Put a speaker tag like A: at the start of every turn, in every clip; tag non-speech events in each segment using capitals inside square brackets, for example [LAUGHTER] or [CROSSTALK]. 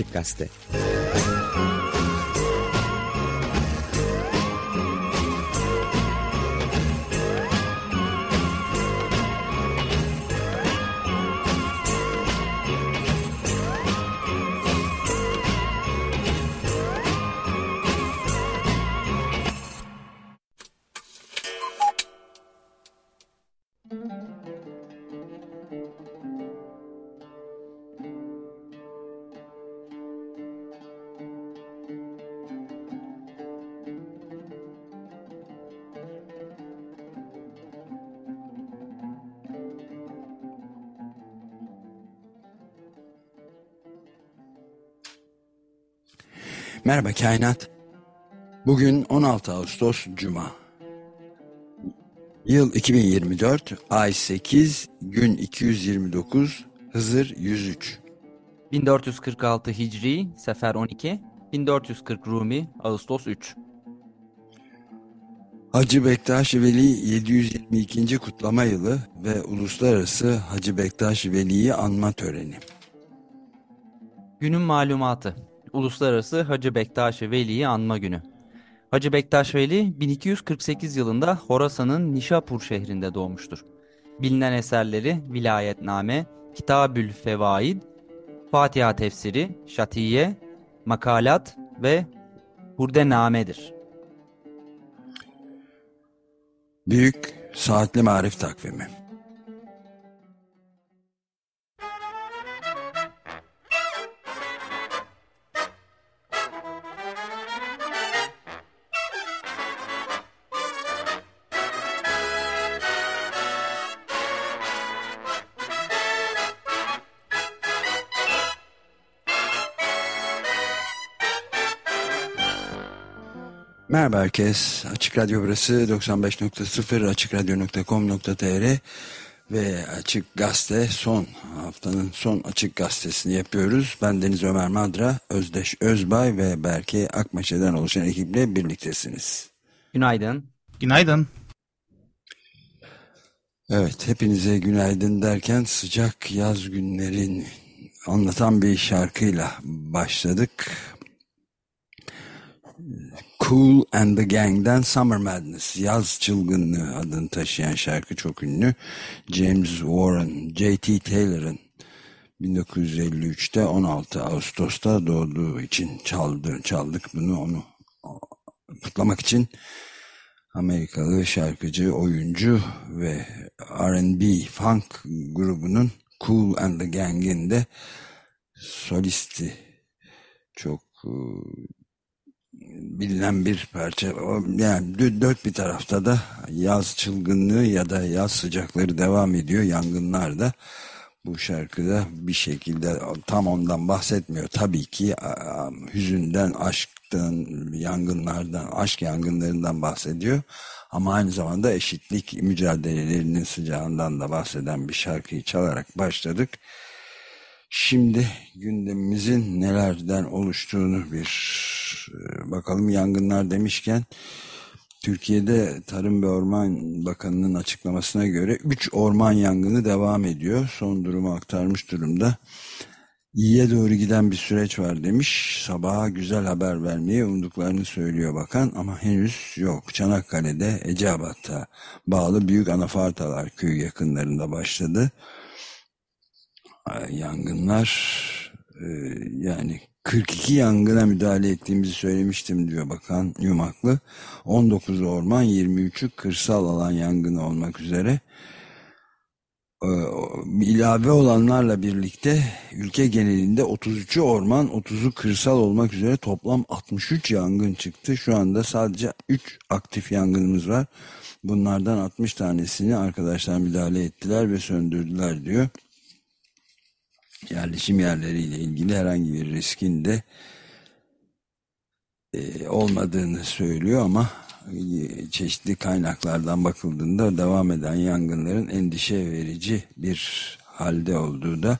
A: Açık Gazete. Merhaba Kainat. Bugün 16 Ağustos Cuma. Yıl 2024, ay 8, gün 229, Hızır 103.
B: 1446 Hicri, Sefer 12, 1440 Rumi, Ağustos 3.
A: Hacı Bektaş Veli 722. kutlama yılı ve Uluslararası Hacı Bektaş Veli'yi anma töreni.
B: Günün malumatı. Uluslararası Hacı Bektaş Veli'yi anma günü. Hacı Bektaş Veli 1248 yılında Horasan'ın Nişapur şehrinde doğmuştur. Bilinen eserleri Vilayetname, Kitabül Fevaid, Fatiha tefsiri, Şatiye, Makalat ve Hurdename'dir.
A: Büyük Saatli Marif Takvimi Merhaba herkes. Açık Radyo burası 95.0 açıkradyo.com.tr ve Açık Gazete son haftanın son Açık Gazetesini yapıyoruz. Ben Deniz Ömer Madra, Özdeş Özbay ve Berke Akmaşe'den oluşan ekiple birliktesiniz.
B: Günaydın.
C: Günaydın.
A: Evet, hepinize günaydın derken sıcak yaz günlerin anlatan bir şarkıyla başladık. Cool and the Gang'den Summer Madness, Yaz Çılgınlığı adını taşıyan şarkı çok ünlü. James Warren, J.T. Taylor'ın 1953'te 16 Ağustos'ta doğduğu için çaldı, çaldık bunu onu kutlamak için Amerikalı şarkıcı, oyuncu ve R&B funk grubunun Cool and the Gang'in de solisti çok bilinen bir parça. Yani dört bir tarafta da yaz çılgınlığı ya da yaz sıcakları devam ediyor. Yangınlar da bu şarkıda bir şekilde tam ondan bahsetmiyor. Tabii ki hüzünden, aşktan, yangınlardan, aşk yangınlarından bahsediyor. Ama aynı zamanda eşitlik mücadelelerinin sıcağından da bahseden bir şarkıyı çalarak başladık. Şimdi gündemimizin nelerden oluştuğunu bir e, bakalım yangınlar demişken Türkiye'de Tarım ve Orman Bakanı'nın açıklamasına göre 3 orman yangını devam ediyor. Son durumu aktarmış durumda. İyiye doğru giden bir süreç var demiş. Sabaha güzel haber vermeye umduklarını söylüyor bakan ama henüz yok. Çanakkale'de Eceabat'a bağlı Büyük Anafartalar köyü yakınlarında başladı yangınlar e, yani 42 yangına müdahale ettiğimizi söylemiştim diyor Bakan Yumaklı. 19 orman 23'ü kırsal alan yangını olmak üzere e, ilave olanlarla birlikte ülke genelinde 33'ü orman 30'u kırsal olmak üzere toplam 63 yangın çıktı. Şu anda sadece 3 aktif yangınımız var. Bunlardan 60 tanesini arkadaşlar müdahale ettiler ve söndürdüler diyor yerleşim yerleriyle ilgili herhangi bir riskin de e, olmadığını söylüyor ama e, çeşitli kaynaklardan bakıldığında devam eden yangınların endişe verici bir halde olduğu da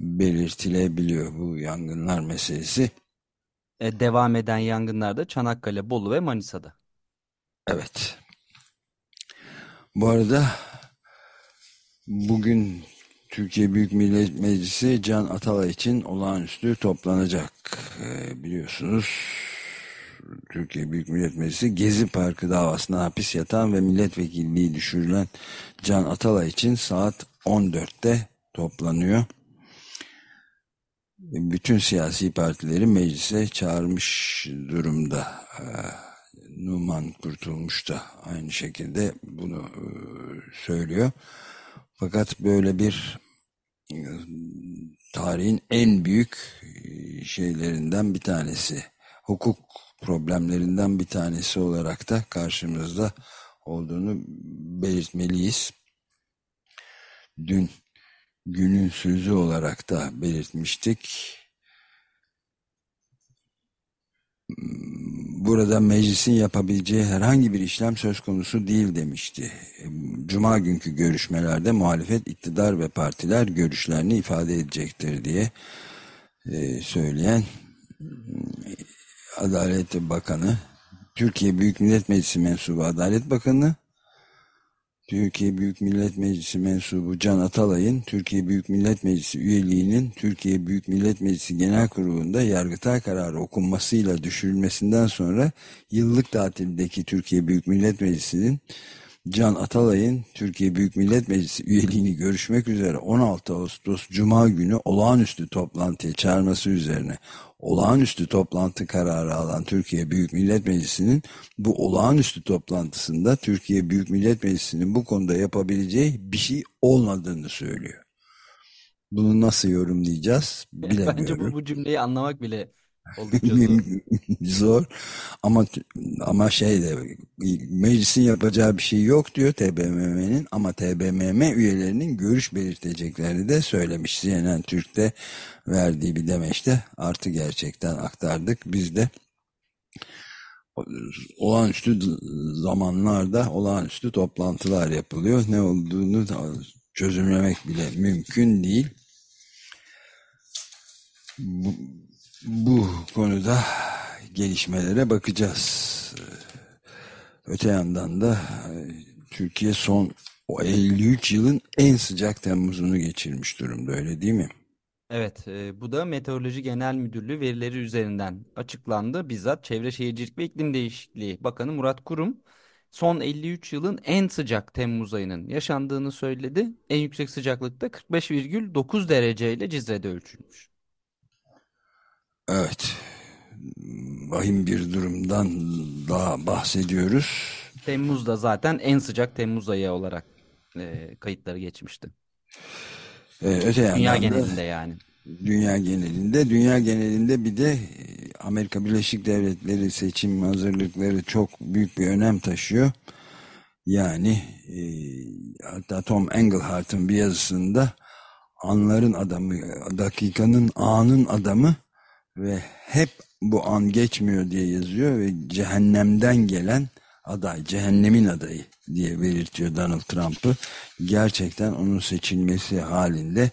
A: belirtilebiliyor bu yangınlar meselesi.
B: E, devam eden yangınlar da Çanakkale, Bolu ve Manisa'da.
A: Evet. Bu arada bugün Türkiye Büyük Millet Meclisi Can Atalay için olağanüstü toplanacak. Ee, biliyorsunuz Türkiye Büyük Millet Meclisi Gezi Parkı davasına hapis yatan ve milletvekilliği düşürülen Can Atalay için saat 14'te toplanıyor. Bütün siyasi partileri meclise çağırmış durumda. Ee, Numan Kurtulmuş da aynı şekilde bunu e, söylüyor. Fakat böyle bir tarihin en büyük e, şeylerinden bir tanesi, hukuk problemlerinden bir tanesi olarak da karşımızda olduğunu belirtmeliyiz. Dün günün sözü olarak da belirtmiştik. Burada meclisin yapabileceği herhangi bir işlem söz konusu değil demişti. Cuma günkü görüşmelerde muhalefet, iktidar ve partiler görüşlerini ifade edecektir diye e, söyleyen Adalet Bakanı, Türkiye Büyük Millet Meclisi mensubu Adalet Bakanı, Türkiye Büyük Millet Meclisi mensubu Can Atalay'ın Türkiye Büyük Millet Meclisi üyeliğinin Türkiye Büyük Millet Meclisi Genel Kurulu'nda yargıtay kararı okunmasıyla düşürülmesinden sonra yıllık tatildeki Türkiye Büyük Millet Meclisi'nin Can Atalay'ın Türkiye Büyük Millet Meclisi üyeliğini görüşmek üzere 16 Ağustos Cuma günü olağanüstü toplantıya çağırması üzerine olağanüstü toplantı kararı alan Türkiye Büyük Millet Meclisi'nin bu olağanüstü toplantısında Türkiye Büyük Millet Meclisi'nin bu konuda yapabileceği bir şey olmadığını söylüyor. Bunu nasıl yorumlayacağız bilemiyorum. [LAUGHS]
B: Bence bu, bu cümleyi anlamak bile zor. [LAUGHS]
A: zor. Ama ama şey de meclisin yapacağı bir şey yok diyor TBMM'nin ama TBMM üyelerinin görüş belirteceklerini de söylemiş. CNN Türk'te verdiği bir demeçte artı gerçekten aktardık. Biz de olağanüstü zamanlarda olağanüstü toplantılar yapılıyor. Ne olduğunu çözümlemek bile mümkün değil. Bu, bu konuda gelişmelere bakacağız. Öte yandan da e, Türkiye son o 53 yılın en sıcak Temmuz'unu geçirmiş durumda öyle değil mi?
B: Evet, e, bu da Meteoroloji Genel Müdürlüğü verileri üzerinden açıklandı. Bizzat Çevre Şehircilik ve İklim Değişikliği Bakanı Murat Kurum son 53 yılın en sıcak Temmuz ayının yaşandığını söyledi. En yüksek sıcaklıkta 45,9 dereceyle Cizre'de ölçülmüş.
A: Evet. Vahim bir durumdan daha bahsediyoruz.
B: Temmuz'da zaten en sıcak Temmuz ayı olarak e, kayıtları geçmişti.
A: Ee, öte
B: dünya genelinde yani.
A: Dünya genelinde. Dünya genelinde bir de e, Amerika Birleşik Devletleri seçim hazırlıkları çok büyük bir önem taşıyor. Yani e, hatta Tom Englehart'ın bir yazısında anların adamı, dakikanın anın adamı ve hep bu an geçmiyor diye yazıyor ve cehennemden gelen aday, cehennemin adayı diye belirtiyor Donald Trump'ı. Gerçekten onun seçilmesi halinde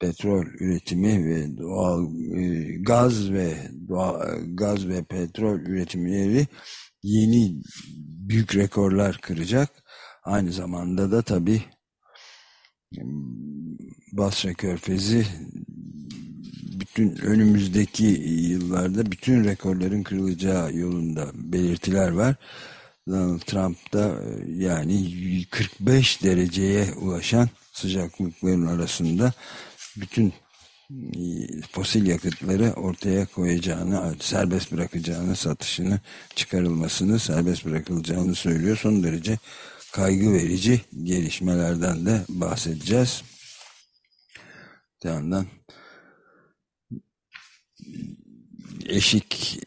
A: petrol üretimi ve doğal e, gaz ve doğal, gaz ve petrol üretimleri yeni büyük rekorlar kıracak. Aynı zamanda da tabi Basra Körfezi bütün önümüzdeki yıllarda bütün rekorların kırılacağı yolunda belirtiler var. Donald Trump da e, yani 45 dereceye ulaşan sıcaklıkların arasında bütün e, fosil yakıtları ortaya koyacağını, serbest bırakacağını, satışını, çıkarılmasını, serbest bırakılacağını söylüyor. Son derece kaygı verici gelişmelerden de bahsedeceğiz. Bir yandan eşik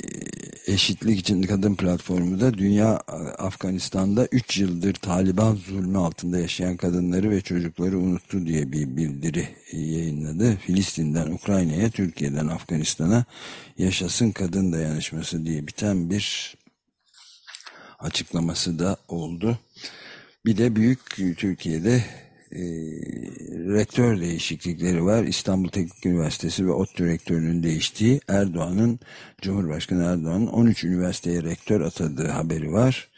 A: eşitlik için kadın platformu da dünya Afganistan'da 3 yıldır Taliban zulmü altında yaşayan kadınları ve çocukları unuttu diye bir bildiri yayınladı. Filistin'den Ukrayna'ya, Türkiye'den Afganistan'a yaşasın kadın dayanışması diye biten bir açıklaması da oldu. Bir de büyük Türkiye'de e, rektör değişiklikleri var. İstanbul Teknik Üniversitesi ve ODTÜ rektörünün değiştiği Erdoğan'ın, Cumhurbaşkanı Erdoğan'ın 13 üniversiteye rektör atadığı haberi var.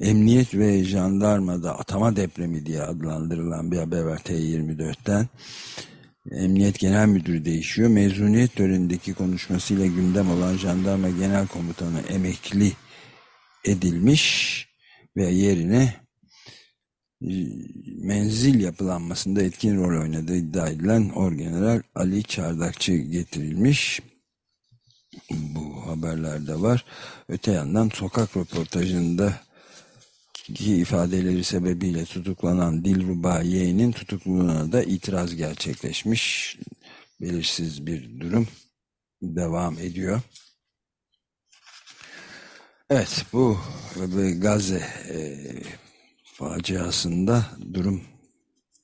A: Emniyet ve jandarmada atama depremi diye adlandırılan bir haber var T24'ten. Emniyet Genel Müdürü değişiyor. Mezuniyet törenindeki konuşmasıyla gündem olan jandarma genel komutanı emekli edilmiş ve yerine menzil yapılanmasında etkin rol oynadığı iddia edilen Orgeneral Ali Çardakçı getirilmiş. Bu haberlerde var. Öte yandan sokak röportajında ki ifadeleri sebebiyle tutuklanan Dilruba Yeğen'in tutukluluğuna da itiraz gerçekleşmiş. Belirsiz bir durum devam ediyor. Evet bu Gazze e, faciasında durum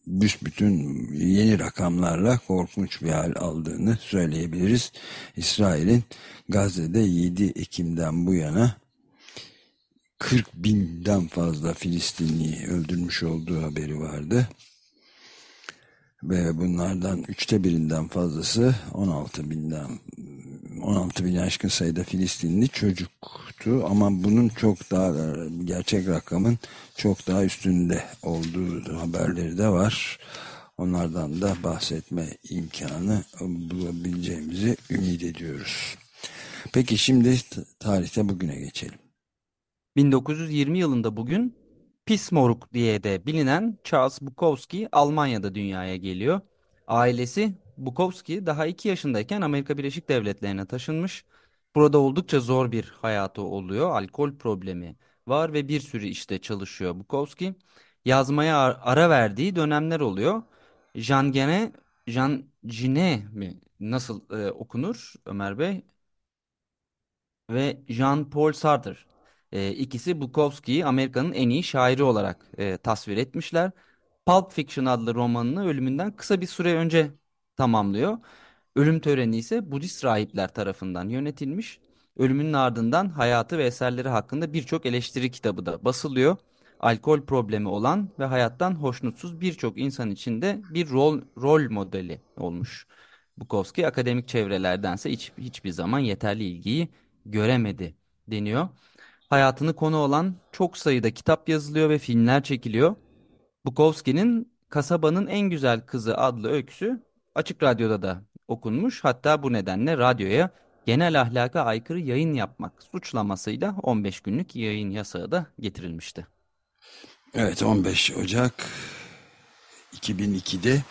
A: büsbütün yeni rakamlarla korkunç bir hal aldığını söyleyebiliriz. İsrail'in Gazze'de 7 Ekim'den bu yana 40 binden fazla Filistinli öldürmüş olduğu haberi vardı. Ve bunlardan üçte birinden fazlası 16 binden 16 bin aşkın sayıda Filistinli çocuktu ama bunun çok daha gerçek rakamın çok daha üstünde olduğu haberleri de var. Onlardan da bahsetme imkanı bulabileceğimizi ümit ediyoruz. Peki şimdi tarihte bugüne geçelim.
B: 1920 yılında bugün Pismoruk diye de bilinen Charles Bukowski Almanya'da dünyaya geliyor. Ailesi Bukowski daha 2 yaşındayken Amerika Birleşik Devletleri'ne taşınmış. Burada oldukça zor bir hayatı oluyor. Alkol problemi var ve bir sürü işte çalışıyor Bukowski. Yazmaya ara verdiği dönemler oluyor. Jean Gene, Jean Gine mi nasıl e, okunur Ömer Bey? Ve Jean-Paul Sartre e, ikisi Bukowski'yi Amerika'nın en iyi şairi olarak e, tasvir etmişler. Pulp Fiction adlı romanını ölümünden kısa bir süre önce tamamlıyor. Ölüm töreni ise Budist rahipler tarafından yönetilmiş. Ölümünün ardından hayatı ve eserleri hakkında birçok eleştiri kitabı da basılıyor. Alkol problemi olan ve hayattan hoşnutsuz birçok insan için de bir rol, rol modeli olmuş. Bukowski akademik çevrelerdense hiç, hiçbir zaman yeterli ilgiyi göremedi deniyor. Hayatını konu olan çok sayıda kitap yazılıyor ve filmler çekiliyor. Bukowski'nin Kasabanın En Güzel Kızı adlı öyküsü Açık Radyo'da da okunmuş. Hatta bu nedenle radyoya genel ahlaka aykırı yayın yapmak suçlamasıyla 15 günlük yayın yasağı da getirilmişti.
A: Evet 15 Ocak 2002'de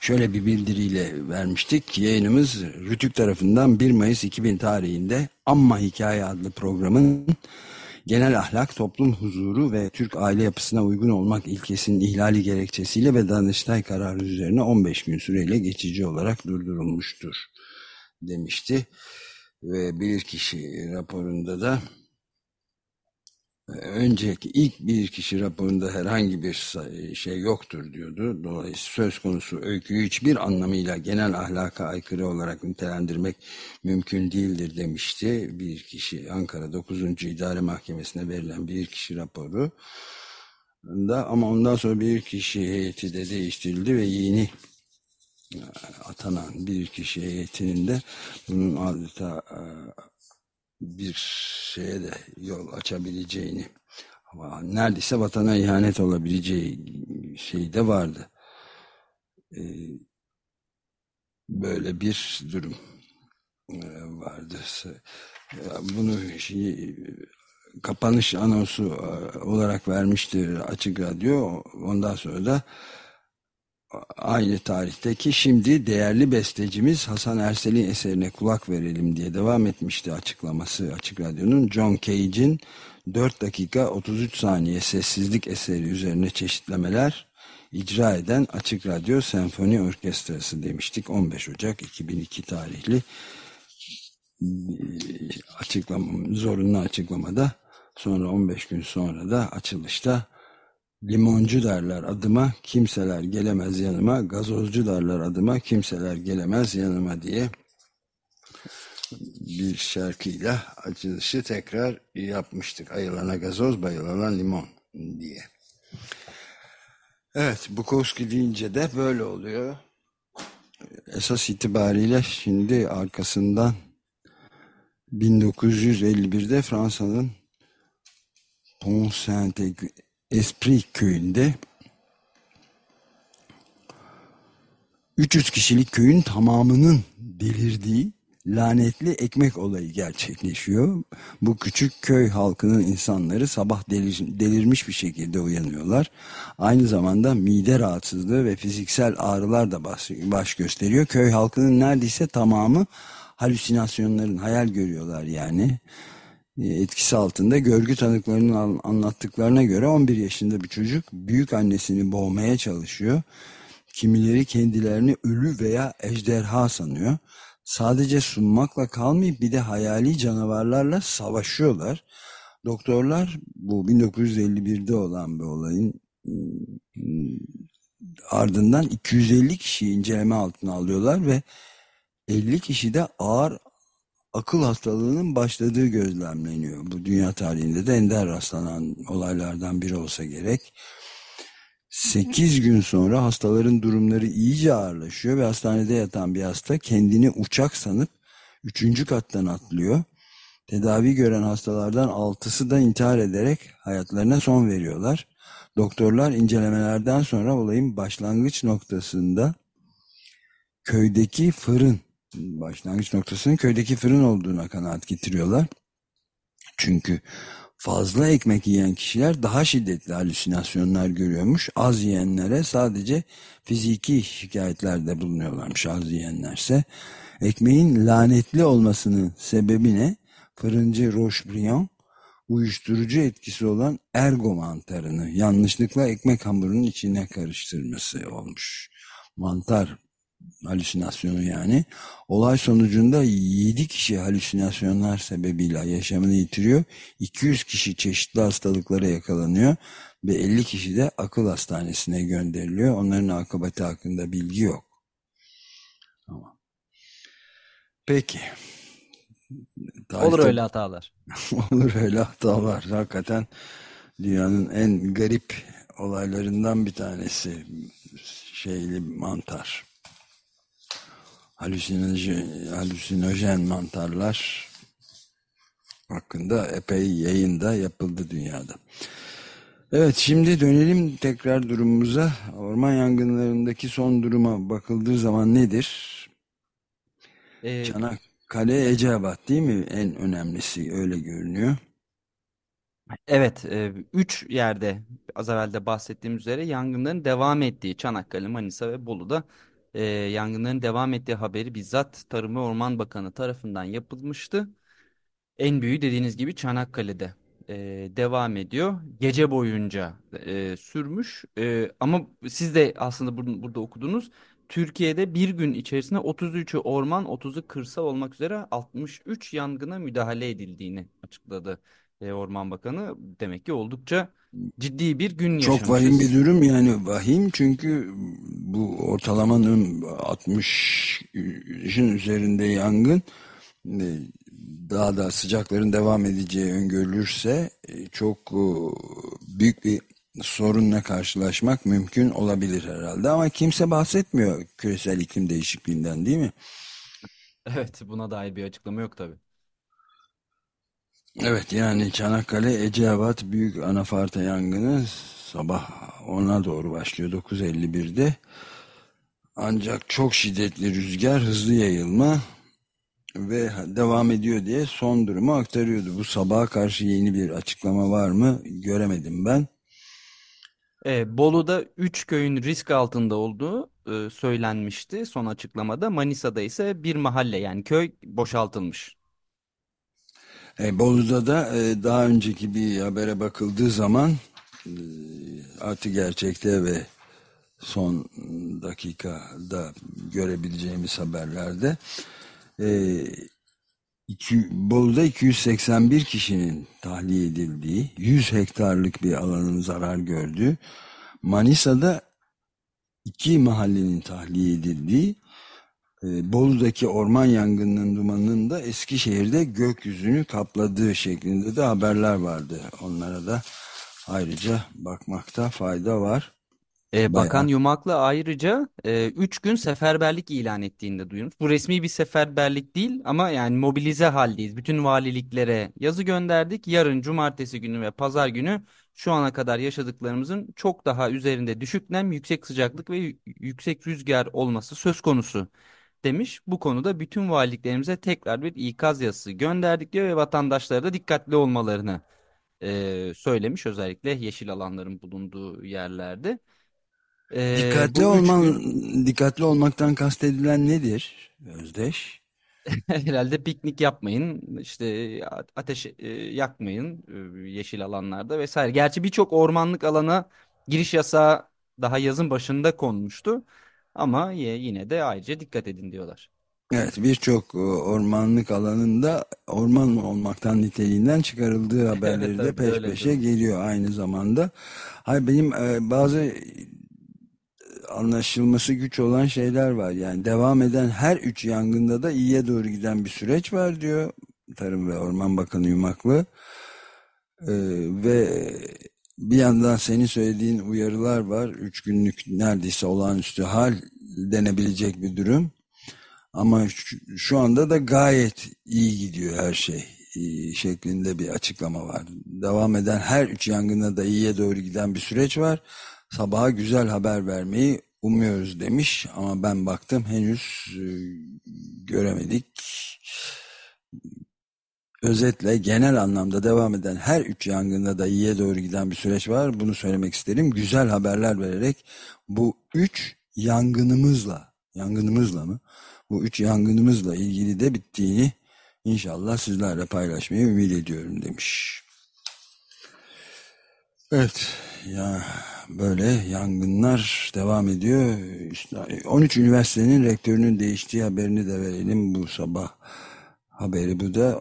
A: şöyle bir bildiriyle vermiştik. Yayınımız Rütük tarafından 1 Mayıs 2000 tarihinde Amma Hikaye adlı programın genel ahlak, toplum huzuru ve Türk aile yapısına uygun olmak ilkesinin ihlali gerekçesiyle ve Danıştay kararı üzerine 15 gün süreyle geçici olarak durdurulmuştur demişti. Ve bilirkişi raporunda da önceki ilk bir kişi raporunda herhangi bir şey yoktur diyordu. Dolayısıyla söz konusu öyküyü hiçbir anlamıyla genel ahlaka aykırı olarak nitelendirmek mümkün değildir demişti. Bir kişi Ankara 9. İdare Mahkemesi'ne verilen bir kişi raporu da ama ondan sonra bir kişi heyeti de değiştirildi ve yeni e, atanan bir kişi heyetinin de bunun adeta e, bir şeye de yol açabileceğini ama neredeyse vatana ihanet olabileceği şey de vardı. Ee, böyle bir durum e, vardı. Bunu kapanış anonsu e, olarak vermiştir Açık Radyo. Ondan sonra da aynı tarihteki şimdi değerli bestecimiz Hasan Ersel'in eserine kulak verelim diye devam etmişti açıklaması Açık Radyo'nun. John Cage'in 4 dakika 33 saniye sessizlik eseri üzerine çeşitlemeler icra eden Açık Radyo Senfoni Orkestrası demiştik 15 Ocak 2002 tarihli açıklama, zorunlu açıklamada sonra 15 gün sonra da açılışta Limoncu derler adıma, kimseler gelemez yanıma, gazozcu derler adıma, kimseler gelemez yanıma diye bir şarkıyla açılışı tekrar yapmıştık. Ayılana gazoz, bayılana limon diye. Evet, Bukowski deyince de böyle oluyor. Esas itibariyle şimdi arkasından 1951'de Fransa'nın Pont Saint-Esprit köyünde 300 kişilik köyün tamamının delirdiği lanetli ekmek olayı gerçekleşiyor. Bu küçük köy halkının insanları sabah delir, delirmiş bir şekilde uyanıyorlar. Aynı zamanda mide rahatsızlığı ve fiziksel ağrılar da baş, baş gösteriyor. Köy halkının neredeyse tamamı halüsinasyonların hayal görüyorlar yani. E, etkisi altında görgü tanıklarının anlattıklarına göre 11 yaşında bir çocuk büyük annesini boğmaya çalışıyor. Kimileri kendilerini ölü veya ejderha sanıyor sadece sunmakla kalmayıp bir de hayali canavarlarla savaşıyorlar. Doktorlar bu 1951'de olan bir olayın ıı, ardından 250 kişiyi inceleme altına alıyorlar ve 50 kişi de ağır akıl hastalığının başladığı gözlemleniyor. Bu dünya tarihinde de ender rastlanan olaylardan biri olsa gerek. 8 gün sonra hastaların durumları iyice ağırlaşıyor ve hastanede yatan bir hasta kendini uçak sanıp 3. kattan atlıyor. Tedavi gören hastalardan 6'sı da intihar ederek hayatlarına son veriyorlar. Doktorlar incelemelerden sonra olayın başlangıç noktasında köydeki fırın başlangıç noktasının köydeki fırın olduğuna kanaat getiriyorlar. Çünkü fazla ekmek yiyen kişiler daha şiddetli halüsinasyonlar görüyormuş. Az yiyenlere sadece fiziki şikayetlerde bulunuyorlarmış az yiyenlerse. Ekmeğin lanetli olmasının sebebi ne? Fırıncı Rochebriand uyuşturucu etkisi olan ergo mantarını yanlışlıkla ekmek hamurunun içine karıştırması olmuş. Mantar halüsinasyonu yani. Olay sonucunda 7 kişi halüsinasyonlar sebebiyle yaşamını yitiriyor. 200 kişi çeşitli hastalıklara yakalanıyor ve 50 kişi de akıl hastanesine gönderiliyor. Onların akıbeti hakkında bilgi yok. Tamam. Peki.
B: Tarihte... Olur öyle hatalar. [LAUGHS]
A: Olur öyle hatalar. Hakikaten dünyanın en garip olaylarından bir tanesi şeyli mantar halüsinojen, halüsinojen mantarlar hakkında epey yayında yapıldı dünyada. Evet şimdi dönelim tekrar durumumuza. Orman yangınlarındaki son duruma bakıldığı zaman nedir? Ee, Çanakkale, Eceabat değil mi en önemlisi öyle görünüyor.
B: Evet, e, üç yerde az evvel de bahsettiğim üzere yangınların devam ettiği Çanakkale, Manisa ve Bolu'da e, yangınların devam ettiği haberi bizzat Tarım ve Orman Bakanı tarafından yapılmıştı. En büyüğü dediğiniz gibi Çanakkale'de e, devam ediyor. Gece boyunca e, sürmüş e, ama siz de aslında burada, burada okudunuz. Türkiye'de bir gün içerisinde 33'ü orman, 30'u kırsal olmak üzere 63 yangına müdahale edildiğini açıkladı Orman Bakanı. Demek ki oldukça ciddi bir gün
A: yaşamışız. Çok vahim bir durum yani vahim çünkü bu ortalamanın 60'ın üzerinde yangın e, daha da sıcakların devam edeceği öngörülürse e, çok e, büyük bir sorunla karşılaşmak mümkün olabilir herhalde ama kimse bahsetmiyor küresel iklim değişikliğinden değil mi?
B: Evet buna dair bir açıklama yok tabii.
A: Evet yani Çanakkale Eceabat Büyük Anafarta yangını sabah ona doğru başlıyor 9.51'de. Ancak çok şiddetli rüzgar, hızlı yayılma ve devam ediyor diye son durumu aktarıyordu. Bu sabaha karşı yeni bir açıklama var mı göremedim ben.
B: E, Bolu'da 3 köyün risk altında olduğu e, söylenmişti son açıklamada. Manisa'da ise bir mahalle yani köy boşaltılmış.
A: E, Bolu'da da e, daha önceki bir habere bakıldığı zaman e, artı gerçekte ve son dakikada görebileceğimiz haberlerde e, iki, Bolu'da 281 kişinin tahliye edildiği 100 hektarlık bir alanın zarar gördüğü Manisa'da iki mahallenin tahliye edildiği e, Bolu'daki orman yangınının dumanının da Eskişehir'de gökyüzünü kapladığı şeklinde de haberler vardı. Onlara da ayrıca bakmakta fayda var.
B: E, Bakan
A: Bayağı.
B: Yumaklı ayrıca 3 gün seferberlik ilan ettiğini de duyurmuş. Bu resmi bir seferberlik değil ama yani mobilize haldeyiz. Bütün valiliklere yazı gönderdik. Yarın cumartesi günü ve pazar günü şu ana kadar yaşadıklarımızın çok daha üzerinde düşük nem, yüksek sıcaklık ve yüksek rüzgar olması söz konusu demiş. Bu konuda bütün valiliklerimize tekrar bir ikaz yazısı gönderdik diyor ve vatandaşlara da dikkatli olmalarını e, söylemiş. Özellikle yeşil alanların bulunduğu yerlerde. E,
A: Dikkatli olman,
B: gün
A: dikkatli olmaktan kastedilen nedir Özdeş? [LAUGHS]
B: herhalde piknik yapmayın, işte ateş e, yakmayın e, yeşil alanlarda vesaire. Gerçi birçok ormanlık alana giriş yasağı daha yazın başında konmuştu. Ama yine de ayrıca dikkat edin diyorlar.
A: Evet, birçok e, ormanlık alanında orman olmaktan niteliğinden çıkarıldığı
B: Evet [LAUGHS]
A: haberleri de
B: tabii
A: peş peşe
B: durum.
A: geliyor aynı zamanda. Hayır benim e, bazı anlaşılması güç olan şeyler var. Yani devam eden her üç yangında da iyiye doğru giden bir süreç var diyor Tarım ve Orman Bakanı Yumaklı. E, ve bir yandan senin söylediğin uyarılar var. Üç günlük neredeyse olağanüstü hal denebilecek bir durum. Ama şu, anda da gayet iyi gidiyor her şey iyi şeklinde bir açıklama var. Devam eden her üç yangına da iyiye doğru giden bir süreç var. Sabaha güzel haber vermeyi umuyoruz demiş ama ben baktım henüz e, göremedik. Özetle genel anlamda devam eden her üç yangında da iyiye doğru giden bir süreç var. Bunu söylemek isterim. Güzel haberler vererek bu üç yangınımızla, yangınımızla mı? Bu üç yangınımızla ilgili de bittiğini inşallah sizlerle paylaşmayı ümit ediyorum demiş. Evet ya böyle yangınlar devam ediyor. İşte 13 üniversitenin rektörünün değiştiği haberini de verelim bu sabah haberi bu da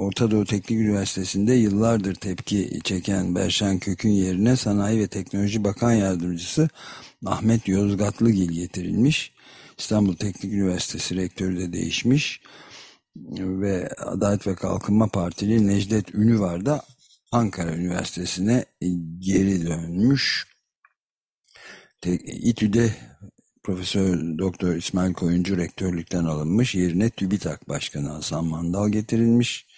A: Orta Doğu Teknik Üniversitesi'nde yıllardır tepki çeken Berşan Kök'ün yerine Sanayi ve Teknoloji Bakan Yardımcısı Ahmet Yozgatlıgil getirilmiş. İstanbul Teknik Üniversitesi rektörü de değişmiş ve Adalet ve Kalkınma Partili Necdet Ünüvar da Ankara Üniversitesi'ne geri dönmüş. İTÜ'de Profesör Doktor İsmail Koyuncu rektörlükten alınmış. Yerine TÜBİTAK Başkanı Hasan Mandal getirilmiş.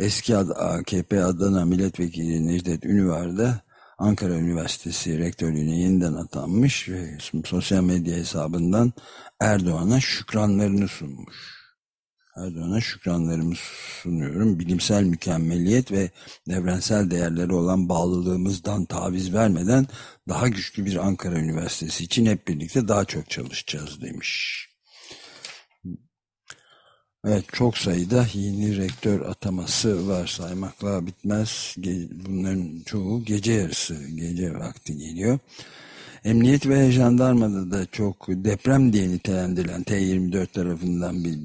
A: Eski AKP Adana Milletvekili Necdet Ünüvar da Ankara Üniversitesi rektörlüğüne yeniden atanmış ve sosyal medya hesabından Erdoğan'a şükranlarını sunmuş. Erdoğan'a şükranlarımı sunuyorum. Bilimsel mükemmeliyet ve evrensel değerleri olan bağlılığımızdan taviz vermeden daha güçlü bir Ankara Üniversitesi için hep birlikte daha çok çalışacağız demiş. Evet çok sayıda yeni rektör ataması var saymakla bitmez. Bunların çoğu gece yarısı, gece vakti geliyor. Emniyet ve jandarmada da çok deprem diye nitelendirilen T24 tarafından bir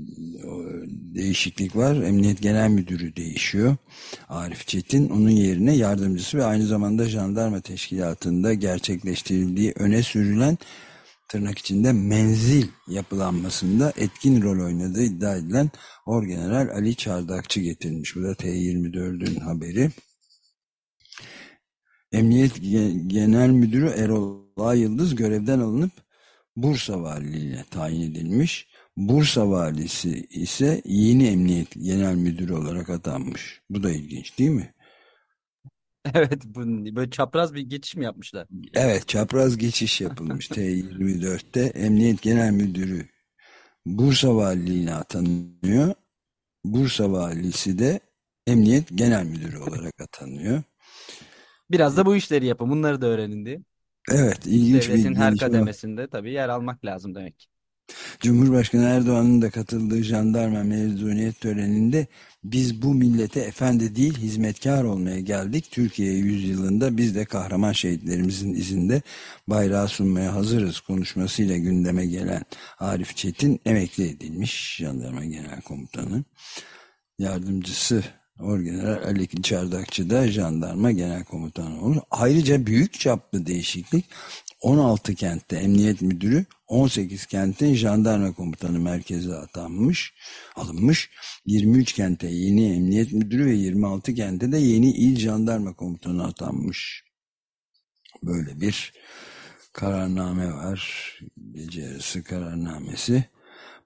A: değişiklik var. Emniyet Genel Müdürü değişiyor. Arif Çetin onun yerine yardımcısı ve aynı zamanda jandarma teşkilatında gerçekleştirildiği öne sürülen tırnak içinde menzil yapılanmasında etkin rol oynadığı iddia edilen Orgeneral Ali Çardakçı getirilmiş. Bu da T24'ün haberi. Emniyet Genel Müdürü Erol Yıldız görevden alınıp Bursa Valiliğine tayin edilmiş. Bursa Valisi ise yeni Emniyet Genel Müdürü olarak atanmış. Bu da ilginç değil mi? [LAUGHS]
B: Evet, bu, böyle çapraz bir geçiş mi yapmışlar?
A: Evet, çapraz geçiş yapılmış [LAUGHS] T24'te. Emniyet Genel Müdürü Bursa Valiliğine atanıyor. Bursa Valisi de Emniyet Genel Müdürü olarak atanıyor.
B: Biraz da bu işleri yapın. Bunları da öğrenin diye.
A: Evet, ilginç
B: Devletin
A: bir
B: her
A: gelişme.
B: kademesinde tabii yer almak lazım demek.
A: Cumhurbaşkanı Erdoğan'ın da katıldığı jandarma mezuniyet töreninde biz bu millete efendi değil hizmetkar olmaya geldik. Türkiye yüzyılında biz de kahraman şehitlerimizin izinde bayrağı sunmaya hazırız konuşmasıyla gündeme gelen Arif Çetin emekli edilmiş jandarma genel komutanı. Yardımcısı Orgeneral Ali Çardakçı da jandarma genel komutanı olur. Ayrıca büyük çaplı değişiklik 16 kentte emniyet müdürü 18 kentin jandarma komutanı merkeze atanmış, alınmış. 23 kente yeni emniyet müdürü ve 26 kente de yeni il jandarma komutanı atanmış. Böyle bir kararname var. Gece yarısı kararnamesi.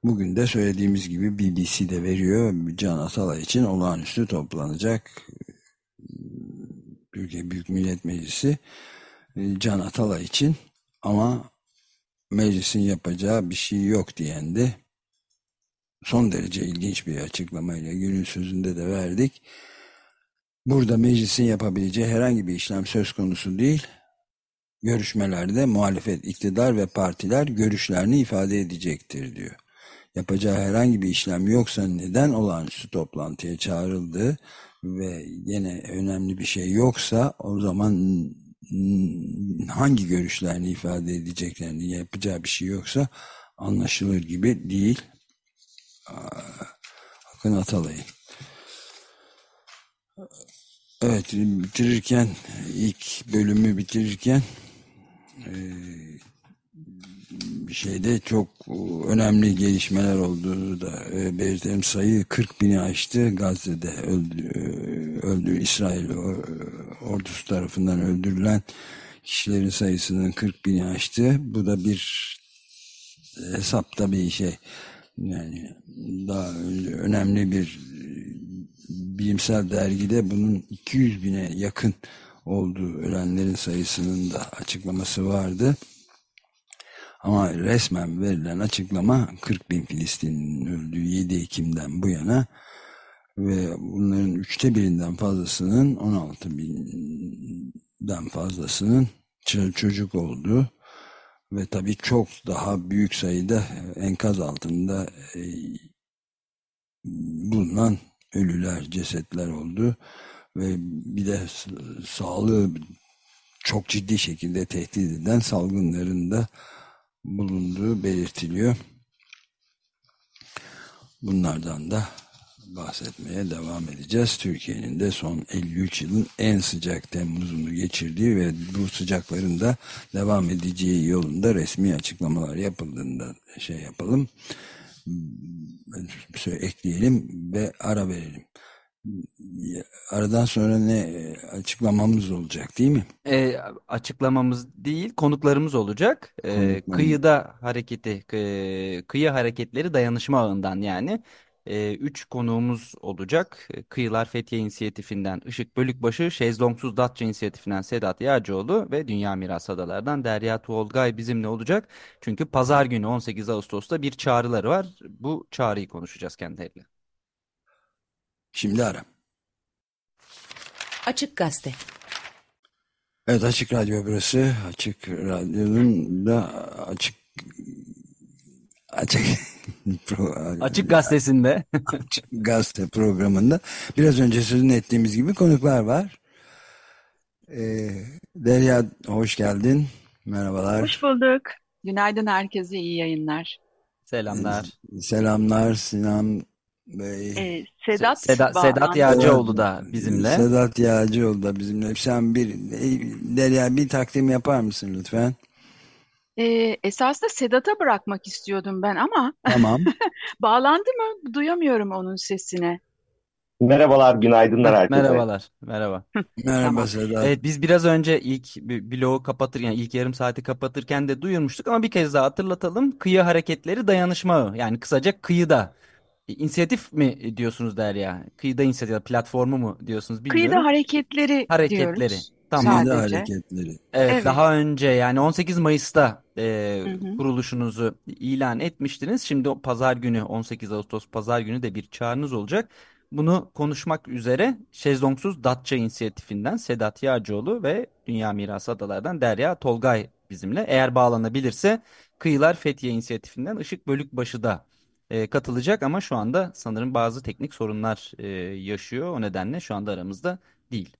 A: Bugün de söylediğimiz gibi BBC'de veriyor. Can Atalay için olağanüstü toplanacak. Türkiye Büyük Millet Meclisi Can Atalay için ama meclisin yapacağı bir şey yok diyen de son derece ilginç bir açıklamayla günün sözünde de verdik. Burada meclisin yapabileceği herhangi bir işlem söz konusu değil. Görüşmelerde muhalefet, iktidar ve partiler görüşlerini ifade edecektir diyor. Yapacağı herhangi bir işlem yoksa neden olağanüstü toplantıya çağrıldı ve yine önemli bir şey yoksa o zaman hangi görüşlerini ifade edeceklerini yapacağı bir şey yoksa anlaşılır gibi değil. Akın Atalay'ın. Evet bitirirken ilk bölümü bitirirken bir şeyde çok önemli gelişmeler olduğunu da belirtelim. Sayı 40 bini aştı. Gazze'de öldü, öldü İsrail ordusu tarafından öldürülen kişilerin sayısının 40 bini aştı. Bu da bir hesapta bir şey. Yani daha önemli bir bilimsel dergide bunun 200 bine yakın olduğu ölenlerin sayısının da açıklaması vardı. Ama resmen verilen açıklama 40 bin Filistin'in öldüğü 7 Ekim'den bu yana ve bunların üçte birinden fazlasının 16 binden fazlasının çocuk olduğu ve tabii çok daha büyük sayıda enkaz altında e, bulunan ölüler, cesetler oldu. Ve bir de sağlığı çok ciddi şekilde tehdit eden salgınların da bulunduğu belirtiliyor. Bunlardan da bahsetmeye devam edeceğiz. Türkiye'nin de son 53 yılın en sıcak Temmuz'unu geçirdiği ve bu sıcakların da devam edeceği yolunda resmi açıklamalar yapıldığında şey yapalım. Şöyle ekleyelim ve ara verelim. Aradan sonra ne açıklamamız olacak değil mi?
B: E, açıklamamız değil, konuklarımız olacak. E, kıyıda hareketi, kıyı hareketleri dayanışma ağından yani. E, üç konuğumuz olacak. Kıyılar Fethiye İnisiyatifinden Işık Bölükbaşı, Şezlongsuz Datça İnisiyatifinden Sedat Yağcıoğlu ve Dünya Miras Adalardan Derya Tuğolgay bizimle olacak. Çünkü pazar günü 18 Ağustos'ta bir çağrıları var. Bu çağrıyı konuşacağız kendileriyle.
A: Şimdi ara.
C: Açık Gazete.
A: Evet Açık Radyo burası. Açık Radyo'nun da açık
B: Açık [LAUGHS] Açık Gazetesi'nde [LAUGHS]
A: Açık Gazete programında biraz önce sözünü ettiğimiz gibi konuklar var. Ee, Derya hoş geldin. Merhabalar.
D: Hoş bulduk. Günaydın herkese iyi yayınlar.
B: Selamlar.
A: Selamlar Sinan.
D: Ee, Sedat
B: Seda, Sedat Yağcıoğlu da bizimle.
A: Sedat Yağcıoğlu da bizimle. Sen bir Derya bir takdim yapar mısın lütfen?
D: Ee, esasında Sedat'a bırakmak istiyordum ben ama
A: Tamam. [LAUGHS]
D: bağlandı mı? Duyamıyorum onun sesini.
E: Merhabalar, günaydınlar herkese.
B: Merhabalar, merhaba.
A: Merhaba
D: Tamam.
A: Sedat.
B: Evet biz biraz önce ilk bloğu kapatır yani ilk yarım saati kapatırken de duyurmuştuk ama bir kez daha hatırlatalım. Kıyı Hareketleri Dayanışma yani kısaca kıyıda. İnisiyatif mi diyorsunuz Derya? Kıyıda inisiyatif platformu mu diyorsunuz bilmiyorum.
D: Kıyıda hareketleri
B: Hareketleri.
D: diyoruz.
B: Tamam.
A: Kıyıda hareketleri.
B: Evet,
D: Evet.
B: daha önce yani 18 Mayıs'ta e,
D: Hı hı.
B: kuruluşunuzu ilan etmiştiniz. Şimdi o pazar günü 18 Ağustos pazar günü de bir çağrınız olacak. Bunu konuşmak üzere Şezlongsuz Datça İnisiyatifinden Sedat Yağcıoğlu ve Dünya Mirası Adalardan Derya Tolgay bizimle. Eğer bağlanabilirse Kıyılar Fethiye İnisiyatifinden Işık Bölükbaşı da e, katılacak ama şu anda sanırım bazı teknik sorunlar e, yaşıyor. O nedenle şu anda aramızda değil.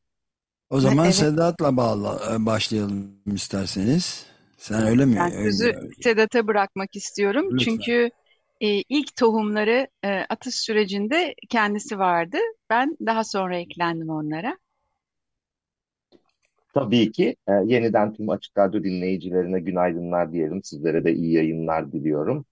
A: O zaman
D: Evet.
A: Sedat'la bağla, e, başlayalım isterseniz. Sen öyle mi?
D: Ben
A: Öyle-
D: sözü Sedat'a bırakmak istiyorum.
A: Lütfen.
D: Çünkü e, ilk tohumları e, atış sürecinde kendisi vardı. Ben daha sonra eklendim onlara.
E: Tabii ki e, yeniden tüm Açık Radyo dinleyicilerine günaydınlar diyelim. Sizlere de iyi yayınlar diliyorum.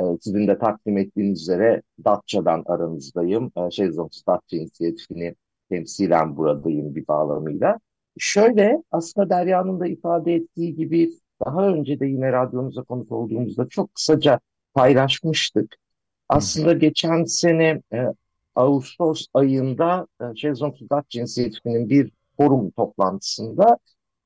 E: E, sizin de takdim ettiğiniz üzere Datça'dan aranızdayım. E, Şezlongsuz Datça İnisiyatifi'ni temsilen buradayım bir bağlamıyla. Şöyle aslında Derya'nın da ifade ettiği gibi daha önce de yine radyomuza konuk olduğumuzda çok kısaca paylaşmıştık. Aslında geçen sene e, Ağustos ayında e, Şezlong Datça İnisiyatifi'nin bir forum toplantısında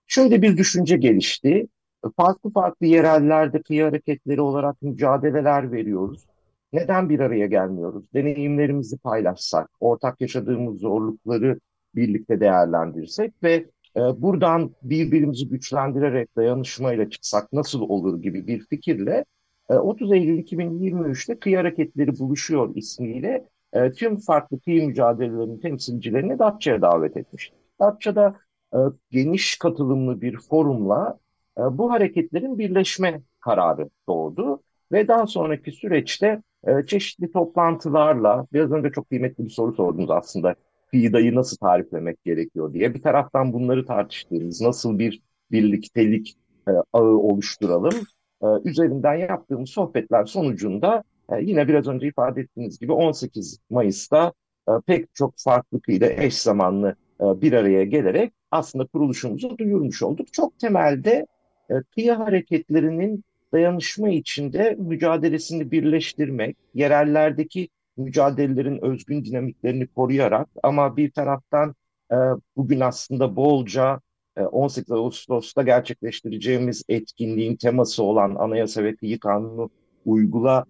E: şöyle bir düşünce gelişti. Farklı farklı yerellerde kıyı hareketleri olarak mücadeleler veriyoruz. Neden bir araya gelmiyoruz? Deneyimlerimizi paylaşsak, ortak yaşadığımız zorlukları birlikte değerlendirsek ve e, buradan birbirimizi güçlendirerek dayanışmayla çıksak nasıl olur gibi bir fikirle e, 30 Eylül 2023'te Kıyı Hareketleri Buluşuyor ismiyle e, tüm farklı kıyı mücadelelerinin temsilcilerini Datça'ya davet etmiş. Datça'da e, geniş katılımlı bir forumla e, bu hareketlerin birleşme kararı doğdu ve daha sonraki süreçte e, çeşitli toplantılarla, biraz önce çok kıymetli bir soru sordunuz aslında, kıyıdayı nasıl tariflemek gerekiyor diye. Bir taraftan bunları tartıştığımız, nasıl bir birliktelik e, ağı oluşturalım, e, üzerinden yaptığımız sohbetler sonucunda yine biraz önce ifade ettiğiniz gibi 18 Mayıs'ta pek çok farklı kıyıda eş zamanlı bir araya gelerek aslında kuruluşumuzu duyurmuş olduk. Çok temelde e, kıyı hareketlerinin dayanışma içinde mücadelesini birleştirmek, yerellerdeki mücadelelerin özgün dinamiklerini koruyarak ama bir taraftan e, bugün aslında bolca 18 Ağustos'ta gerçekleştireceğimiz etkinliğin teması olan Anayasa ve Kıyı Kanunu uygula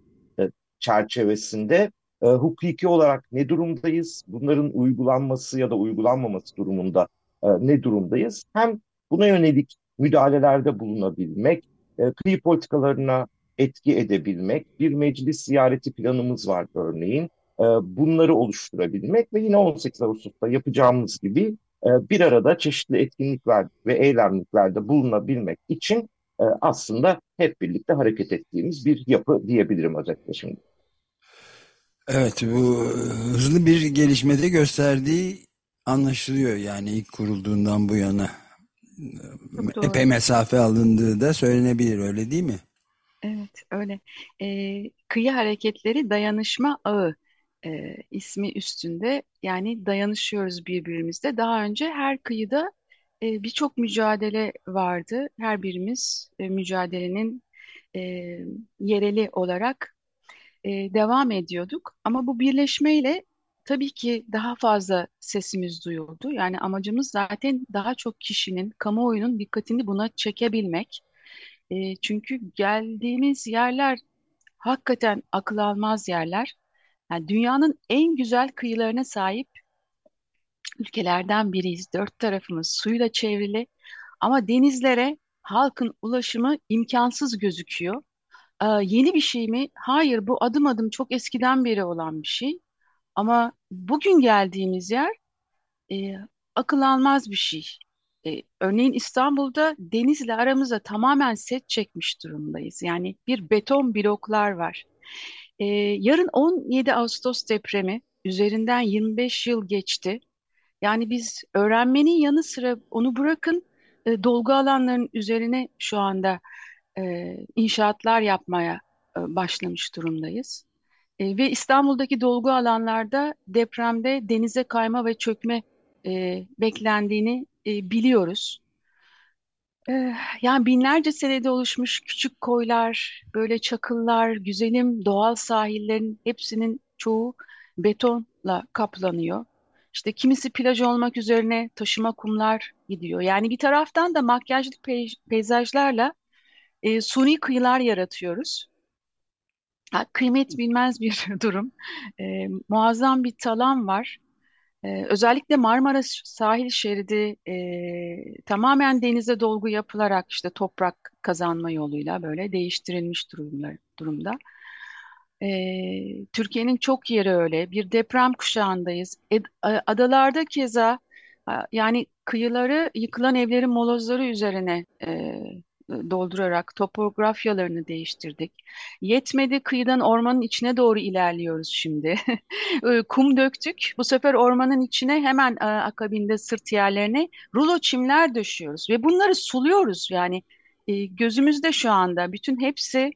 E: çerçevesinde e, hukuki olarak ne durumdayız? Bunların uygulanması ya da uygulanmaması durumunda e, ne durumdayız? Hem buna yönelik müdahalelerde bulunabilmek, e, kıyı politikalarına etki edebilmek, bir meclis ziyareti planımız var örneğin. E, bunları oluşturabilmek ve yine 18 Ağustos'ta yapacağımız gibi e, bir arada çeşitli etkinlikler ve eylemliklerde bulunabilmek için e, aslında hep birlikte hareket ettiğimiz bir yapı diyebilirim özetle şimdi.
A: Evet bu hızlı bir gelişmede gösterdiği anlaşılıyor yani ilk kurulduğundan bu yana
D: Çok
A: epey mesafe alındığı da söylenebilir öyle değil mi?
D: Evet, öyle. Ee, kıyı hareketleri dayanışma ağı e, ismi üstünde. Yani dayanışıyoruz birbirimizle. Daha önce her kıyıda e, birçok mücadele vardı. Her birimiz e, mücadelenin e, yereli olarak e, devam ediyorduk. Ama bu birleşmeyle tabii ki daha fazla sesimiz duyuldu. Yani amacımız zaten daha çok kişinin, kamuoyunun dikkatini buna çekebilmek. E, çünkü geldiğimiz yerler hakikaten akıl almaz yerler. Yani dünyanın en güzel kıyılarına sahip ülkelerden biriyiz. Dört tarafımız suyla çevrili ama denizlere halkın ulaşımı imkansız gözüküyor. Ee, yeni bir şey mi? Hayır, bu adım adım çok eskiden beri olan bir şey. Ama bugün geldiğimiz yer e, akıl almaz bir şey. E, örneğin İstanbul'da denizle aramıza tamamen set çekmiş durumdayız. Yani bir beton bloklar var. E, yarın 17 Ağustos depremi üzerinden 25 yıl geçti. Yani biz öğrenmenin yanı sıra onu bırakın e, dolgu alanlarının üzerine şu anda e, inşaatlar yapmaya e, başlamış durumdayız. E, ve İstanbul'daki dolgu alanlarda depremde denize kayma ve çökme e, beklendiğini e, biliyoruz. E, yani binlerce senede oluşmuş küçük koylar, böyle çakıllar, güzelim doğal sahillerin hepsinin çoğu betonla kaplanıyor. İşte kimisi plaj olmak üzerine taşıma kumlar gidiyor. Yani bir taraftan da makyajlı pey- peyzajlarla e, suni kıyılar yaratıyoruz. Kıymet bilmez bir [LAUGHS] durum. E, muazzam bir talan var. E, özellikle Marmara sahil şeridi e, tamamen denize dolgu yapılarak işte toprak kazanma yoluyla böyle değiştirilmiş durumda. E, Türkiye'nin çok yeri öyle. Bir deprem kuşağındayız. E, adalarda keza yani kıyıları yıkılan evlerin molozları üzerine e, doldurarak topografyalarını değiştirdik. Yetmedi kıyıdan ormanın içine doğru ilerliyoruz şimdi. [LAUGHS] Kum döktük. Bu sefer ormanın içine hemen akabinde sırt yerlerine rulo çimler döşüyoruz ve bunları suluyoruz. Yani e, gözümüzde şu anda bütün hepsi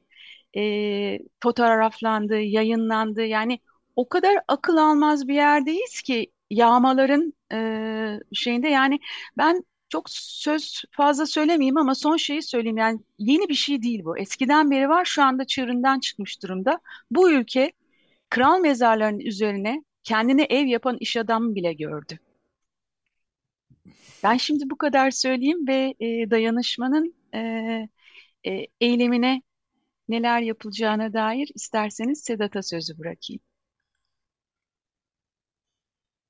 D: e, fotoğraflandı, yayınlandı. Yani o kadar akıl almaz bir yerdeyiz ki yağmaların e, şeyinde yani ben çok söz fazla söylemeyeyim ama son şeyi söyleyeyim. Yani yeni bir şey değil bu. Eskiden beri var, şu anda çığırından çıkmış durumda. Bu ülke kral mezarlarının üzerine kendine ev yapan iş adamı bile gördü. Ben şimdi bu kadar söyleyeyim ve e, dayanışmanın e, e, eylemine neler yapılacağına dair isterseniz Sedat'a sözü bırakayım.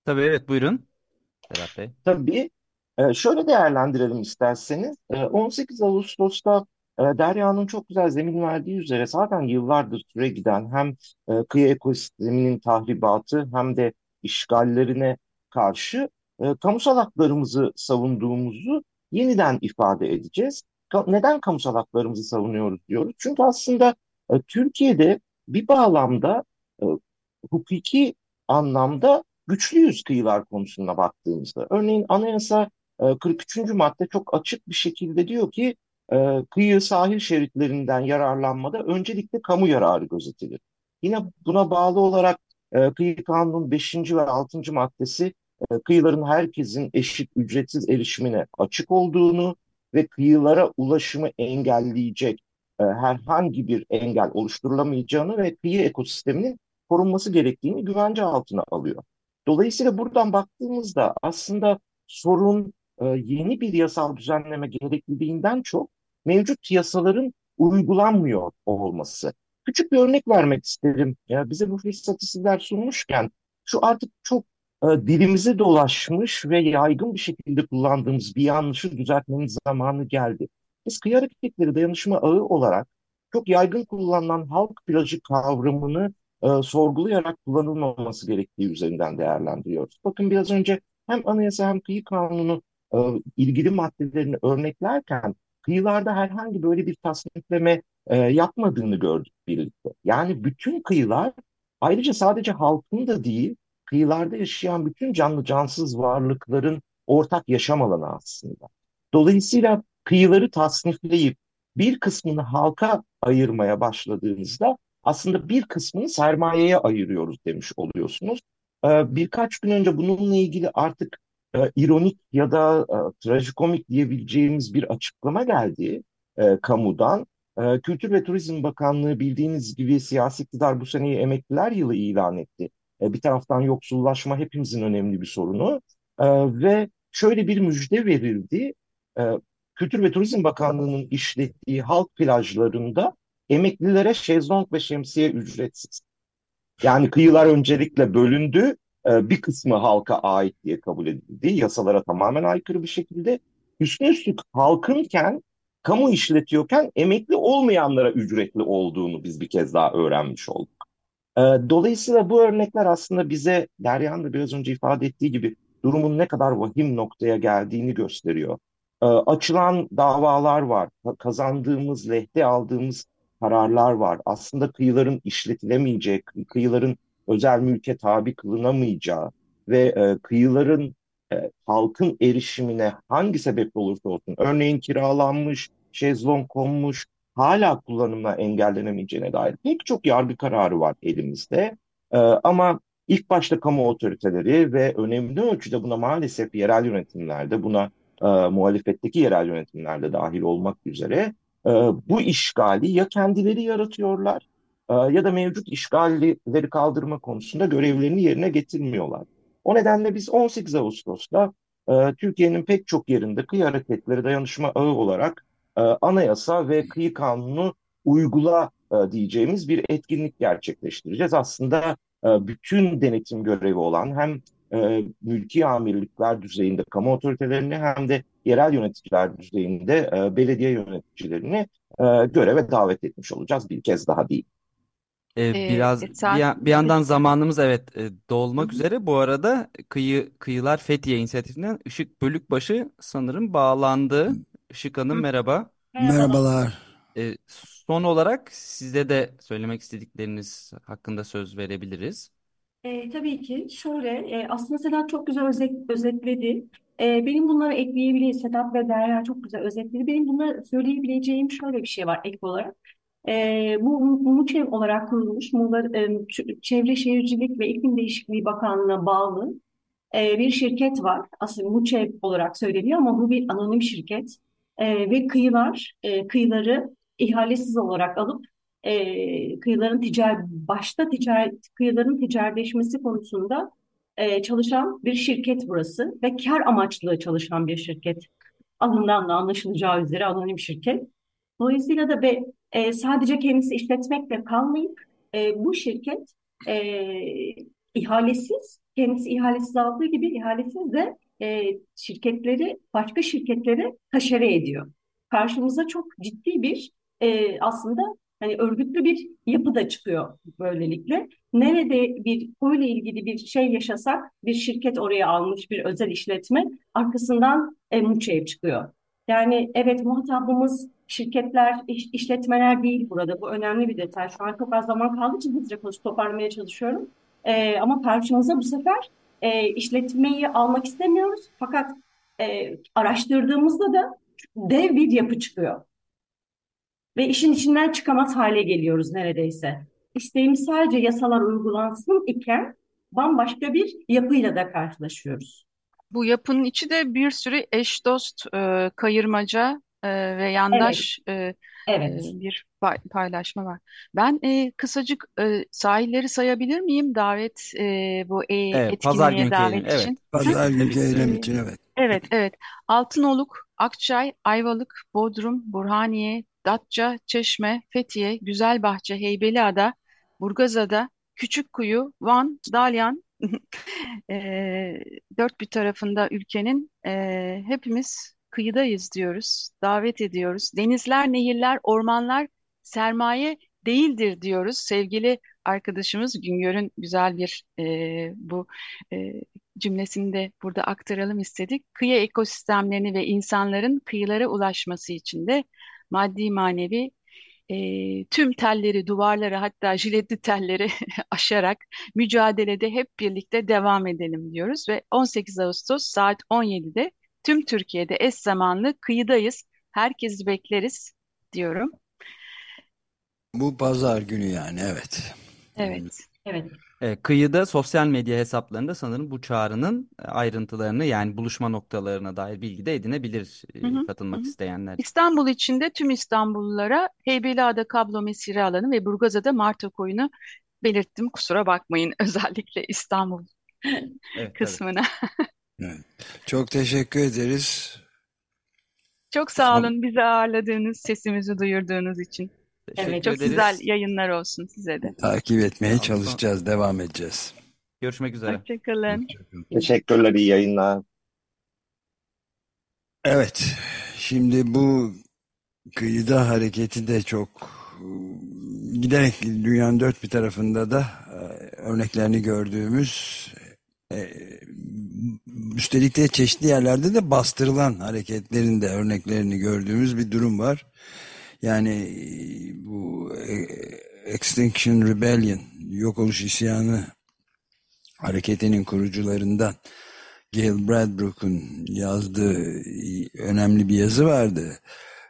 B: Tabii evet buyurun Sedat Bey.
E: Tabii. E, şöyle değerlendirelim isterseniz. E, 18 Ağustos'ta e, Derya'nın çok güzel zemin verdiği üzere zaten yıllardır süre giden hem e, kıyı ekosisteminin tahribatı hem de işgallerine karşı e, kamusal haklarımızı savunduğumuzu yeniden ifade edeceğiz. Neden kamusal haklarımızı savunuyoruz diyoruz? Çünkü aslında Türkiye'de bir bağlamda hukuki anlamda güçlüyüz kıyılar konusunda baktığımızda. Örneğin anayasa e, 43. madde çok açık bir şekilde diyor ki e, kıyı sahil şeritlerinden yararlanmada öncelikle kamu yararı gözetilir. Yine buna bağlı olarak e, Kıyı Kanunu'nun 5. ve 6. maddesi e, kıyıların herkesin eşit ücretsiz erişimine açık olduğunu ve kıyılara ulaşımı engelleyecek e, herhangi bir engel oluşturulamayacağını ve kıyı ekosisteminin korunması gerektiğini güvence altına alıyor. Dolayısıyla buradan baktığımızda aslında sorun e, yeni bir yasal düzenleme gerekliliğinden çok mevcut yasaların uygulanmıyor olması. Küçük bir örnek vermek isterim. Ya bize bu fırsatı sizler sunmuşken şu artık çok e, dilimize dolaşmış ve yaygın bir şekilde kullandığımız bir yanlışı düzeltmenin zamanı geldi. Biz kıyı hareketleri dayanışma ağı olarak çok yaygın kullanılan halk plajı kavramını e, sorgulayarak kullanılmaması gerektiği üzerinden değerlendiriyoruz. Bakın biraz önce hem anayasa hem kıyı kanunu e, ilgili maddelerini örneklerken kıyılarda herhangi böyle bir tasnifleme e, yapmadığını gördük birlikte. Yani bütün kıyılar ayrıca sadece halkın da değil, kıyılarda yaşayan bütün canlı cansız varlıkların ortak yaşam alanı aslında. Dolayısıyla kıyıları tasnifleyip bir kısmını halka ayırmaya başladığınızda aslında bir kısmını sermayeye ayırıyoruz demiş oluyorsunuz. Ee, birkaç gün önce bununla ilgili artık e, ironik ya da e, trajikomik diyebileceğimiz bir açıklama geldi e, kamudan. E, Kültür ve Turizm Bakanlığı bildiğiniz gibi siyasi iktidar bu seneyi emekliler yılı ilan etti. E, bir taraftan yoksullaşma hepimizin önemli bir sorunu E, ve şöyle bir müjde verildi. E, Kültür ve Turizm Bakanlığı'nın işlettiği halk plajlarında emeklilere şezlong ve şemsiye ücretsiz. Yani kıyılar öncelikle bölündü, e, bir kısmı halka ait diye kabul edildi. Yasalara tamamen aykırı bir şekilde. Üstüne üstlük halkınken, kamu işletiyorken emekli olmayanlara ücretli olduğunu biz bir kez daha öğrenmiş olduk. E, Dolayısıyla bu örnekler aslında bize Derya'nın da biraz önce ifade ettiği gibi durumun ne kadar vahim noktaya geldiğini gösteriyor. E, Açılan davalar var, kazandığımız, lehte aldığımız kararlar var. Aslında kıyıların işletilemeyeceği, kıyıların özel mülke tabi kılınamayacağı ve e, kıyıların e, halkın erişimine hangi sebeple olursa olsun, örneğin kiralanmış, şezlong konmuş, hala kullanımına engellenemeyeceğine dair pek çok yargı kararı var elimizde. E, ama ilk başta kamu otoriteleri ve önemli ölçüde buna maalesef yerel yönetimlerde, buna e, muhalefetteki yerel yönetimlerde dahil olmak üzere e, bu işgali ya kendileri yaratıyorlar ya da mevcut işgalleri kaldırma konusunda görevlerini yerine getirmiyorlar. O nedenle biz 18 Ağustos'ta e, Türkiye'nin pek çok yerinde kıyı hareketleri dayanışma ağı olarak e, anayasa ve kıyı kanunu uygula e, diyeceğimiz bir etkinlik gerçekleştireceğiz. Aslında bütün denetim görevi olan hem mülki amirlikler düzeyinde kamu otoritelerini hem de yerel yöneticiler düzeyinde belediye yöneticilerini göreve davet etmiş olacağız bir kez daha değil.
B: Ee,
D: Ee,
B: biraz bir,
D: Esat,
B: ya- bir yandan zamanımız evet e,
D: Hı
B: dolmak
D: hı.
B: üzere. Bu arada Kıyı Kıyılar Fethiye İnisiyatifinden Işık Bölükbaşı sanırım bağlandı. Işık Hanım
D: Hı.
B: merhaba.
C: Merhabalar.
A: Merhabalar.
B: Ee, son olarak size de söylemek istedikleriniz hakkında söz verebiliriz.
C: E, tabii ki şöyle e, aslında Sedat çok güzel özet, özetledi. E, benim bunları ekleyebileceğim Sedat ve Derya çok güzel özetledi. Benim bunları söyleyebileceğim şöyle bir şey var ek olarak. E, bu MUÇEV olarak kurulmuş Muğla e, Çevre Şehircilik ve İklim Değişikliği Bakanlığı'na bağlı e, bir şirket var. Aslında Muçev olarak söyleniyor ama bu bir anonim şirket. E, ve kıyılar, e, kıyıları ihalesiz olarak alıp e, kıyıların ticari, başta ticaret, kıyıların ticaretleşmesi konusunda e, çalışan bir şirket burası ve kar amaçlı çalışan bir şirket. Adından da anlaşılacağı üzere anonim şirket. Dolayısıyla da be, e, sadece kendisi işletmekle kalmayıp e, bu şirket e, ihalesiz, kendisi ihalesiz aldığı gibi ihalesiz de e, şirketleri başka şirketlere taşere ediyor. Karşımıza çok ciddi bir e, aslında hani örgütlü bir yapı da çıkıyor böylelikle. Nerede bir konuyla ilgili bir şey yaşasak bir şirket oraya almış bir özel işletme arkasından e, Muçev çıkıyor. Yani evet muhatabımız şirketler, iş- işletmeler değil burada. Bu önemli bir detay. Şu an çok az zaman kaldığı için hızlıca konuşup toparlamaya çalışıyorum. Ee, ama karşımıza bu sefer e, işletmeyi almak istemiyoruz. Fakat e, araştırdığımızda da dev bir yapı çıkıyor. Ve işin içinden çıkamaz hale geliyoruz neredeyse. İsteğimiz sadece yasalar uygulansın iken bambaşka bir yapıyla da karşılaşıyoruz.
D: Bu yapının içi de bir sürü eş dost, e, kayırmaca e, ve
C: Evet,
D: yandaş e, e,
C: evet.
D: bir pay- paylaşma var. Ben e, kısacık e, sahilleri sayabilir miyim davet e, bu e,
B: Evet, pazar
D: etkinliğe
B: günkü eylem.
D: davet
B: Evet.
D: için?
A: Pazar günkü eylem
D: E,
A: için evet.
D: evet, evet. Altınoluk, Akçay, Ayvalık, Bodrum, Burhaniye, Datça, Çeşme, Fethiye, Güzelbahçe, Heybeliada, Burgazada, Küçükkuyu, Van, Dalyan, [LAUGHS] Eee, dört bir tarafında ülkenin eee, hepimiz kıyıdayız diyoruz, davet ediyoruz. Denizler, nehirler, ormanlar sermaye değildir diyoruz. Sevgili arkadaşımız Güngör'ün güzel bir eee, bu eee, cümlesini de burada aktaralım istedik. Kıyı ekosistemlerini ve insanların kıyılara ulaşması için de maddi manevi e, tüm telleri, duvarları hatta jiletli telleri [LAUGHS] aşarak mücadelede hep birlikte devam edelim diyoruz ve 18 Ağustos saat 17'de tüm Türkiye'de eş zamanlı kıyıdayız. Herkesi bekleriz diyorum.
A: Bu pazar günü yani evet.
D: Evet.
C: Evet.
B: E, kıyıda sosyal medya hesaplarında sanırım bu çağrının e, ayrıntılarını yani buluşma noktalarına dair bilgi de edinebilir e,
D: Hı hı, hı
B: katılmak
D: hı.
B: isteyenler.
D: İstanbul içinde tüm İstanbullulara Heybeliada kablo mesire alanı ve Burgazada Marta koyunu belirttim. Kusura bakmayın [LAUGHS] özellikle İstanbul
B: Evet, tabii.
D: kısmına.
A: Evet. Çok teşekkür ederiz.
D: Çok sağ olun bizi ağırladığınız, sesimizi duyurduğunuz için.
B: Teşekkür
C: Evet.
D: Çok güzel
B: ederiz.
D: yayınlar olsun size de.
A: takip etmeye.
B: Son-
A: çalışacağız, devam edeceğiz.
B: Görüşmek üzere.
D: Hoşçakalın.
A: Hoşçakalın.
E: Teşekkürler, iyi yayınlar.
A: Evet, şimdi bu kıyıda hareketi de çok giderek dünyanın dört bir tarafında da e, örneklerini gördüğümüz e, üstelik de çeşitli yerlerde de bastırılan hareketlerin de örneklerini gördüğümüz bir durum var. Yani Extinction Rebellion, yok oluş isyanı hareketinin kurucularından Gail Bradbrook'un yazdığı önemli bir yazı vardı.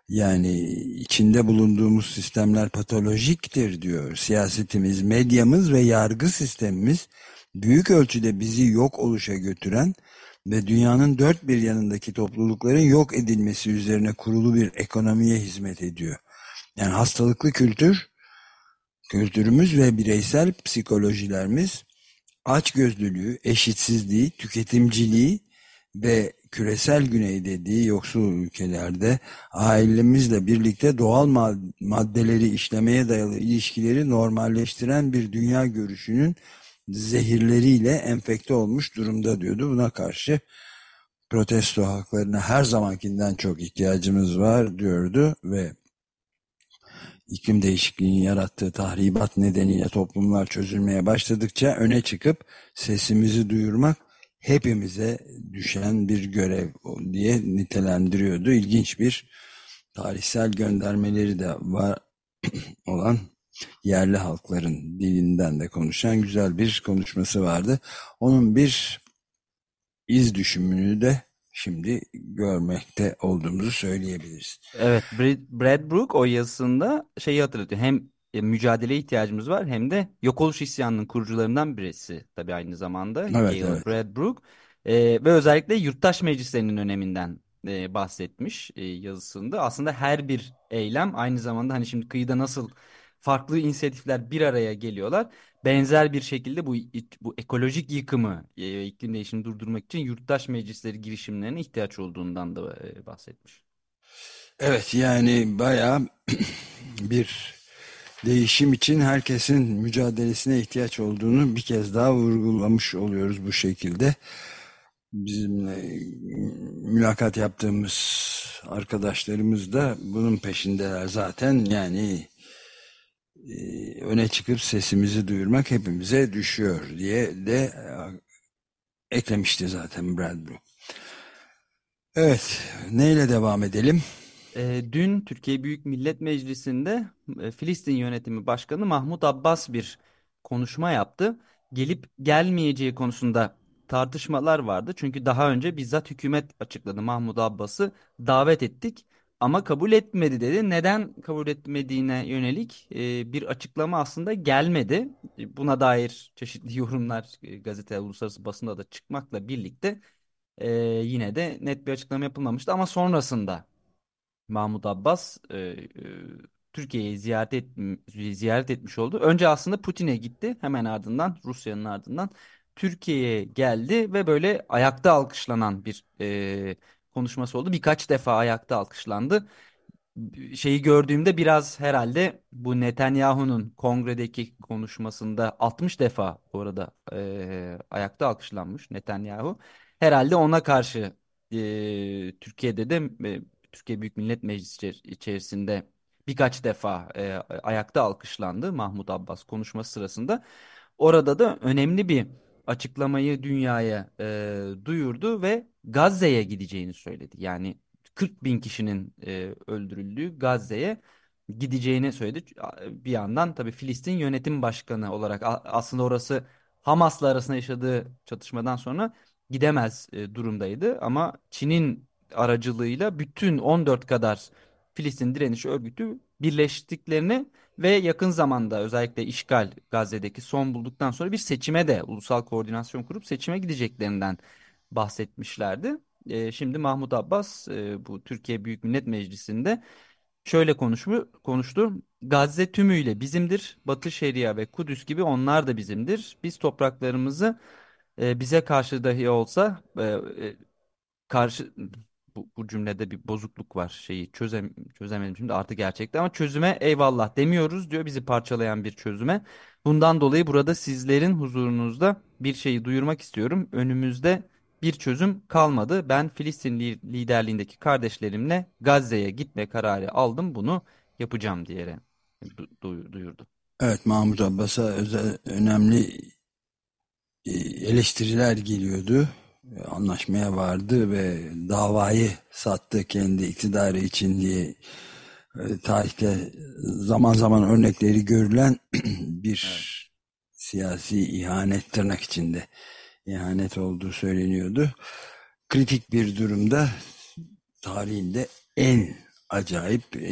A: Yani içinde bulunduğumuz sistemler patolojiktir diyor. Siyasetimiz, medyamız ve yargı sistemimiz büyük ölçüde bizi yok oluşa götüren ve dünyanın dört bir yanındaki toplulukların yok edilmesi üzerine kurulu bir ekonomiye hizmet ediyor. Yani hastalıklı kültür, kültürümüz ve bireysel psikolojilerimiz açgözlülüğü, eşitsizliği, tüketimciliği ve küresel güney dediği yoksul ülkelerde ailemizle birlikte doğal maddeleri işlemeye dayalı ilişkileri normalleştiren bir dünya görüşünün zehirleriyle enfekte olmuş durumda diyordu. Buna karşı protesto haklarına her zamankinden çok ihtiyacımız var diyordu ve iklim değişikliğinin yarattığı tahribat nedeniyle toplumlar çözülmeye başladıkça öne çıkıp sesimizi duyurmak hepimize düşen bir görev diye nitelendiriyordu. İlginç bir tarihsel göndermeleri de var [CLEARS THROAT] olan yerli halkların dilinden de konuşan güzel bir konuşması vardı. Onun bir iz düşümünü de şimdi görmekte olduğumuzu söyleyebiliriz.
B: Evet, Brad, Brook o yazısında şeyi hatırlatıyor. Hem e, mücadele ihtiyacımız var hem de yok oluş isyanının kurucularından birisi tabii aynı zamanda
A: Evet,
B: Gail
A: evet.
B: Brad Brook. E, ve özellikle yurttaş meclislerinin öneminden e, bahsetmiş e, yazısında. Aslında her bir eylem aynı zamanda hani şimdi kıyıda nasıl farklı inisiyatifler bir araya geliyorlar. Benzer bir şekilde bu bu ekolojik yıkımı, e, iklim değişimini durdurmak için yurttaş meclisleri girişimlerine ihtiyaç olduğundan da e, bahsetmiş.
A: Evet yani bayağı [CLEARS THROAT] bir değişim için herkesin mücadelesine ihtiyaç olduğunu bir kez daha vurgulamış oluyoruz bu şekilde. Bizimle mülakat yaptığımız arkadaşlarımız da bunun peşindeler zaten yani e, öne çıkıp sesimizi duyurmak hepimize düşüyor diye de e, eklemişti zaten Bradbury. Evet, neyle devam edelim?
B: E, dün Türkiye Büyük Millet Meclisi'nde e, Filistin Yönetimi Başkanı Mahmut Abbas bir konuşma yaptı. Gelip gelmeyeceği konusunda tartışmalar vardı. Çünkü daha önce bizzat hükümet açıkladı. Mahmut Abbas'ı davet ettik ama kabul etmedi dedi. Neden kabul etmediğine yönelik e, bir açıklama aslında gelmedi. Buna dair çeşitli [LAUGHS] yorumlar e, gazete, uluslararası basında da çıkmakla birlikte e, yine de net bir açıklama yapılmamıştı. Ama sonrasında Mahmut Abbas e, e, Türkiye'yi ziyaret, et, ziyaret etmiş oldu. Önce aslında Putin'e gitti. Hemen ardından Rusya'nın ardından Türkiye'ye geldi ve böyle ayakta alkışlanan bir e, konuşması oldu. Birkaç defa ayakta alkışlandı. Şeyi gördüğümde biraz herhalde bu Netanyahu'nun kongredeki konuşmasında 60 defa bu arada e, ayakta alkışlanmış Netanyahu. Herhalde ona karşı e, Türkiye'de de e, Türkiye Büyük Millet Meclisi içerisinde birkaç defa e, ayakta alkışlandı Mahmut Abbas konuşması sırasında. Orada da önemli bir açıklamayı dünyaya e, duyurdu ve Gazze'ye gideceğini söyledi. Yani 40 bin kişinin e, öldürüldüğü Gazze'ye gideceğini söyledi. Bir yandan tabii Filistin Yönetim Başkanı olarak aslında orası Hamas'la arasında yaşadığı çatışmadan sonra gidemez e, durumdaydı. Ama Çin'in aracılığıyla bütün 14 kadar Filistin Direniş Örgütü birleştiklerini ve yakın zamanda özellikle işgal Gazze'deki son bulduktan sonra bir seçime de ulusal koordinasyon kurup seçime gideceklerinden bahsetmişlerdi. E, şimdi Mahmut Abbas e, bu Türkiye Büyük Millet Meclisi'nde şöyle konuşmu, konuştu. Gazze tümüyle bizimdir. Batı Şeria ve Kudüs gibi onlar da bizimdir. Biz topraklarımızı e, bize karşı dahi olsa e, e, karşı bu, bu cümlede bir bozukluk var şeyi çözem çözemedim şimdi artı gerçekten ama çözüme eyvallah demiyoruz diyor bizi parçalayan bir çözüme. Bundan dolayı burada sizlerin huzurunuzda bir şeyi duyurmak istiyorum. Önümüzde bir çözüm kalmadı. Ben Filistin liderliğindeki kardeşlerimle Gazze'ye gitme kararı aldım. Bunu yapacağım diye duyurdu.
A: Evet Mahmut Abbas'a özel önemli e, eleştiriler geliyordu anlaşmaya vardı ve davayı sattı kendi iktidarı için diye e, tarihte zaman zaman örnekleri görülen [CLEARS THROAT] bir evet. siyasi ihanet tırnak içinde ihanet olduğu söyleniyordu. Kritik bir durumda tarihinde en acayip e,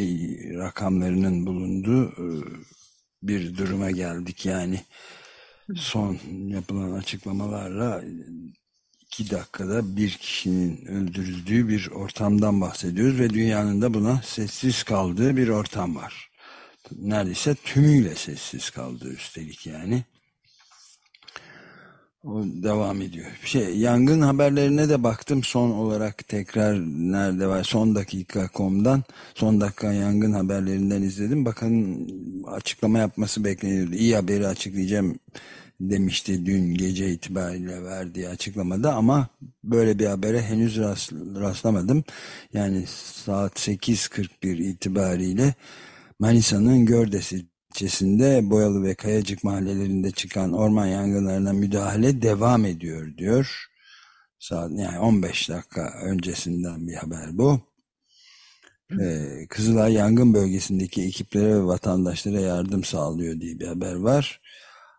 A: rakamlarının bulunduğu e, bir duruma geldik yani son yapılan açıklamalarla iki dakikada bir kişinin öldürüldüğü bir ortamdan bahsediyoruz ve dünyanın da buna sessiz kaldığı bir ortam var. Neredeyse tümüyle sessiz kaldı üstelik yani. O devam ediyor. Şey, yangın haberlerine de baktım son olarak tekrar nerede var son dakika.com'dan son dakika yangın haberlerinden izledim. Bakın açıklama yapması bekleniyordu. İyi haberi açıklayacağım demişti dün gece itibariyle verdiği açıklamada ama böyle bir habere henüz rastlamadım. Yani saat 8.41 itibariyle Manisa'nın Gördes ilçesinde Boyalı ve Kayacık mahallelerinde çıkan orman yangınlarına müdahale devam ediyor diyor. Saat yani 15 dakika öncesinden bir haber bu. Ee, Kızılay yangın bölgesindeki ekiplere ve vatandaşlara yardım sağlıyor diye bir haber var.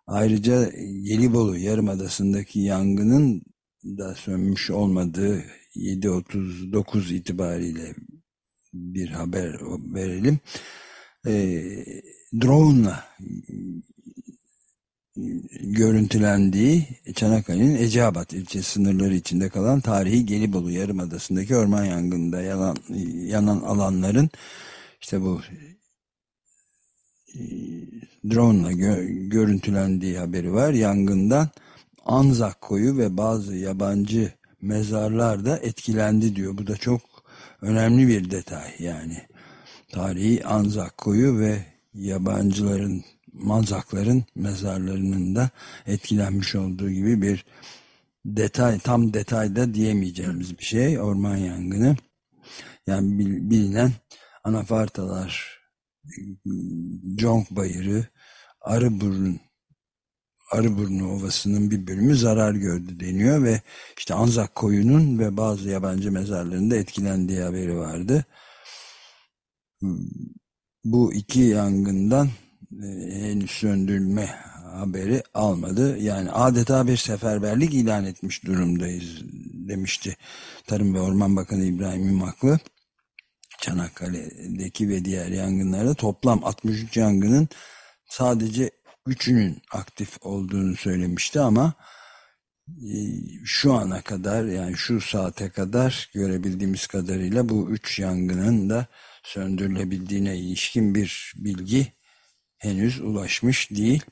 A: Ayrıca Gelibolu Yarımadası'ndaki yangının da sönmüş olmadığı 7.39 itibariyle bir haber verelim. E, drone'la görüntülendiği Çanakkale'nin Eceabat ilçesi sınırları içinde kalan tarihi Gelibolu Yarımadası'ndaki orman yangınında yanan, yanan alanların işte bu drone ile gö görüntülendiği haberi var. Yangından Anzak koyu ve bazı yabancı mezarlar da etkilendi diyor. Bu da çok önemli bir detay yani. Tarihi Anzak koyu ve yabancıların Mazakların mezarlarının da etkilenmiş olduğu gibi bir detay, tam detayda diyemeyeceğimiz bir şey. Orman yangını. Yani bilinen anafartalar, Conk Bayırı, Arıburun, Arıburnu Ovası'nın bir bölümü zarar gördü deniyor ve işte Anzak koyunun ve bazı yabancı mezarlarında etkilendiği haberi vardı. Bu iki yangından e, henüz söndürülme haberi almadı. Yani adeta bir seferberlik ilan etmiş durumdayız demişti Tarım ve Orman Bakanı İbrahim İmaklı. Çanakkale'deki ve diğer yangınlarda toplam 63 yangının sadece üçünün aktif olduğunu söylemişti ama e, şu ana kadar yani şu saate kadar görebildiğimiz kadarıyla bu üç yangının da söndürülebildiğine ilişkin bir bilgi henüz ulaşmış değil.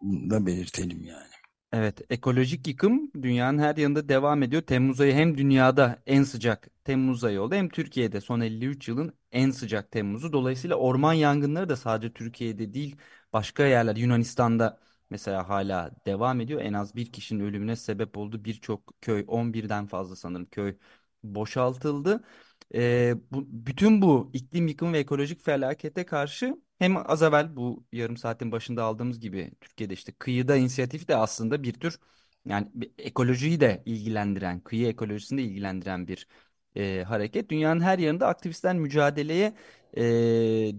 A: Bunu da belirtelim yani.
B: Evet, ekolojik yıkım dünyanın her yanında devam ediyor. Temmuz ayı hem dünyada en sıcak Temmuz ayı oldu hem Türkiye'de son 53 yılın en sıcak Temmuz'u. Dolayısıyla orman yangınları da sadece Türkiye'de değil başka yerler Yunanistan'da mesela hala devam ediyor. En az bir kişinin ölümüne sebep oldu. Birçok köy 11'den fazla sanırım köy boşaltıldı. Ee, bu, bütün bu iklim yıkımı ve ekolojik felakete karşı hem az evvel bu yarım saatin başında aldığımız gibi Türkiye'de işte kıyıda inisiyatif de aslında bir tür yani bir ekolojiyi de ilgilendiren, kıyı ekolojisini de ilgilendiren bir e, hareket. Dünyanın her yerinde aktivistler mücadeleye e,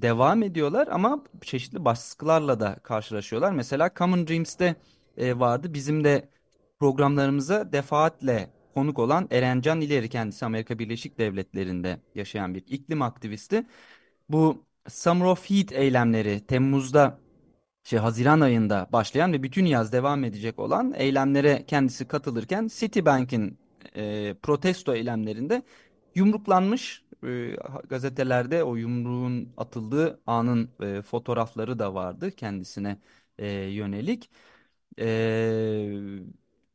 B: devam ediyorlar ama çeşitli baskılarla da karşılaşıyorlar. Mesela Common Dreams'te e, vardı. Bizim de programlarımıza defaatle konuk olan Erencan İleri kendisi Amerika Birleşik Devletleri'nde yaşayan bir iklim aktivisti. Bu Summer of Heat eylemleri Temmuz'da şey Haziran ayında başlayan ve bütün yaz devam edecek olan eylemlere kendisi katılırken Citibank'in e, protesto eylemlerinde yumruklanmış e, gazetelerde o yumruğun atıldığı anın e, fotoğrafları da vardı kendisine e, yönelik. E,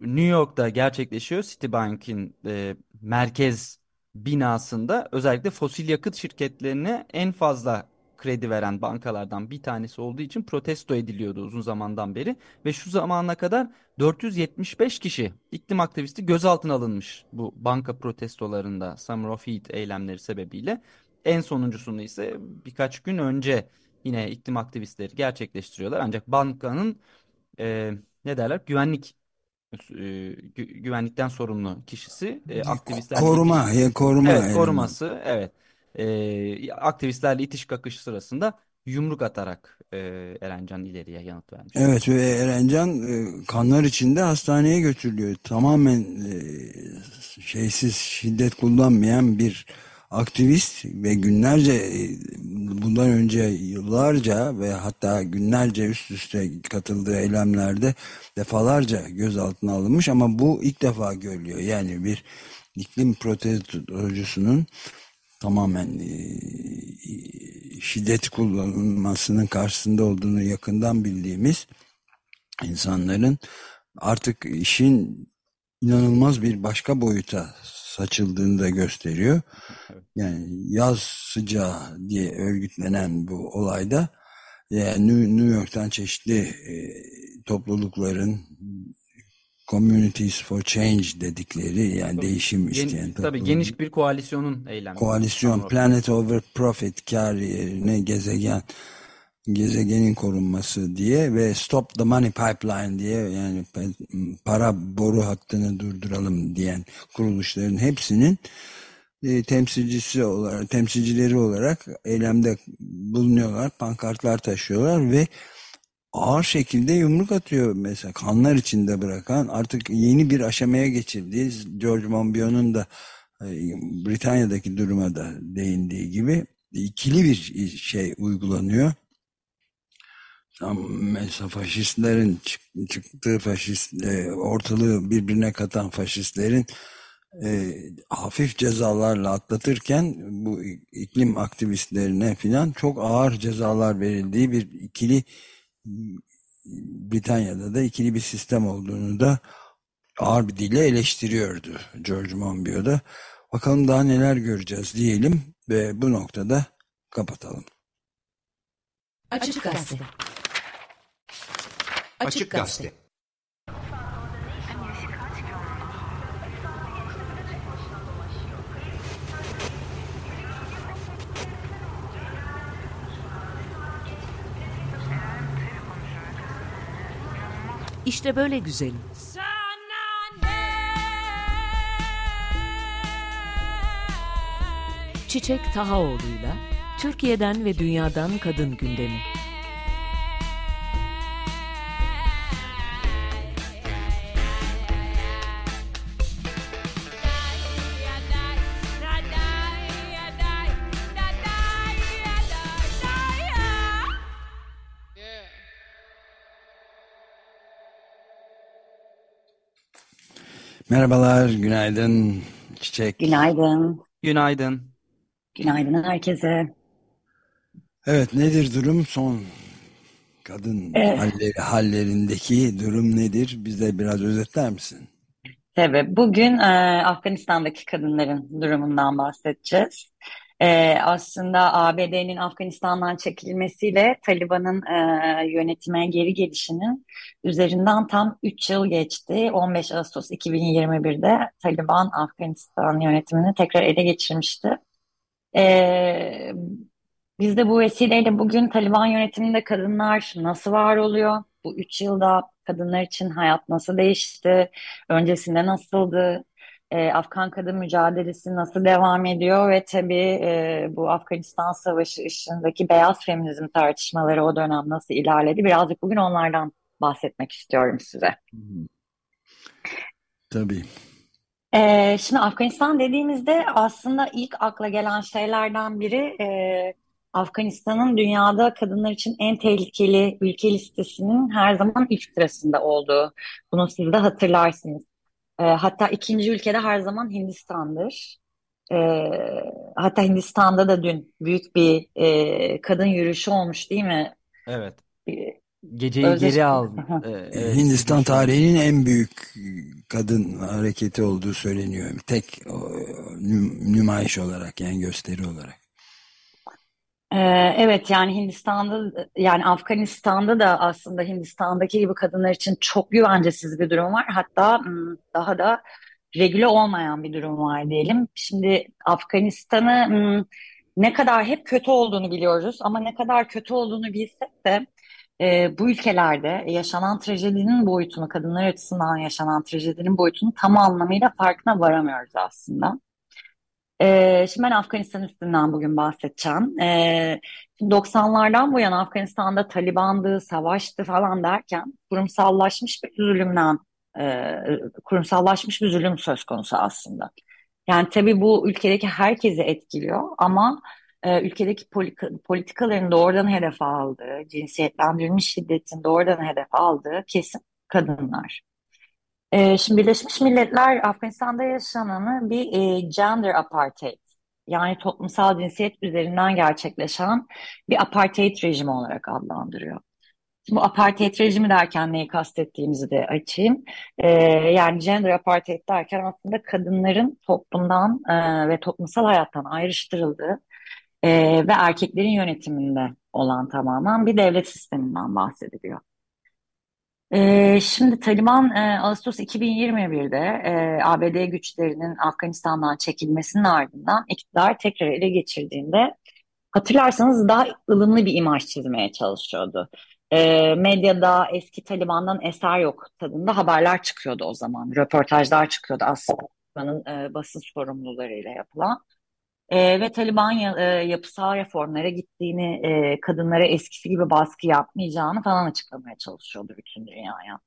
B: New York'ta gerçekleşiyor Citibank'in e, merkez binasında özellikle fosil yakıt şirketlerine en fazla kredi veren bankalardan bir tanesi olduğu için protesto ediliyordu uzun zamandan beri. Ve şu zamana kadar 475 kişi iklim aktivisti gözaltına alınmış bu banka protestolarında Summer of Heat eylemleri sebebiyle. En sonuncusunu ise birkaç gün önce yine iklim aktivistleri gerçekleştiriyorlar. Ancak bankanın e, ne derler güvenlik e, güvenlikten sorumlu kişisi e, aktivistlerle
A: koruma
B: itiş,
A: ya koruma
B: evet koruması evet e, aktivistlerle itiş kakış sırasında yumruk atarak e, Erencan ileriye yanıt vermiş.
A: Evet ve Erencan e, kanlar içinde hastaneye götürülüyor. Tamamen e, şeysiz şiddet kullanmayan bir aktivist ve günlerce bundan önce yıllarca ve hatta günlerce üst üste katıldığı eylemlerde defalarca gözaltına alınmış ama bu ilk defa görülüyor. Yani bir iklim protestocusunun tamamen e, şiddet kullanılmasının karşısında olduğunu yakından bildiğimiz insanların artık işin inanılmaz bir başka boyuta saçıldığını da gösteriyor. Yani yaz sıcağı diye örgütlenen bu olayda yani New York'tan çeşitli e, toplulukların Communities for Change dedikleri yani tabii, değişim isteyen
B: gen, Tabii geniş bir koalisyonun eylemi.
A: Koalisyon Planet Over Profit kar yerine gezegen gezegenin korunması diye ve Stop the Money Pipeline diye yani para boru hattını durduralım diyen kuruluşların hepsinin e, temsilcisi olarak temsilcileri olarak eylemde bulunuyorlar, pankartlar taşıyorlar ve ağır şekilde yumruk atıyor mesela kanlar içinde bırakan artık yeni bir aşamaya geçildi. George Monbiot'un da e, Britanya'daki duruma da değindiği gibi ikili bir şey uygulanıyor mesela faşistlerin çıktığı faşist e, ortalığı birbirine katan faşistlerin e, hafif cezalarla atlatırken bu iklim aktivistlerine filan çok ağır cezalar verildiği bir ikili Britanya'da da ikili bir sistem olduğunu da ağır bir dille eleştiriyordu George Monbiot da. Bakalım daha neler göreceğiz diyelim ve bu noktada kapatalım.
F: Açık Gazete Açık Gazete İşte böyle güzelim. Çiçek Tahaoğlu'yla Türkiye'den ve dünyadan kadın gündemi.
A: Merhabalar, günaydın Çiçek.
G: Günaydın.
B: Günaydın.
G: Günaydın herkese.
A: Evet, nedir durum? Son kadın
G: Evet.
A: halleri, hallerindeki durum nedir? Bize biraz özetler misin?
G: Tabii bugün e, Afganistan'daki kadınların durumundan bahsedeceğiz. E, aslında ABD'nin Afganistan'dan çekilmesiyle Taliban'ın e, yönetime geri gelişinin üzerinden tam 3 yıl geçti. 15 Ağustos 2021'de Taliban Afganistan yönetimini tekrar ele geçirmişti. E, biz de bu vesileyle bugün Taliban yönetiminde kadınlar nasıl var oluyor? Bu 3 yılda kadınlar için hayat nasıl değişti? Öncesinde nasıldı? E, Afgan kadın mücadelesi nasıl devam ediyor ve tabii e, bu Afganistan Savaşı ışığındaki beyaz feminizm tartışmaları o dönem nasıl ilerledi? Birazcık bugün onlardan bahsetmek istiyorum size.
A: Tabii.
G: E, şimdi Afganistan dediğimizde aslında ilk akla gelen şeylerden biri e, Afganistan'ın dünyada kadınlar için en tehlikeli ülke listesinin her zaman ilk sırasında olduğu. Bunu siz de hatırlarsınız. E, hatta ikinci ülkede her zaman Hindistan'dır. E, hatta Hindistan'da da dün büyük bir e, kadın yürüyüşü olmuş değil mi?
B: Evet. Geceyi
G: Özdeş-
B: geri al.
G: Aha.
B: Ee,
A: Ee,
B: evet,
A: Hindistan tarihinin en büyük kadın hareketi olduğu söyleniyor. Tek o, nü- nümayiş olarak yani gösteri olarak.
G: Ee, evet yani Hindistan'da yani Afganistan'da da aslında Hindistan'daki gibi kadınlar için çok güvencesiz bir durum var. Hatta hmm, daha da regüle olmayan bir durum var diyelim. Şimdi Afganistan'ı hmm, ne kadar hep kötü olduğunu biliyoruz ama ne kadar kötü olduğunu bilsek de e, bu ülkelerde yaşanan trajedinin boyutunu, kadınlar açısından yaşanan trajedinin boyutunu tam anlamıyla farkına varamıyoruz aslında. Ee, şimdi ben Afganistan üstünden bugün bahsedeceğim. Ee, şimdi 90'lardan bu yana Afganistan'da Taliban'dı, savaştı falan derken kurumsallaşmış bir zulümden, e, kurumsallaşmış bir zulüm söz konusu aslında. Yani tabii bu ülkedeki herkesi etkiliyor ama e, ülkedeki poli- politikaların doğrudan hedef aldığı, cinsiyetlendirilmiş şiddetin doğrudan hedef aldığı kesim kadınlar. Ee, şimdi Birleşmiş Milletler Afganistan'da yaşananı bir e, gender apartheid yani toplumsal cinsiyet üzerinden gerçekleşen bir apartheid rejimi olarak adlandırıyor. Şimdi bu apartheid rejimi derken neyi kastettiğimizi de açayım. Ee, yani gender apartheid derken aslında kadınların toplumdan e, ve toplumsal hayattan ayrıştırıldığı e, ve erkeklerin yönetiminde olan tamamen bir devlet sisteminden bahsediliyor. Ee, şimdi Taliban e, Ağustos 2021'de e, ABD güçlerinin Afganistan'dan çekilmesinin ardından iktidar tekrar ele geçirdiğinde hatırlarsanız daha ılımlı bir imaj çizmeye çalışıyordu. Ee, medyada eski Taliban'dan eser yok tadında haberler çıkıyordu o zaman. Röportajlar çıkıyordu aslında e, basın sorumlularıyla yapılan. Ee, ve Taliban ya- e, yapısal reformlara gittiğini, e, kadınlara eskisi gibi baskı yapmayacağını falan açıklamaya çalışıyordu bütün dünyaya.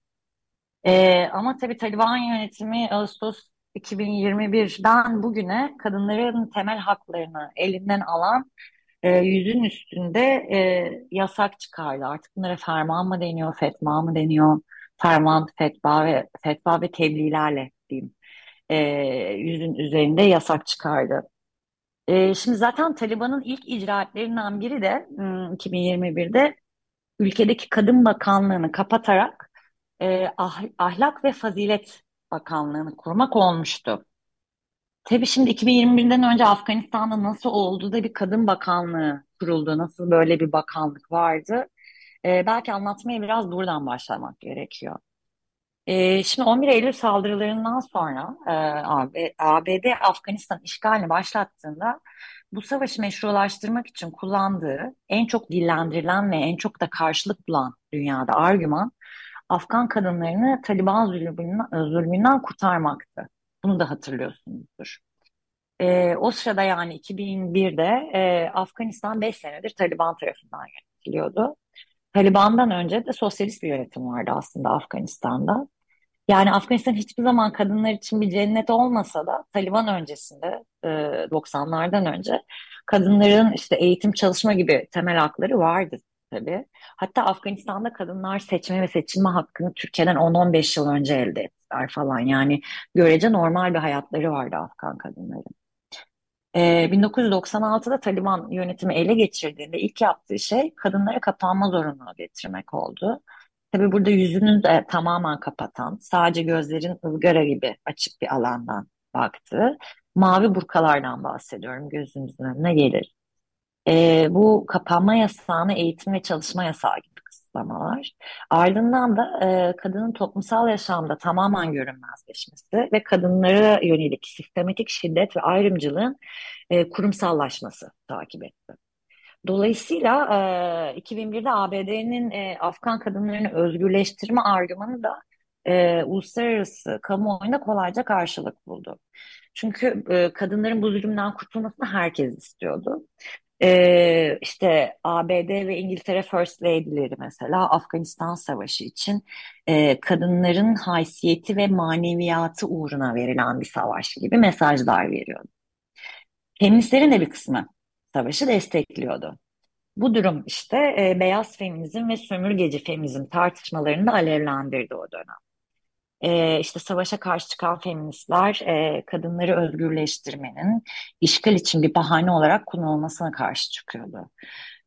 G: Ee, ama tabii Taliban yönetimi Ağustos 2021'den bugüne kadınların temel haklarını elinden alan e, yüzün üstünde e, yasak çıkardı. Artık bunlara ferman mı deniyor, fetva mı deniyor? Ferman, fetva ve fetva ve tebliğlerle diyeyim. E, yüzün üzerinde yasak çıkardı. E, şimdi zaten Taliban'ın ilk icraatlerinden biri de 2021'de hmm, ülkedeki Kadın Bakanlığı'nı kapatarak e, ah, Ahlak ve Fazilet Bakanlığı'nı kurmak olmuştu. Tabii şimdi 2021'den önce Afganistan'da nasıl oldu da bir kadın bakanlığı kuruldu, nasıl böyle bir bakanlık vardı? Ee, belki anlatmaya biraz buradan başlamak gerekiyor. Ee, şimdi 11 Eylül saldırılarından sonra e, ABD Afganistan işgalini başlattığında bu savaşı meşrulaştırmak için kullandığı en çok dillendirilen ve en çok da karşılık bulan dünyada argüman Afgan kadınlarını Taliban zulmünden, zulmünden kurtarmaktı. Bunu da hatırlıyorsunuzdur. E, o sırada yani 2001'de e, Afganistan 5 senedir Taliban tarafından yönetiliyordu. Taliban'dan önce de sosyalist bir yönetim vardı aslında Afganistan'da. Yani Afganistan hiçbir zaman kadınlar için bir cennet olmasa da Taliban öncesinde e, 90'lardan önce kadınların işte eğitim çalışma gibi temel hakları vardı tabii. Hatta Afganistan'da kadınlar seçme ve seçilme hakkını Türkiye'den 10-15 yıl önce elde ettiler falan. Yani görece normal bir hayatları vardı Afgan kadınların. Ee, 1996'da Taliban yönetimi ele geçirdiğinde ilk yaptığı şey kadınlara kapanma zorunluluğu getirmek oldu. Tabii burada yüzünü de tamamen kapatan, sadece gözlerin ızgara gibi açık bir alandan baktı. Mavi burkalardan bahsediyorum gözünüzün önüne gelir. E, bu kapanma yasağına eğitim ve çalışma yasağı gibi kısıtlamalar. Ardından da e, kadının toplumsal yaşamda tamamen görünmezleşmesi ve kadınlara yönelik sistematik şiddet ve ayrımcılığın e, kurumsallaşması takip etti. Dolayısıyla e, 2001'de ABD'nin e, Afgan kadınlarını özgürleştirme argümanı da e, uluslararası kamuoyunda kolayca karşılık buldu. Çünkü e, kadınların bu zulümden kurtulmasını herkes istiyordu. Ee, işte ABD ve İngiltere First Lady'leri mesela Afganistan Savaşı için e, kadınların haysiyeti ve maneviyatı uğruna verilen bir savaş gibi mesajlar veriyordu. Feministlerin de bir kısmı savaşı destekliyordu. Bu durum işte e, beyaz feminizm ve sömürgeci feminizm tartışmalarını da alevlendirdi o dönem e, işte savaşa karşı çıkan feministler e, kadınları özgürleştirmenin işgal için bir bahane olarak kullanılmasına karşı çıkıyordu.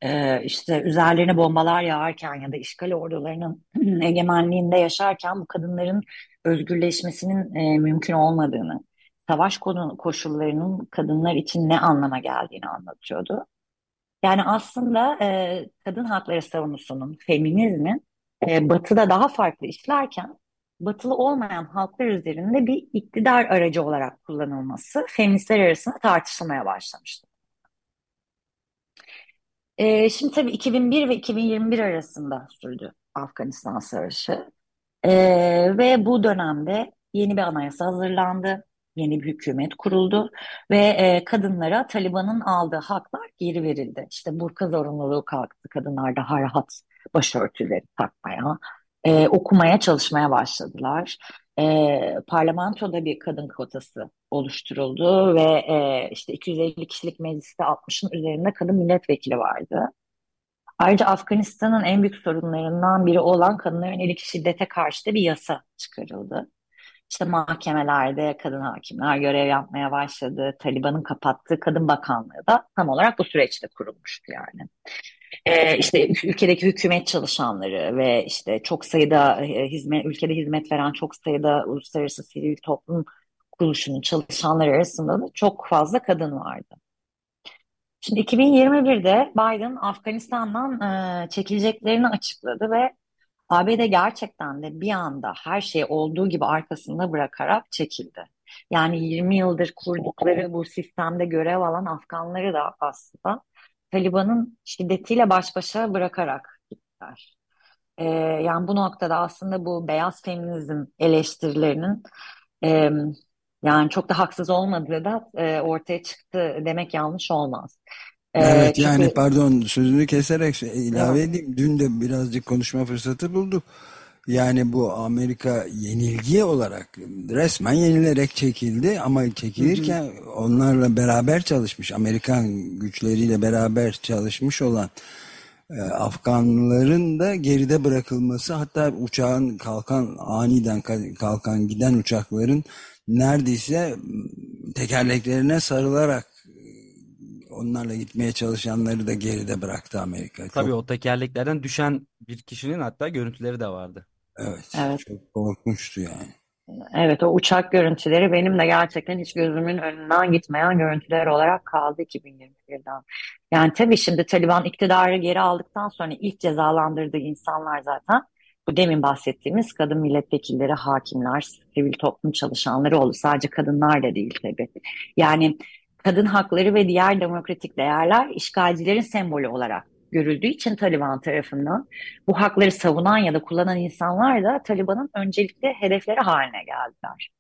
G: E, işte üzerlerine bombalar yağarken ya da işgal ordularının [CLEARS THROAT] egemenliğinde yaşarken bu kadınların özgürleşmesinin e, mümkün olmadığını, savaş koşullarının kadınlar için ne anlama geldiğini anlatıyordu. Yani aslında e, kadın hakları savunusunun, feminizmin e, batıda daha farklı işlerken batılı olmayan halklar üzerinde bir iktidar aracı olarak kullanılması feministler arasında tartışılmaya başlamıştı. Ee, şimdi tabii 2001 ve 2021 arasında sürdü Afganistan Savaşı. Ee, ve bu dönemde yeni bir anayasa hazırlandı, yeni bir hükümet kuruldu ve e, kadınlara Taliban'ın aldığı haklar geri verildi. İşte burka zorunluluğu kalktı, kadınlar daha rahat başörtüleri takmaya, e, okumaya çalışmaya başladılar. E, parlamentoda bir kadın kotası oluşturuldu ve e, işte 250 kişilik mecliste 60'ın üzerinde kadın milletvekili vardı. Ayrıca Afganistan'ın en büyük sorunlarından biri olan kadınların elik şiddete karşı da bir yasa çıkarıldı. İşte mahkemelerde kadın hakimler görev yapmaya başladı. Taliban'ın kapattığı kadın bakanlığı da tam olarak bu süreçte kurulmuştu yani e, işte ülkedeki hükümet çalışanları ve işte çok sayıda e, hizmet ülkede hizmet veren çok sayıda uluslararası sivil toplum kuruluşunun çalışanları arasında da çok fazla kadın vardı. Şimdi 2021'de Biden Afganistan'dan e, çekileceklerini açıkladı ve ABD gerçekten de bir anda her şey olduğu gibi arkasında bırakarak çekildi. Yani 20 yıldır kurdukları bu sistemde görev alan Afganları da aslında Taliban'ın şiddetiyle baş başa bırakarak gittiler. Ee, yani bu noktada aslında bu beyaz feminizm eleştirilerinin e, yani çok da haksız olmadığı da e, ortaya çıktı demek yanlış olmaz.
A: Ee, evet çünkü... yani pardon sözünü keserek ilave evet. edeyim. Dün de birazcık konuşma fırsatı bulduk. Yani bu Amerika yenilgi olarak resmen yenilerek çekildi ama çekilirken hı hı. onlarla beraber çalışmış, Amerikan güçleriyle beraber çalışmış olan e, Afganların da geride bırakılması hatta uçağın kalkan aniden kalkan giden uçakların neredeyse tekerleklerine sarılarak onlarla gitmeye çalışanları da geride bıraktı Amerika.
B: Tabii çok... o tekerleklerden düşen bir kişinin hatta görüntüleri de vardı.
A: Evet, evet. çok korkunçtu yani.
G: Evet o uçak görüntüleri benim de gerçekten hiç gözümün önünden gitmeyen görüntüler olarak kaldı 2021'den. Yani tabii şimdi Taliban iktidarı geri aldıktan sonra ilk cezalandırdığı insanlar zaten bu demin bahsettiğimiz kadın milletvekilleri, hakimler, sivil toplum çalışanları oldu. Sadece kadınlar da değil tabii. Yani kadın hakları ve diğer demokratik değerler işgalcilerin sembolü olarak görüldüğü için Taliban tarafından bu hakları savunan ya da kullanan insanlar da Taliban'ın öncelikli hedefleri haline geldiler.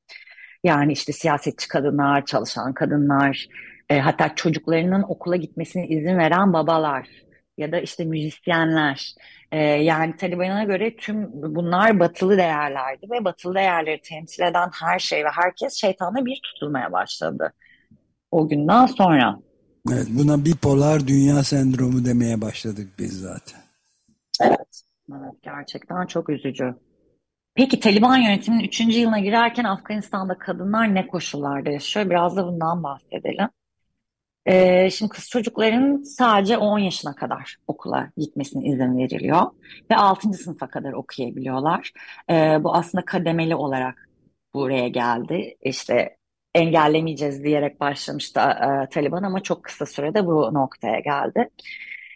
G: Yani işte siyasetçi kadınlar, çalışan kadınlar, e, hatta çocuklarının okula gitmesine izin veren babalar ya da işte müzisyenler. E, yani Taliban'a göre tüm bunlar batılı değerlerdi ve batılı değerleri temsil eden her şey ve herkes şeytanla bir tutulmaya başladı o günden sonra.
A: Evet, buna bipolar dünya sendromu demeye başladık biz zaten.
G: Evet, evet gerçekten çok üzücü. Peki Taliban yönetiminin 3. yılına girerken Afganistan'da kadınlar ne koşullarda yaşıyor? Biraz da bundan bahsedelim. Ee, şimdi kız çocukların sadece 10 yaşına kadar okula gitmesine izin veriliyor ve 6. sınıfa kadar okuyabiliyorlar. Ee, bu aslında kademeli olarak buraya geldi. İşte engellemeyeceğiz diyerek başlamıştı e, Taliban ama çok kısa sürede bu noktaya geldi.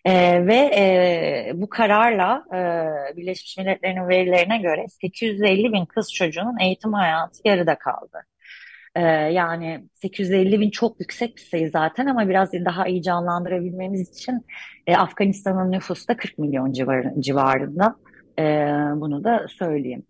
G: E, ve e, bu kararla e, Birleşmiş Milletler'in verilerine göre 850 bin kız çocuğunun eğitim hayatı yarıda kaldı. E, yani 850 bin çok yüksek bir sayı zaten ama biraz daha iyi canlandırabilmemiz için e, Afganistan'ın nüfusu da 40 milyon civarı, civarında. E, bunu da söyleyeyim.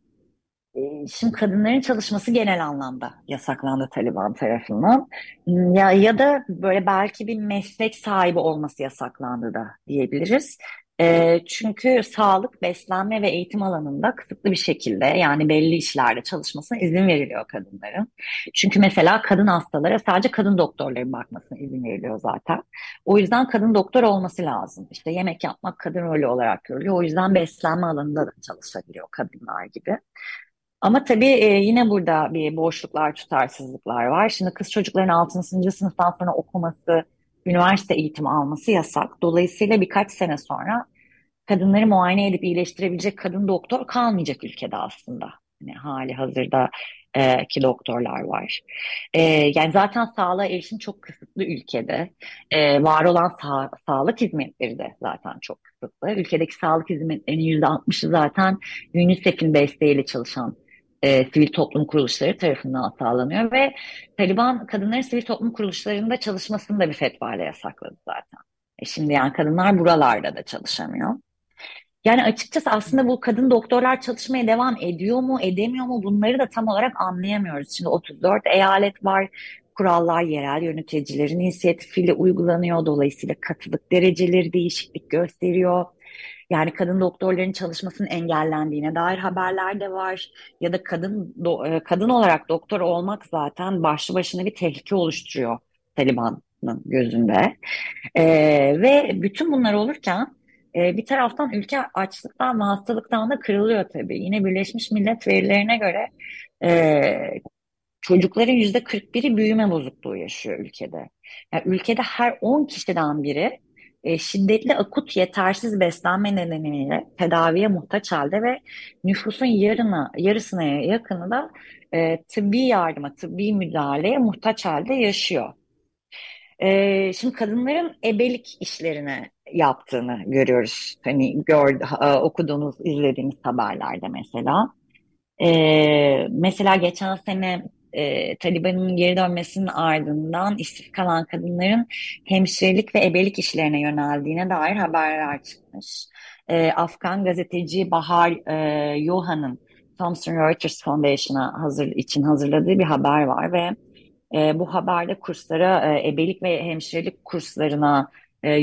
G: Ee, şimdi kadınların çalışması genel anlamda yasaklandı Taliban tarafından. Hmm, ya, ya da böyle belki bir meslek sahibi olması yasaklandı da diyebiliriz. E, çünkü sağlık, beslenme ve eğitim alanında kısıtlı bir şekilde yani belli işlerde çalışmasına izin veriliyor kadınların. Çünkü mesela kadın hastalara sadece kadın doktorların bakmasına izin veriliyor zaten. O yüzden kadın doktor olması lazım. İşte yemek yapmak kadın rolü olarak görülüyor. O yüzden beslenme alanında da çalışabiliyor kadınlar gibi. Ama tabii e, yine burada bir boşluklar, tutarsızlıklar var. Şimdi kız çocukların 6. sınıftan sonra okuması, üniversite eğitimi alması yasak. Dolayısıyla birkaç sene sonra kadınları muayene edip iyileştirebilecek kadın doktor kalmayacak ülkede aslında. Yani hali hazırda e, ki doktorlar var. E, yani zaten sağlığa erişim çok kısıtlı ülkede. E, var olan sağ, sağlık hizmetleri de zaten çok kısıtlı. Ülkedeki sağlık hizmetlerinin %60'ı zaten UNICEF'in desteğiyle çalışan e, sivil toplum kuruluşları tarafından sağlanıyor ve Taliban kadınların sivil toplum kuruluşlarında çalışmasını da bir fetva ile yasakladı zaten. E şimdi yani kadınlar buralarda da çalışamıyor. Yani açıkçası aslında bu kadın doktorlar çalışmaya devam ediyor mu, edemiyor mu bunları da tam olarak anlayamıyoruz. Şimdi 34 eyalet var, kurallar yerel yöneticilerin inisiyatifiyle uygulanıyor. Dolayısıyla katılık dereceleri değişiklik gösteriyor. Yani kadın doktorların çalışmasının engellendiğine dair haberler de var. Ya da kadın do, e, kadın olarak doktor olmak zaten başlı başına bir tehlike oluşturuyor Taliban'ın gözünde. Ee, ve bütün bunlar olurken e, bir taraftan ülke açlıktan ve hastalıktan da kırılıyor tabii. Yine Birleşmiş Millet verilerine göre e, çocukların yüzde 41'i büyüme bozukluğu yaşıyor ülkede. Yani ülkede her 10 kişiden biri e, şiddetli akut yetersiz beslenme nedeniyle tedaviye muhtaç halde ve nüfusun yarına, yarısına yakını da e, tıbbi yardıma, tıbbi müdahaleye muhtaç halde yaşıyor. E, şimdi kadınların ebelik işlerine yaptığını görüyoruz. Hani gör, okuduğunuz, izlediğimiz haberlerde mesela. E, mesela geçen sene e, Taliban'ın geri dönmesinin ardından işsiz kalan kadınların hemşirelik ve ebelik işlerine yöneldiğine dair haberler çıkmış. E, Afgan gazeteci Bahar e, Yohan'ın Thomson Reuters Foundation'a hazır, için hazırladığı bir haber var ve e, bu haberde kurslara, e, ebelik ve hemşirelik kurslarına e,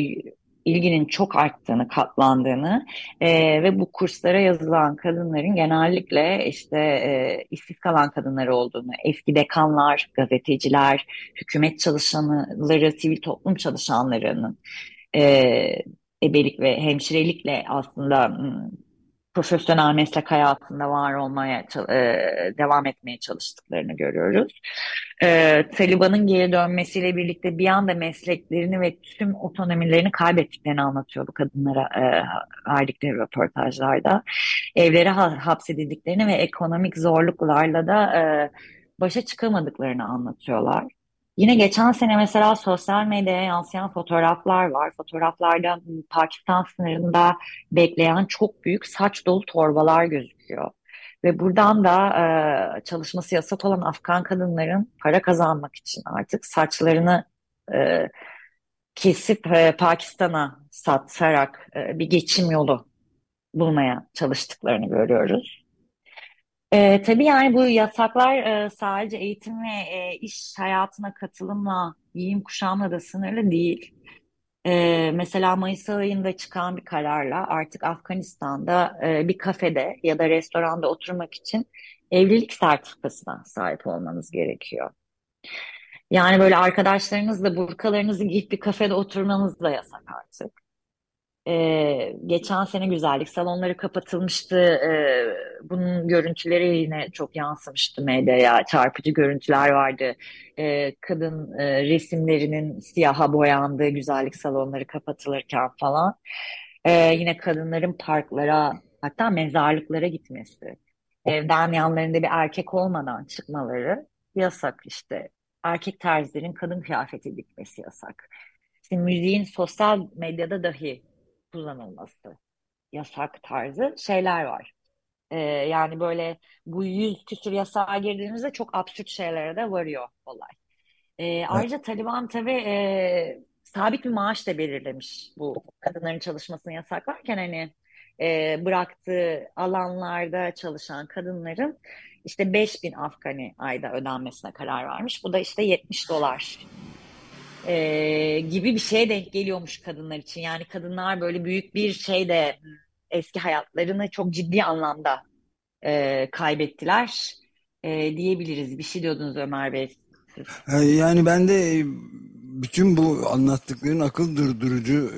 G: ilginin çok arttığını, katlandığını e, ve bu kurslara yazılan kadınların genellikle işte e, işsiz kalan kadınlar olduğunu, eski dekanlar, gazeteciler, hükümet çalışanları, sivil toplum çalışanlarının e, ebelik ve hemşirelikle aslında profesyonel meslek hayatında var olmaya devam etmeye çalıştıklarını görüyoruz. Taliban'ın geri dönmesiyle birlikte bir anda mesleklerini ve tüm otonomilerini kaybettiklerini anlatıyor bu kadınlara verdikleri röportajlarda. Evlere ha hapsedildiklerini ve ekonomik zorluklarla da başa çıkamadıklarını anlatıyorlar. Yine geçen sene mesela sosyal medyaya yansıyan fotoğraflar var. Fotoğraflarda Pakistan sınırında bekleyen çok büyük saç dolu torbalar gözüküyor. Ve buradan da e, çalışması yasak olan Afgan kadınların para kazanmak için artık saçlarını e, kesip e, Pakistan'a satarak e, bir geçim yolu bulmaya çalıştıklarını görüyoruz. E, tabii yani bu yasaklar e, sadece eğitim ve e, iş hayatına katılımla, giyim kuşamla da sınırlı değil. E, mesela Mayıs ayında çıkan bir kararla artık Afganistan'da e, bir kafede ya da restoranda oturmak için evlilik sertifikasına sahip olmanız gerekiyor. Yani böyle arkadaşlarınızla burkalarınızı giyip bir kafede oturmanız da yasak artık. Ee, geçen sene güzellik salonları kapatılmıştı. Ee, bunun görüntüleri yine çok yansımıştı medyaya. Çarpıcı görüntüler vardı. Ee, kadın e, resimlerinin siyaha boyandığı güzellik salonları kapatılırken falan. Ee, yine kadınların parklara hatta mezarlıklara gitmesi. Evden yanlarında bir erkek olmadan çıkmaları yasak işte. Erkek terzilerin kadın kıyafeti dikmesi yasak. Şimdi müziğin sosyal medyada dahi kullanılması yasak tarzı şeyler var. Ee, yani böyle bu yüz küsur yasağa girdiğimizde çok absürt şeylere de varıyor olay. Ee, ayrıca Taliban tabii e, sabit bir maaş da belirlemiş bu kadınların çalışmasını yasaklarken hani e, bıraktığı alanlarda çalışan kadınların işte 5000 Afgani ayda ödenmesine karar vermiş. Bu da işte 70 dolar e, gibi bir şeye denk geliyormuş kadınlar için. Yani kadınlar böyle büyük bir şeyde eski hayatlarını çok ciddi anlamda e, kaybettiler e, diyebiliriz. Bir şey diyordunuz Ömer Bey.
A: Yani ben de bütün bu anlattıkların akıl durdurucu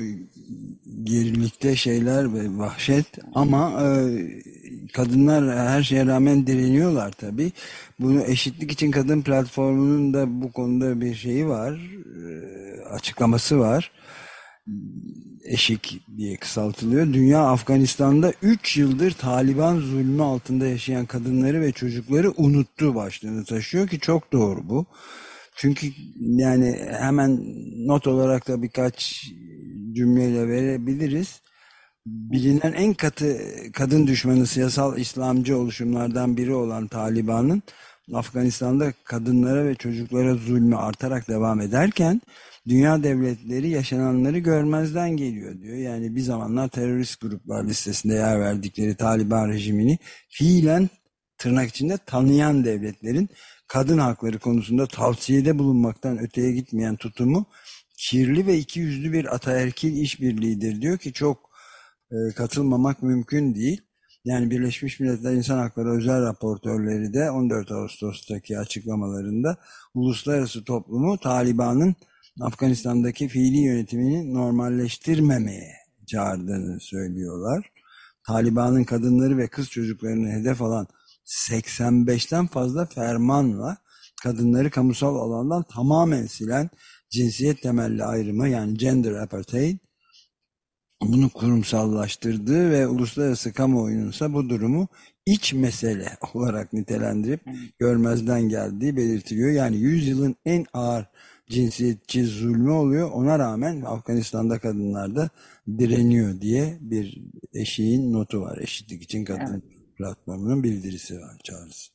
A: gerilikte şeyler ve vahşet ama e, kadınlar her şeye rağmen direniyorlar tabi. Bunu eşitlik için kadın platformunun da bu konuda bir şeyi var, e, açıklaması var. Eşik diye kısaltılıyor. Dünya Afganistan'da 3 yıldır Taliban zulmü altında yaşayan kadınları ve çocukları unuttu başlığını taşıyor ki çok doğru bu. Çünkü yani hemen not olarak da birkaç cümleyle verebiliriz. Bilinen en katı kadın düşmanı siyasal İslamcı oluşumlardan biri olan Taliban'ın Afganistan'da kadınlara ve çocuklara zulmü artarak devam ederken dünya devletleri yaşananları görmezden geliyor diyor. Yani bir zamanlar terörist gruplar listesinde yer verdikleri Taliban rejimini fiilen tırnak içinde tanıyan devletlerin kadın hakları konusunda tavsiyede bulunmaktan öteye gitmeyen tutumu kirli ve ikiyüzlü bir ataerkil işbirliğidir diyor ki çok e, katılmamak mümkün değil. Yani Birleşmiş Milletler İnsan Hakları Özel Raportörleri de 14 Ağustos'taki açıklamalarında uluslararası toplumu Taliban'ın Afganistan'daki fiili yönetimini normalleştirmemeye çağırdığını söylüyorlar. Taliban'ın kadınları ve kız çocuklarını hedef alan 85'ten fazla fermanla kadınları kamusal alandan tamamen silen cinsiyet temelli ayrımı yani gender apartheid bunu kurumsallaştırdığı ve uluslararası kamuoyunun ise bu durumu iç mesele [LAUGHS] olarak nitelendirip görmezden geldiği belirtiliyor. Yani 100 yılın en ağır cinsiyetçi zulmü oluyor. Ona rağmen Afganistan'da kadınlar da direniyor diye bir eşiğin notu var. Eşitlik için kadın evet platformunun bildirisi var çağrısı.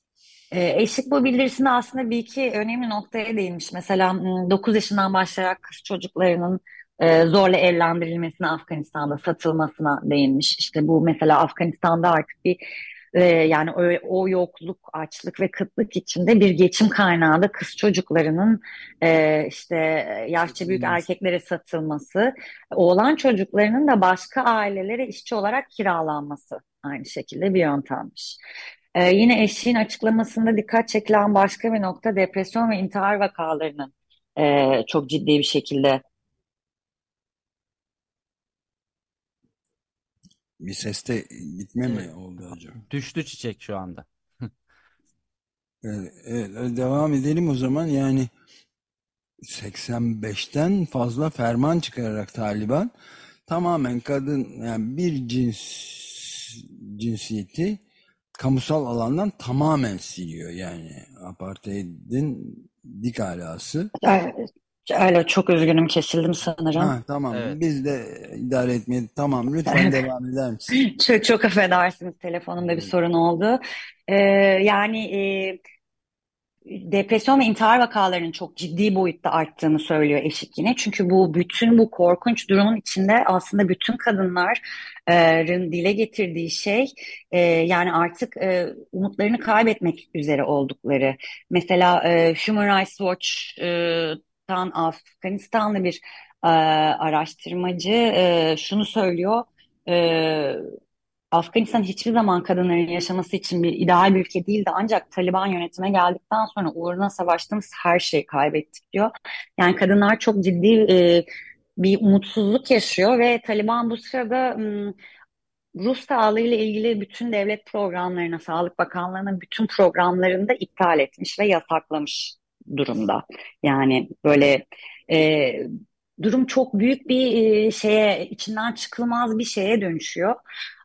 G: E, eşlik bu bildirisinde aslında bir iki önemli noktaya değinmiş. Mesela 9 yaşından başlayarak kız çocuklarının e, zorla evlendirilmesine Afganistan'da satılmasına değinmiş. İşte bu mesela Afganistan'da artık bir e, yani o, o yokluk, açlık ve kıtlık içinde bir geçim kaynağı da kız çocuklarının e, işte yaşça büyük erkeklere satılması, oğlan çocuklarının da başka ailelere işçi olarak kiralanması aynı şekilde bir yöntemmiş. E, yine eşiğin açıklamasında dikkat çekilen başka bir nokta depresyon ve intihar vakalarının e, çok ciddi bir şekilde
A: Bir seste gitme mi
B: Evet.
A: oldu acaba?
B: Düştü çiçek şu anda. [LAUGHS]
A: Evet, evet, devam edelim o zaman. Yani 85'ten fazla ferman çıkararak Taliban tamamen kadın yani bir cins cinsiyeti kamusal alandan tamamen siliyor. Yani apartheidin dik alası.
G: E, öyle çok üzgünüm kesildim sanırım.
A: Ha, tamam
B: Evet.
A: biz de idare etmeye tamam lütfen devam eder misin? [LAUGHS]
G: Çok, çok affedersiniz telefonumda bir sorun oldu. Ee, yani e, depresyon ve intihar vakalarının çok ciddi boyutta arttığını söylüyor eşit yine. Çünkü bu bütün bu korkunç durumun içinde aslında bütün kadınların dile getirdiği şey e, yani artık e, umutlarını kaybetmek üzere oldukları. Mesela e, Human Rights Watch'tan Afganistanlı bir e, araştırmacı e, şunu söylüyor. E, Afganistan hiçbir zaman kadınların yaşaması için bir ideal bir ülke değildi. Ancak Taliban yönetime geldikten sonra uğruna savaştığımız her şeyi kaybettik diyor. Yani kadınlar çok ciddi e, bir umutsuzluk yaşıyor ve Taliban bu sırada m, Rus sağlığı ile ilgili bütün devlet programlarına, Sağlık Bakanlığı'nın bütün programlarını da iptal etmiş ve yasaklamış durumda. Yani böyle e, durum çok büyük bir e, şeye, içinden çıkılmaz bir şeye dönüşüyor.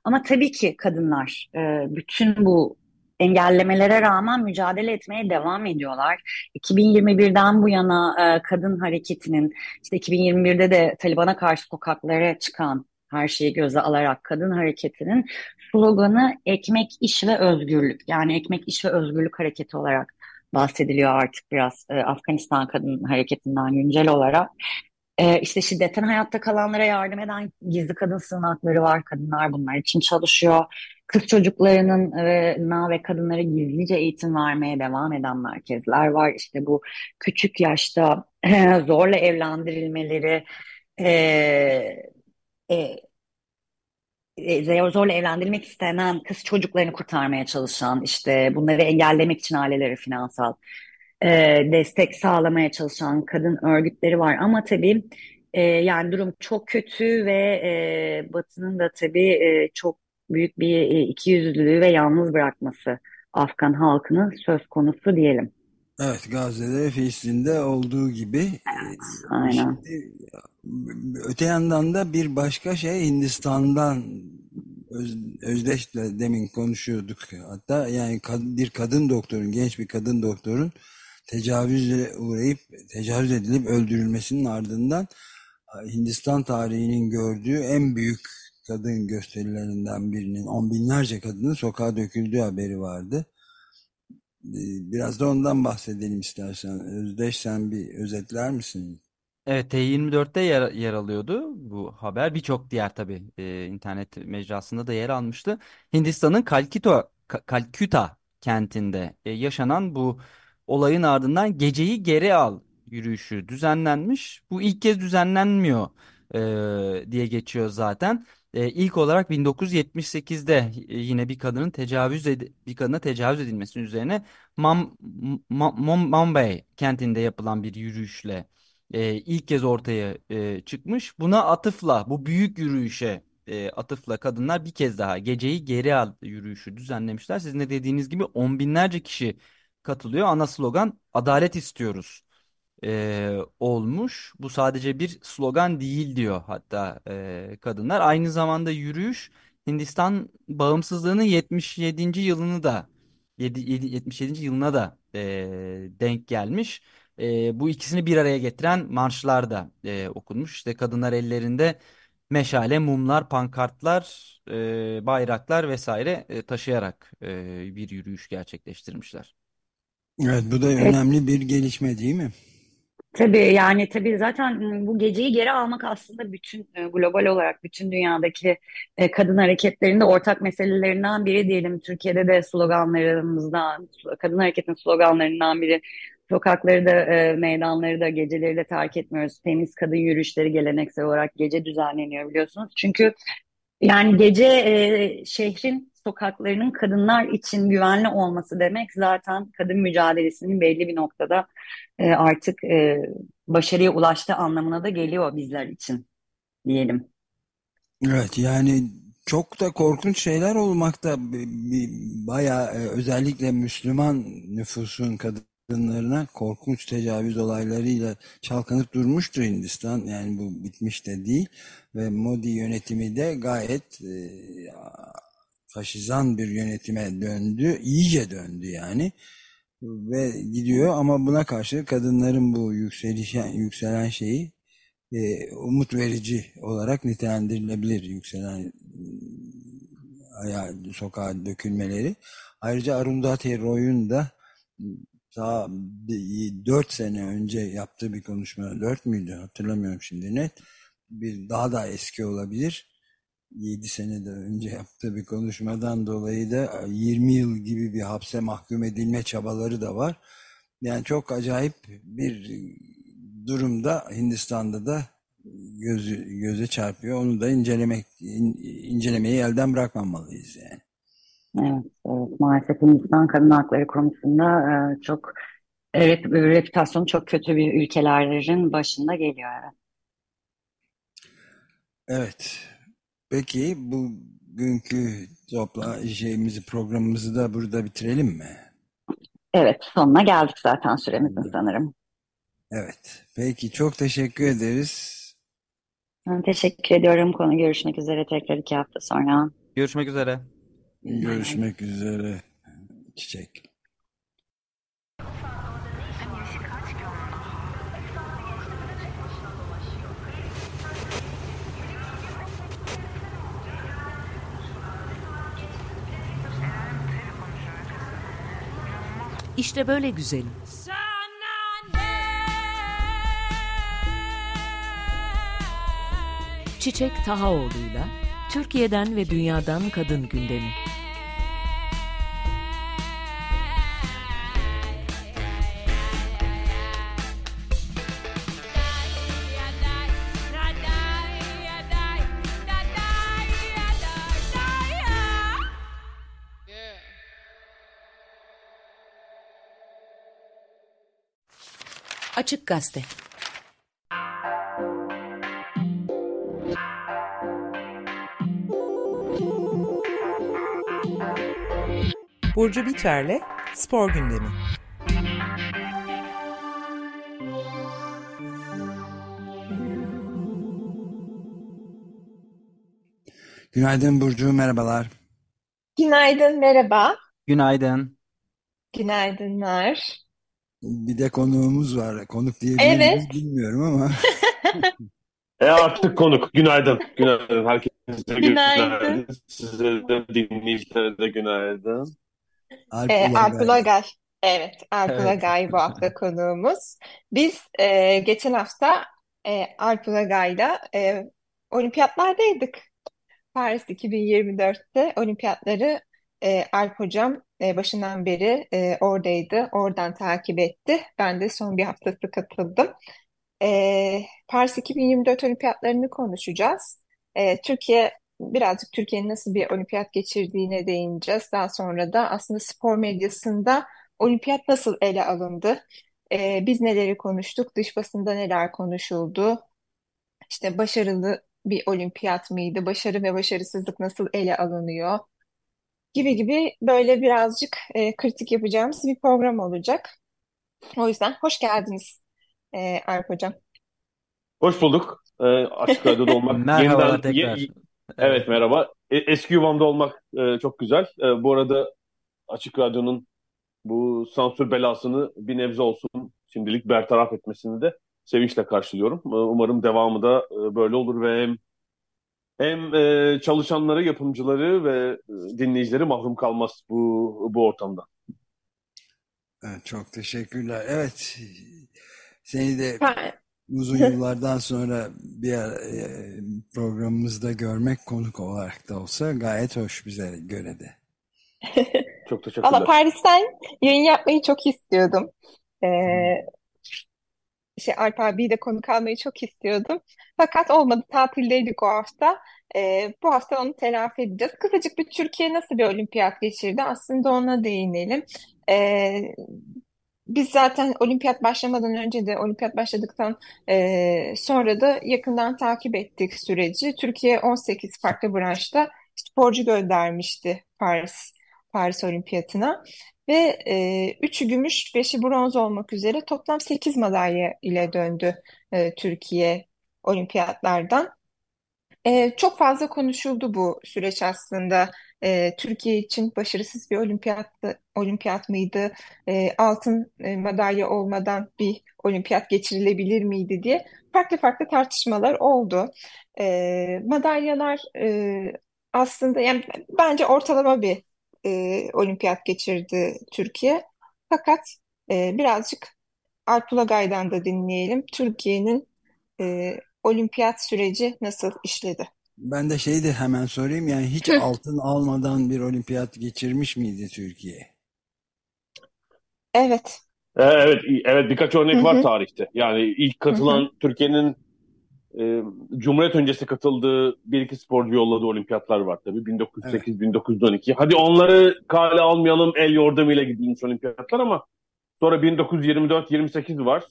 G: Ama tabii ki kadınlar e, bütün bu engellemelere rağmen mücadele etmeye devam ediyorlar. 2021'den bu yana e, kadın hareketinin, işte 2021'de de Taliban'a karşı sokaklara çıkan her şeyi göze alarak kadın hareketinin sloganı ekmek, iş ve özgürlük. Yani ekmek, iş ve özgürlük hareketi olarak bahsediliyor artık biraz e, Afganistan kadın hareketinden güncel olarak. E, işte şiddetten hayatta kalanlara yardım eden gizli kadın sığınakları var. Kadınlar bunlar için çalışıyor. Kız çocuklarının e, na ve kadınlara gizlice eğitim vermeye devam eden merkezler var. İşte bu küçük yaşta [CLEARS THROAT] zorla evlendirilmeleri, e, e, e, zorla evlendirilmek istenen kız çocuklarını kurtarmaya çalışan, işte bunları engellemek için aileleri finansal e, destek sağlamaya çalışan kadın örgütleri var. Ama tabii e, yani durum çok kötü ve e, Batı'nın da tabii e, çok büyük bir ikiyüzlülüğü ve yalnız bırakması Afgan halkını söz konusu diyelim.
A: Evet Gazze'de Filistin'de olduğu gibi
G: Evet, aynen.
A: Şimdi öte yandan da bir başka şey Hindistan'dan Öz, Özdeş'le demin konuşuyorduk. Hatta yani bir kadın doktorun, genç bir kadın doktorun tecavüze uğrayıp tecavüz edilip öldürülmesinin ardından Hindistan tarihinin gördüğü en büyük kadın gösterilerinden birinin on binlerce kadının sokağa döküldüğü haberi vardı. Biraz da ondan bahsedelim istersen. Özdeş sen bir özetler misin?
B: Evet, T24'te yer, yer alıyordu bu haber. Birçok diğer tabii e, internet mecrasında da yer almıştı. Hindistan'ın Kalkito, Ka- Kalküta kentinde e, yaşanan bu olayın ardından geceyi geri al yürüyüşü düzenlenmiş. Bu ilk kez düzenlenmiyor e, diye geçiyor zaten. E, ilk olarak 1978'de e, yine bir kadının tecavüz bir kadına tecavüz edilmesinin üzerine Mam- Mumbai kentinde yapılan bir yürüyüşle e, ilk kez ortaya e, çıkmış. Buna atıfla, bu büyük yürüyüşe e, atıfla kadınlar bir kez daha geceyi geri al yürüyüşü düzenlemişler. Sizin de dediğiniz gibi on binlerce kişi katılıyor. Ana slogan adalet istiyoruz e, olmuş. Bu sadece bir slogan değil diyor hatta e, kadınlar. Aynı zamanda yürüyüş Hindistan bağımsızlığının 77. yılını da 7, 77. yılına da e, denk gelmiş. E, bu ikisini bir araya getiren marşlar da e, okunmuş. İşte kadınlar ellerinde meşale, mumlar, pankartlar, e, bayraklar vesaire e, taşıyarak e, bir yürüyüş gerçekleştirmişler.
A: Evet bu da
G: Evet,
A: önemli bir gelişme değil mi?
G: Tabii yani tabii zaten bu geceyi geri almak aslında bütün e, global olarak bütün dünyadaki e, kadın hareketlerinde ortak meselelerinden biri diyelim. Türkiye'de de sloganlarımızdan, kadın hareketin sloganlarından biri. Sokakları da, e, meydanları da, geceleri de terk etmiyoruz. Temiz kadın yürüyüşleri geleneksel olarak gece düzenleniyor biliyorsunuz. Çünkü yani gece şehrin sokaklarının kadınlar için güvenli olması demek zaten kadın mücadelesinin belli bir noktada e, artık e, başarıya ulaştığı anlamına da geliyor bizler için diyelim.
A: Evet yani çok da korkunç şeyler olmakta bayağı e, özellikle Müslüman nüfusun kadınlarına korkunç tecavüz olaylarıyla çalkanıp durmuştur Hindistan. Yani bu bitmiş de değil ve Modi yönetimi de gayet e, faşizan bir yönetime döndü. iyice döndü yani. Ve gidiyor ama buna karşı kadınların bu yükselişen, yükselen şeyi e, umut verici olarak nitelendirilebilir. Yükselen ayağa, sokağa dökülmeleri. Ayrıca Arundhati Roy'un da daha 4 sene önce yaptığı bir konuşma 4 müydü hatırlamıyorum şimdi net bir daha da eski olabilir 7 senede önce yaptığı bir konuşmadan dolayı da 20 yıl gibi bir hapse mahkum edilme çabaları da var. Yani çok acayip bir durumda Hindistan'da da gözü, göze çarpıyor. Onu da incelemek incelemeyi elden bırakmamalıyız yani.
G: Evet, evet. maalesef Hindistan Kadın Hakları Konusunda e, çok evet, reputasyonu çok kötü bir ülkelerin başında geliyor. Evet.
A: Evet. Peki bugünkü topla şeyimizi programımızı da burada bitirelim mi?
G: Evet sonuna geldik zaten süremizin sanırım.
A: Evet. Peki çok teşekkür ederiz.
G: Ben teşekkür ediyorum. Konu görüşmek üzere tekrar iki hafta sonra.
B: Görüşmek üzere.
A: Görüşmek üzere. Çiçek.
F: İşte böyle güzelim. Çiçek Tahaoğlu'yla Türkiye'den ve dünyadan kadın gündemi. Açık Gazete
H: Burcu Biterle Spor Gündemi
A: Günaydın Burcu, merhabalar.
I: Günaydın, merhaba.
B: Günaydın.
I: Günaydınlar.
A: Bir de konuğumuz var. Konuk diyebilir miyiz
I: Evet.
A: bilmiyorum ama. [LAUGHS]
J: E artık konuk. Günaydın. Günaydın. Herkese
I: Günaydın.
J: günaydın. Size de dinleyicilere de günaydın.
A: Alp
I: Alp
A: Ulagay.
I: Evet, Alp
B: Evet.
I: Ulagay bu hafta [LAUGHS] konuğumuz. Biz e, geçen hafta e, Alp Ulagay'la e, olimpiyatlardaydık. Paris 2024'te olimpiyatları e, Alp Hocam e, başından beri e, oradaydı. Oradan takip etti. Ben de son bir haftası katıldım. E, Paris 2024 olimpiyatlarını konuşacağız. E, Türkiye birazcık Türkiye'nin nasıl bir olimpiyat geçirdiğine değineceğiz. Daha sonra da aslında spor medyasında olimpiyat nasıl ele alındı? E, biz neleri konuştuk? Dış basında neler konuşuldu? İşte başarılı bir olimpiyat mıydı? Başarı ve başarısızlık nasıl ele alınıyor? Gibi gibi böyle birazcık e, kritik yapacağımız bir program olacak. O yüzden hoş geldiniz e, Alp Hocam.
J: Hoş bulduk. E, Açık Radyo'da [LAUGHS] olmak.
B: Merhabalar
J: Yeniden,
B: tekrar.
J: ye- evet merhaba. E, eski yuvamda olmak e, çok güzel. E, bu arada Açık Radyo'nun bu sansür belasını bir nebze olsun şimdilik bertaraf etmesini de sevinçle karşılıyorum. E, umarım devamı da e, böyle olur ve hem hem e, çalışanları, yapımcıları ve e, dinleyicileri mahrum kalmaz bu bu ortamda.
A: Evet, çok teşekkürler. Evet, Seni de uzun [LAUGHS] yıllardan sonra bir e, programımızda görmek konuk olarak da olsa gayet hoş bize göre de.
J: Çok [LAUGHS] teşekkürler.
I: Valla Paris'ten yayın yapmayı çok istiyordum. Ee, şey Alp abiyi de konuk almayı çok istiyordum. Fakat olmadı. Tatildeydik o hafta. Ee, bu hafta onu telafi edeceğiz. Kısacık bir Türkiye nasıl bir olimpiyat geçirdi? Aslında ona değinelim. Ee, biz zaten olimpiyat başlamadan önce de olimpiyat başladıktan e, sonra da yakından takip ettik süreci. Türkiye 18 farklı branşta sporcu göndermişti Paris Paris Olimpiyatına ve e, üçü gümüş, beşi bronz olmak üzere toplam 8 madalya ile döndü e, Türkiye olimpiyatlardan. E, çok fazla konuşuldu bu süreç aslında. E, Türkiye için başarısız bir olimpiyat, olimpiyat mıydı? E, altın e, madalya olmadan bir olimpiyat geçirilebilir miydi diye farklı farklı tartışmalar oldu. E, madalyalar e, aslında yani bence ortalama bir e, olimpiyat geçirdi Türkiye. Fakat e, birazcık Alp Ulagay'dan da dinleyelim. Türkiye'nin e, olimpiyat süreci nasıl işledi?
A: Ben de şeyi de hemen sorayım yani hiç altın almadan bir olimpiyat geçirmiş miydi Türkiye?
I: Evet.
J: Ee, evet, evet birkaç örnek var tarihte. Yani ilk katılan Türkiye'nin e, Cumhuriyet öncesi katıldığı bir iki sporcu yolladığı olimpiyatlar var tabii. 1908-1912. Hadi onları kale almayalım el yordamıyla gidilmiş olimpiyatlar ama sonra 1924-28 var.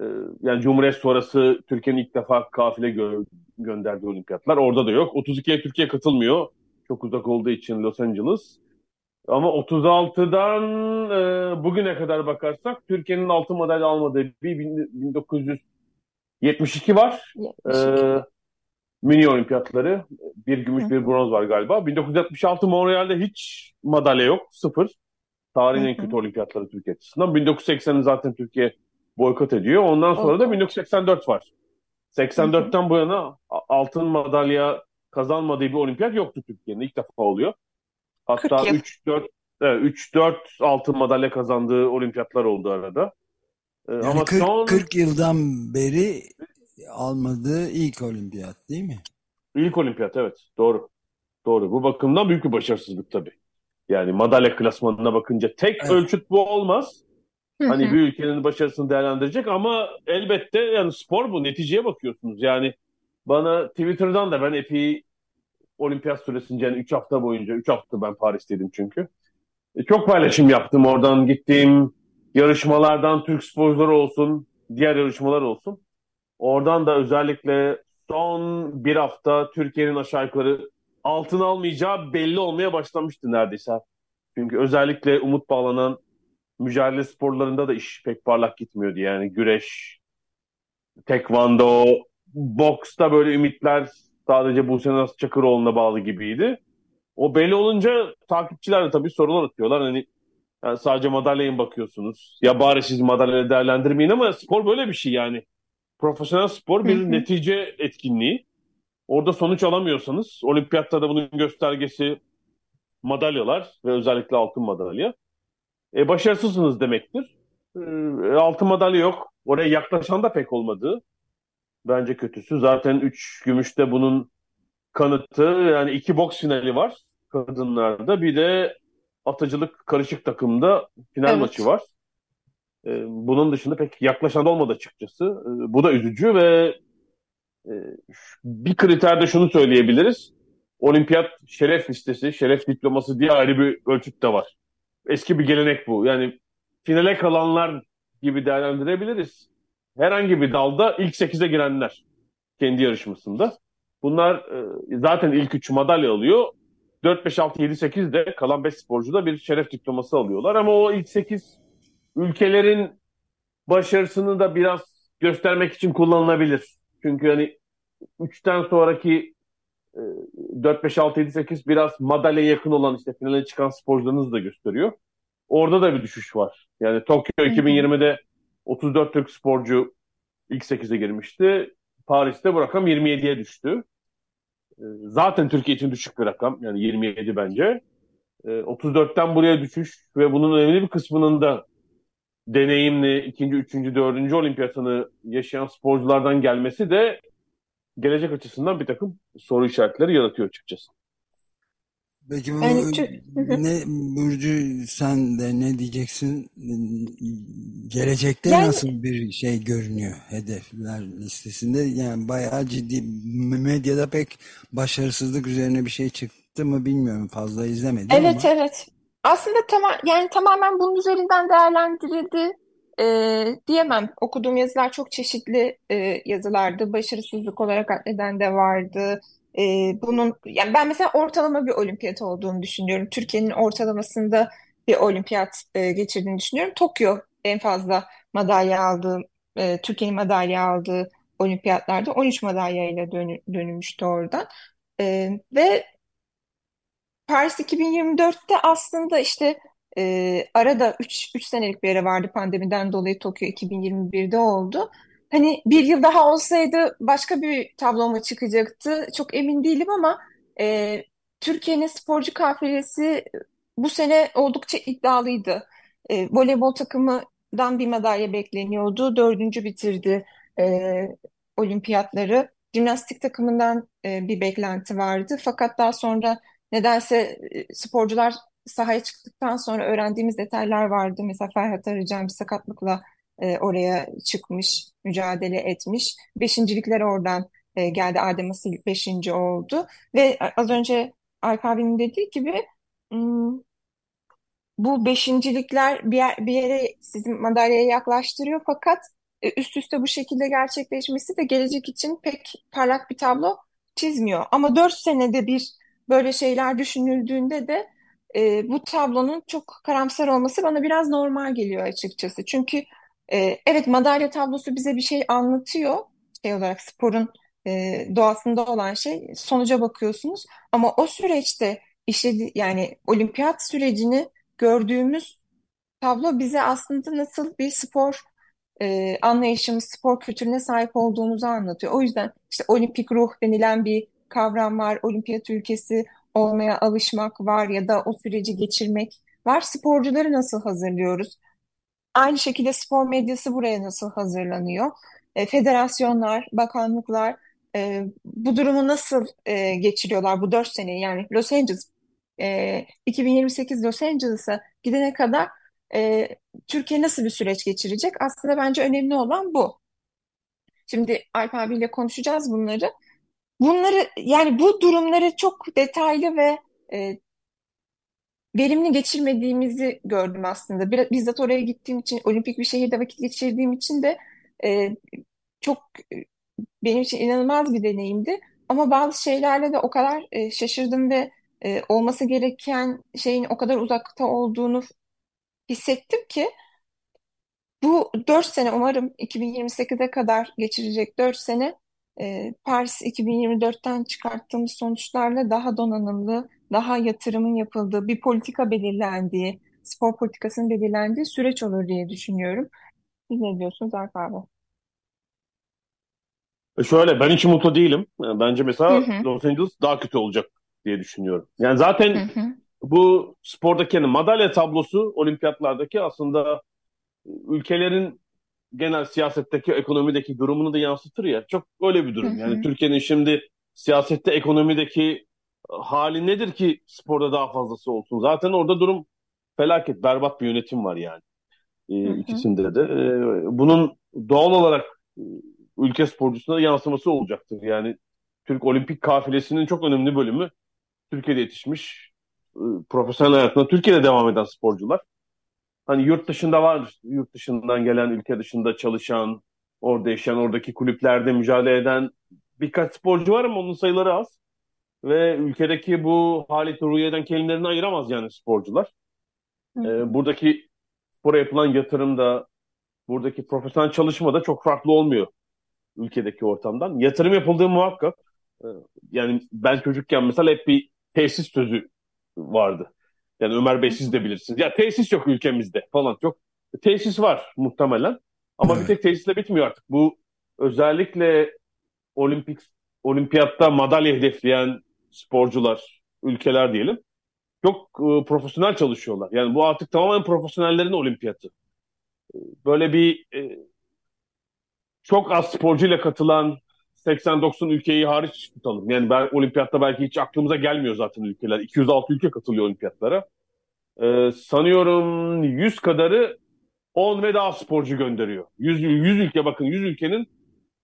J: Ee, yani Cumhuriyet sonrası Türkiye'nin ilk defa kafile gö gönderdiği olimpiyatlar. Orada da yok. 32'ye Türkiye katılmıyor. Çok uzak olduğu için Los Angeles. Ama 36'dan e, bugüne kadar bakarsak Türkiye'nin altın madalya almadığı bir 1972 var. 72. Ee, mini olimpiyatları. Bir gümüş bir bronz var galiba. 1976 Montreal'de hiç madalya yok. Sıfır. Tarihin en kötü olimpiyatları Türkiye açısından. 1980'in zaten Türkiye boykot ediyor. Ondan sonra da 1984 var. 84'ten bu yana altın madalya kazanmadığı bir olimpiyat yoktu Türkiye'nin. İlk defa oluyor. Hatta 3-4 evet, 3-4 altın madalya kazandığı olimpiyatlar oldu arada.
A: Ee, yani Ama 40, son 40 yıldan beri almadığı ilk olimpiyat değil mi?
J: İlk olimpiyat evet. Doğru. Doğru. Bu bakımdan büyük bir başarısızlık tabii. Yani madalya klasmanına bakınca tek evet. ölçüt bu olmaz. Hani bir ülkenin başarısını değerlendirecek ama elbette yani spor bu. Neticeye bakıyorsunuz. Yani bana Twitter'dan da ben epey olimpiyat süresince yani 3 hafta boyunca 3 hafta ben Paris'teydim çünkü. E, çok paylaşım yaptım oradan gittiğim yarışmalardan Türk sporcuları olsun, diğer yarışmalar olsun. Oradan da özellikle son bir hafta Türkiye'nin aşağı yukarı altın almayacağı belli olmaya başlamıştı neredeyse. Çünkü özellikle umut bağlanan mücadele sporlarında da iş pek parlak gitmiyordu. Yani güreş, tekvando, boksta böyle ümitler sadece Buse Naz Çakıroğlu'na bağlı gibiydi. O belli olunca takipçiler de tabii sorular atıyorlar. Hani yani sadece madalyaya bakıyorsunuz? Ya bari siz madalyayla değerlendirmeyin ama spor böyle bir şey yani. Profesyonel spor bir netice etkinliği. Orada sonuç alamıyorsanız olimpiyatta da bunun göstergesi madalyalar ve özellikle altın madalya. E, başarısızsınız demektir. E, altın madalya yok. Oraya yaklaşan da pek olmadı. Bence kötüsü. Zaten 3 gümüşte bunun kanıtı. Yani iki boks finali var kadınlarda. Bir de atıcılık karışık takımda final evet. maçı var. E, bunun dışında pek yaklaşan olmadı açıkçası. E, bu da üzücü ve e, bir kriterde şunu söyleyebiliriz. Olimpiyat şeref listesi, şeref diploması diye ayrı bir ölçüt de var. Eski bir gelenek bu. Yani finale kalanlar gibi değerlendirebiliriz. Herhangi bir dalda ilk 8'e girenler kendi yarışmasında. Bunlar e, zaten ilk 3 madalya alıyor. 4, 5, 6, 7, 8 de kalan 5 sporcu da bir şeref diploması alıyorlar. Ama o ilk 8 ülkelerin başarısını da biraz göstermek için kullanılabilir. Çünkü hani 3'ten sonraki 4, 5, 6, 7, 8 biraz madalya yakın olan işte finale çıkan sporcularınızı da gösteriyor. Orada da bir düşüş var. Yani Tokyo 2020'de 34 Türk sporcu ilk 8'e girmişti. Paris'te bu rakam 27'ye düştü. Ee, zaten Türkiye için düşük bir rakam. Yani 27 bence. 34'ten ee, buraya düşüş ve bunun önemli bir kısmının da deneyimli ikinci, üçüncü, dördüncü olimpiyatını yaşayan sporculardan gelmesi de gelecek açısından bir takım soru işaretleri yaratıyor açıkçası.
A: Peki bu
I: Yani
A: ne Burcu sen de ne diyeceksin? Gelecekte
I: Yani
A: nasıl bir şey görünüyor hedefler listesinde? Yani bayağı ciddi medyada pek başarısızlık üzerine bir şey çıktı mı bilmiyorum. Fazla izlemedim
I: evet
A: ama
I: evet. Aslında tamam yani tamamen bunun üzerinden değerlendirildi e, diyemem. Okuduğum yazılar çok çeşitli e, yazılardı. Başarısızlık olarak addeden de vardı. E, bunun yani ben mesela ortalama bir olimpiyat olduğunu düşünüyorum. Türkiye'nin ortalamasında bir olimpiyat e, geçirdiğini düşünüyorum. Tokyo en fazla madalya aldığı, e, Türkiye'nin madalya aldığı olimpiyatlarda 13 madalyayla dönü, dönülmüştü oradan. E, ve Paris 2024'te aslında işte e, arada 3 3 senelik bir ara vardı pandemiden dolayı Tokyo 2021'de oldu. Hani bir yıl daha olsaydı başka bir tablo mu çıkacaktı? Çok emin değilim ama e, Türkiye'nin sporcu kafilesi bu sene oldukça iddialıydı. E, voleybol takımından bir madalya bekleniyordu. Dördüncü bitirdi e, olimpiyatları. Jimnastik takımından e, bir beklenti vardı. Fakat daha sonra Nedense e, sporcular sahaya çıktıktan sonra öğrendiğimiz detaylar vardı. Mesela Ferhat Arıcan bir sakatlıkla e, oraya çıkmış, mücadele etmiş. Beşincilikler oradan e, geldi. Adem Asil beşinci oldu. Ve az önce Alp abinin dediği gibi bu beşincilikler bir, yer, bir yere sizin madalyaya yaklaştırıyor fakat e, üst üste bu şekilde gerçekleşmesi de gelecek için pek parlak bir tablo çizmiyor. Ama dört senede bir böyle şeyler düşünüldüğünde de e, bu tablonun çok karamsar olması bana biraz normal geliyor açıkçası. Çünkü e, evet madalya tablosu bize bir şey anlatıyor. Şey olarak sporun e, doğasında olan şey sonuca bakıyorsunuz. Ama o süreçte işledi yani olimpiyat sürecini gördüğümüz tablo bize aslında nasıl bir spor e, anlayışımız, spor kültürüne sahip olduğumuzu anlatıyor. O yüzden işte olimpik ruh denilen bir kavram var, olimpiyat ülkesi olmaya alışmak var ya da o süreci geçirmek var. Sporcuları nasıl hazırlıyoruz? Aynı şekilde spor medyası buraya nasıl hazırlanıyor? E, federasyonlar, bakanlıklar e, bu durumu nasıl e, geçiriyorlar bu dört sene? Yani Los Angeles, e, 2028 Los Angeles'a gidene kadar e, Türkiye nasıl bir süreç geçirecek? Aslında bence önemli olan bu. Şimdi Alp abiyle konuşacağız bunları. Bunları yani bu durumları çok detaylı ve e, verimli geçirmediğimizi gördüm aslında. Bir, bizzat oraya gittiğim için, olimpik bir şehirde vakit geçirdiğim için de e, çok e, benim için inanılmaz bir deneyimdi. Ama bazı şeylerle de o kadar e, şaşırdım ve e, olması gereken şeyin o kadar uzakta olduğunu hissettim ki bu 4 sene umarım 2028'e kadar geçirecek 4 sene e, Paris 2024'ten çıkarttığımız sonuçlarla daha donanımlı, daha yatırımın yapıldığı bir politika belirlendiği, spor politikasının belirlendiği süreç olur diye düşünüyorum. Siz ne diyorsunuz Arif abi?
J: E şöyle ben hiç mutlu değilim. E, Bence
I: Hı
J: mesela
I: hı,
J: Los Angeles daha kötü olacak diye düşünüyorum. Yani zaten
I: hı hı,
J: bu spordaki yani madalya tablosu olimpiyatlardaki aslında ülkelerin genel siyasetteki, ekonomideki durumunu da yansıtır ya. Çok öyle bir
I: hı
J: durum. Yani
I: hı,
J: Türkiye'nin şimdi siyasette, ekonomideki hali nedir ki sporda daha fazlası olsun? Zaten orada durum felaket, berbat bir yönetim var yani e,
I: hı,
J: ikisinde de. E, bunun doğal olarak e, ülke sporcusuna yansıması olacaktır. Yani Türk olimpik kafilesinin çok önemli bölümü Türkiye'de yetişmiş, e, profesyonel hayatına Türkiye'de devam eden sporcular. Hani yurt dışında var, yurt dışından gelen, ülke dışında çalışan, orada yaşayan, oradaki kulüplerde mücadele eden birkaç sporcu var ama onun sayıları az. Ve ülkedeki bu Halit Ruhiye'den kendilerinden ayıramaz yani sporcular.
I: hı hı,
J: E, buradaki spora yapılan yatırım da, buradaki profesyonel çalışma da çok farklı olmuyor ülkedeki ortamdan. Yatırım yapıldığı muhakkak. E, yani ben çocukken mesela hep bir tesis sözü vardı. Yani Ömer Bey siz de bilirsiniz. Ya tesis yok ülkemizde falan çok. Tesis var muhtemelen. Ama bir
A: evet.
J: tek tesisle bitmiyor artık. Bu özellikle olimpik olimpiyatta madalya hedefleyen sporcular, ülkeler diyelim. Çok e, profesyonel çalışıyorlar. Yani bu artık tamamen profesyonellerin olimpiyatı. böyle bir e, çok az sporcuyla katılan 80-90 ülkeyi hariç tutalım. Yani ben olimpiyatta belki hiç aklımıza gelmiyor zaten ülkeler. 206 ülke katılıyor olimpiyatlara. Ee, sanıyorum 100 kadarı 10 ve daha sporcu gönderiyor. 100, 100 ülke bakın 100 ülkenin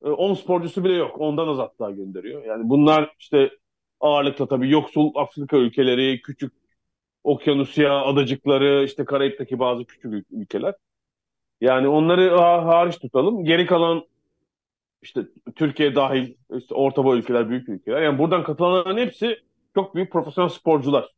J: 10 e, sporcusu bile yok. Ondan az hatta gönderiyor. Yani bunlar işte ağırlıkla tabii yoksul Afrika ülkeleri, küçük Okyanusya adacıkları, işte Karayip'teki bazı küçük ülkeler. Yani onları hariç tutalım. Geri kalan işte Türkiye dahil işte orta boy ülkeler, büyük ülkeler. Yani buradan katılanların hepsi çok büyük profesyonel sporcular.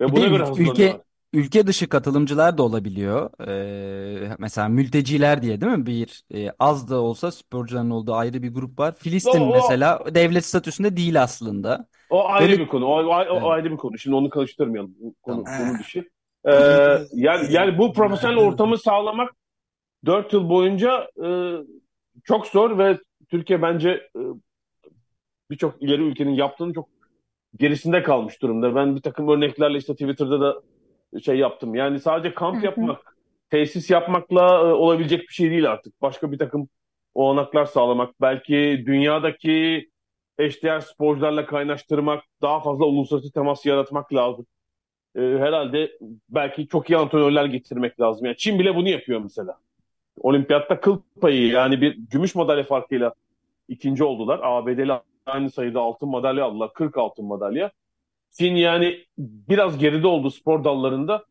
J: Ve buna göre
B: ülke ülke dışı katılımcılar da olabiliyor. Ee, mesela mülteciler diye değil mi? Bir e, az da olsa sporcuların olduğu ayrı bir grup var. Filistin
J: O, o,
B: mesela devlet statüsünde değil aslında.
J: O ayrı
B: Böyle
J: bir konu. O, o, o
B: evet,
J: ayrı bir konu. Şimdi onu karıştırmayalım. Konu,
B: tamam.
J: konu dışı. [LAUGHS] Ee,
A: Olimpiyat
J: yani, yani bu profesyonel ortamı sağlamak 4 yıl boyunca e, çok zor ve Türkiye bence e, birçok ileri ülkenin yaptığının çok gerisinde kalmış durumda. Ben bir takım örneklerle işte Twitter'da da şey yaptım. Yani sadece kamp yapmak, tesis yapmakla e, olabilecek bir şey değil artık. Başka bir takım olanaklar sağlamak, belki dünyadaki eşdeğer sporcularla kaynaştırmak, daha fazla uluslararası temas yaratmak lazım. E, herhalde belki çok iyi antrenörler getirmek lazım. Yani Çin bile bunu yapıyor mesela. Olimpiyatta kıl payı yani bir gümüş madalya farkıyla ikinci oldular. ABD'li aynı sayıda altın madalya aldılar. 40 altın madalya. Çin yani biraz geride oldu spor dallarında.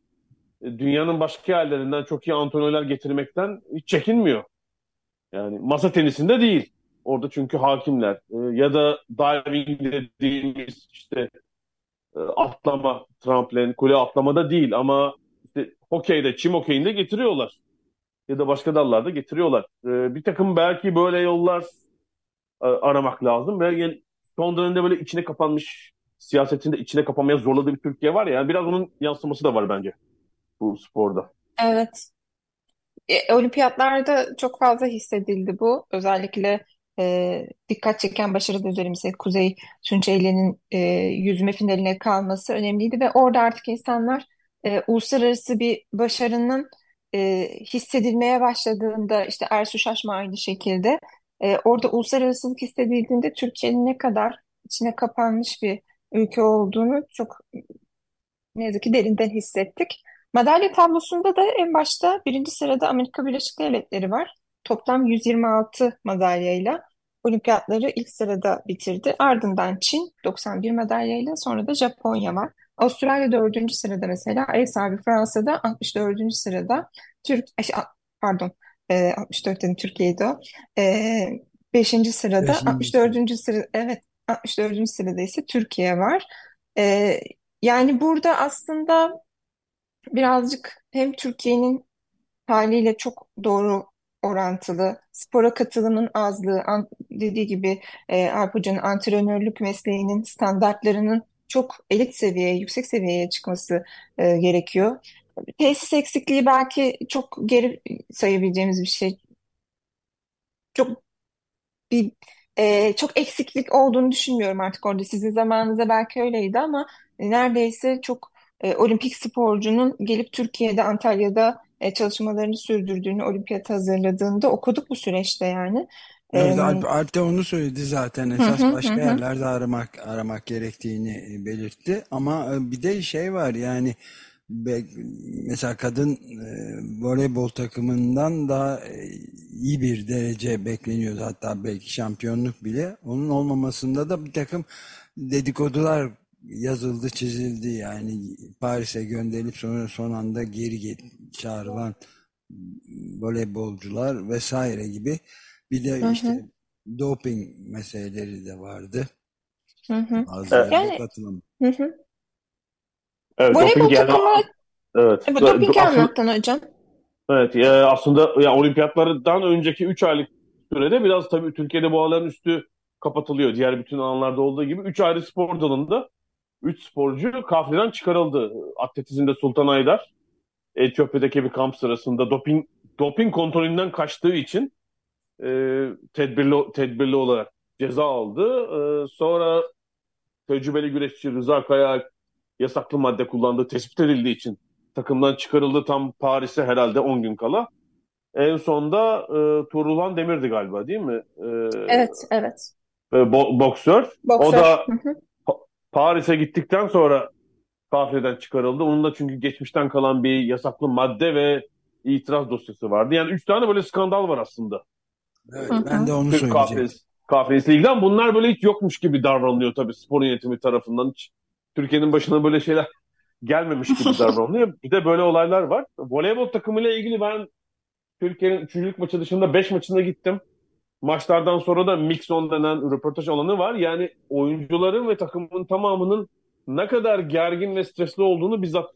J: E, Dünyanın başka yerlerinden çok iyi antrenörler getirmekten hiç çekinmiyor. Yani masa tenisinde değil. Orada çünkü hakimler E, ya da diving dediğimiz işte e, atlama, tramplen, kule atlamada değil ama işte hokeyde, çim hokeyinde getiriyorlar. Ya da başka dallarda getiriyorlar. E, bir takım belki böyle yollar e, aramak lazım. Ve yani son dönemde böyle içine kapanmış siyasetinde içine kapanmaya zorladığı bir Türkiye var ya. Yani biraz onun yansıması da var bence bu sporda.
I: Evet. E, olimpiyatlarda çok fazla hissedildi bu. Özellikle e, dikkat çeken başarı da üzerimize Kuzey Tunçeyli'nin e, yüzme finaline kalması önemliydi ve orada artık insanlar e, uluslararası bir başarının e, hissedilmeye başladığında işte Ersu Şaşma aynı şekilde e, orada uluslararasılık hissedildiğinde Türkiye'nin ne kadar içine kapanmış bir ülke olduğunu çok ne yazık ki derinden hissettik. Madalya tablosunda da en başta birinci sırada Amerika Birleşik Devletleri var. Toplam 126 madalyayla olimpiyatları ilk sırada bitirdi. Ardından Çin 91 madalyayla sonra da Japonya var. Avustralya dördüncü sırada mesela. Ev sahibi Fransa'da 64. sırada. Türk, şey, pardon e, 64 dedim Türkiye'de o. E, 5. sırada
A: Beşinci sırada.
I: 64. sıra evet 64. sırada ise Türkiye var. E, yani burada aslında birazcık hem Türkiye'nin haliyle çok doğru orantılı, spora katılımın azlığı, an- dediği gibi e, Alp antrenörlük mesleğinin standartlarının çok elit seviyeye, yüksek seviyeye çıkması e, gerekiyor. Tesis eksikliği belki çok geri sayabileceğimiz bir şey. Çok bir e, çok eksiklik olduğunu düşünmüyorum artık orada. Sizin zamanınızda belki öyleydi ama neredeyse çok e, olimpik sporcunun gelip Türkiye'de, Antalya'da e, çalışmalarını sürdürdüğünü, olimpiyata hazırladığında okuduk bu süreçte yani.
A: Evet, Alp, Alp de onu söyledi zaten. Esas
I: hı hı
A: başka
I: hı.
A: yerlerde aramak aramak gerektiğini e, belirtti. Ama e, bir de şey var yani mesela kadın e, voleybol takımından daha e, iyi bir derece bekleniyordu. Hatta belki şampiyonluk bile. Onun olmamasında da bir takım dedikodular yazıldı, çizildi. Yani Paris'e gönderilip sonra son anda geri çağrılan voleybolcular vesaire gibi. Bir
I: Hı
A: de
I: hı,
A: işte doping meseleleri de vardı.
I: hı hı.
A: Bazıları da
I: Yani
A: katılım.
I: hı hı.
J: Evet,
I: Voleybol takımı
J: evet.
I: evet, dopingi
J: Aslında
I: anlattın hocam.
J: Evet, e, aslında ya olimpiyatlardan önceki 3 aylık sürede biraz tabii Türkiye'de bu alanın üstü kapatılıyor. Diğer bütün alanlarda olduğu gibi 3 ayrı spor dalında 3 sporcu kafileden çıkarıldı. Atletizmde Sultan Aydar, Etiyopya'daki bir kamp sırasında doping doping kontrolünden kaçtığı için e, tedbirli tedbirli olarak ceza aldı. E, sonra tecrübeli güreşçi Rıza Kaya yasaklı madde kullandığı tespit edildiği için takımdan çıkarıldı tam Paris'e herhalde 10 gün kala. En sonda e, Turulan Demir'di galiba değil mi? E,
I: Evet, evet.
J: bo boksör. O
I: Boksör.
J: da
I: Hı hı.
J: Pa- Paris'e gittikten sonra kafileden çıkarıldı. Onun da çünkü geçmişten kalan bir yasaklı madde ve itiraz dosyası vardı. Yani üç tane böyle skandal var aslında.
A: Evet, ben de onu
J: Türk
A: söyleyecektim.
J: kafilesi, kafilesiyle ilgili bunlar böyle hiç yokmuş gibi davranılıyor tabii spor yönetimi tarafından. Hiç Türkiye'nin başına böyle şeyler gelmemiş gibi [LAUGHS] davranılıyor. Bir de böyle olaylar var. Voleybol takımıyla ilgili ben Türkiye'nin üçüncülük maçı dışında 5 maçına gittim. Maçlardan sonra da mix on denen röportaj alanı var. Yani oyuncuların ve takımın tamamının ne kadar gergin ve stresli olduğunu bizzat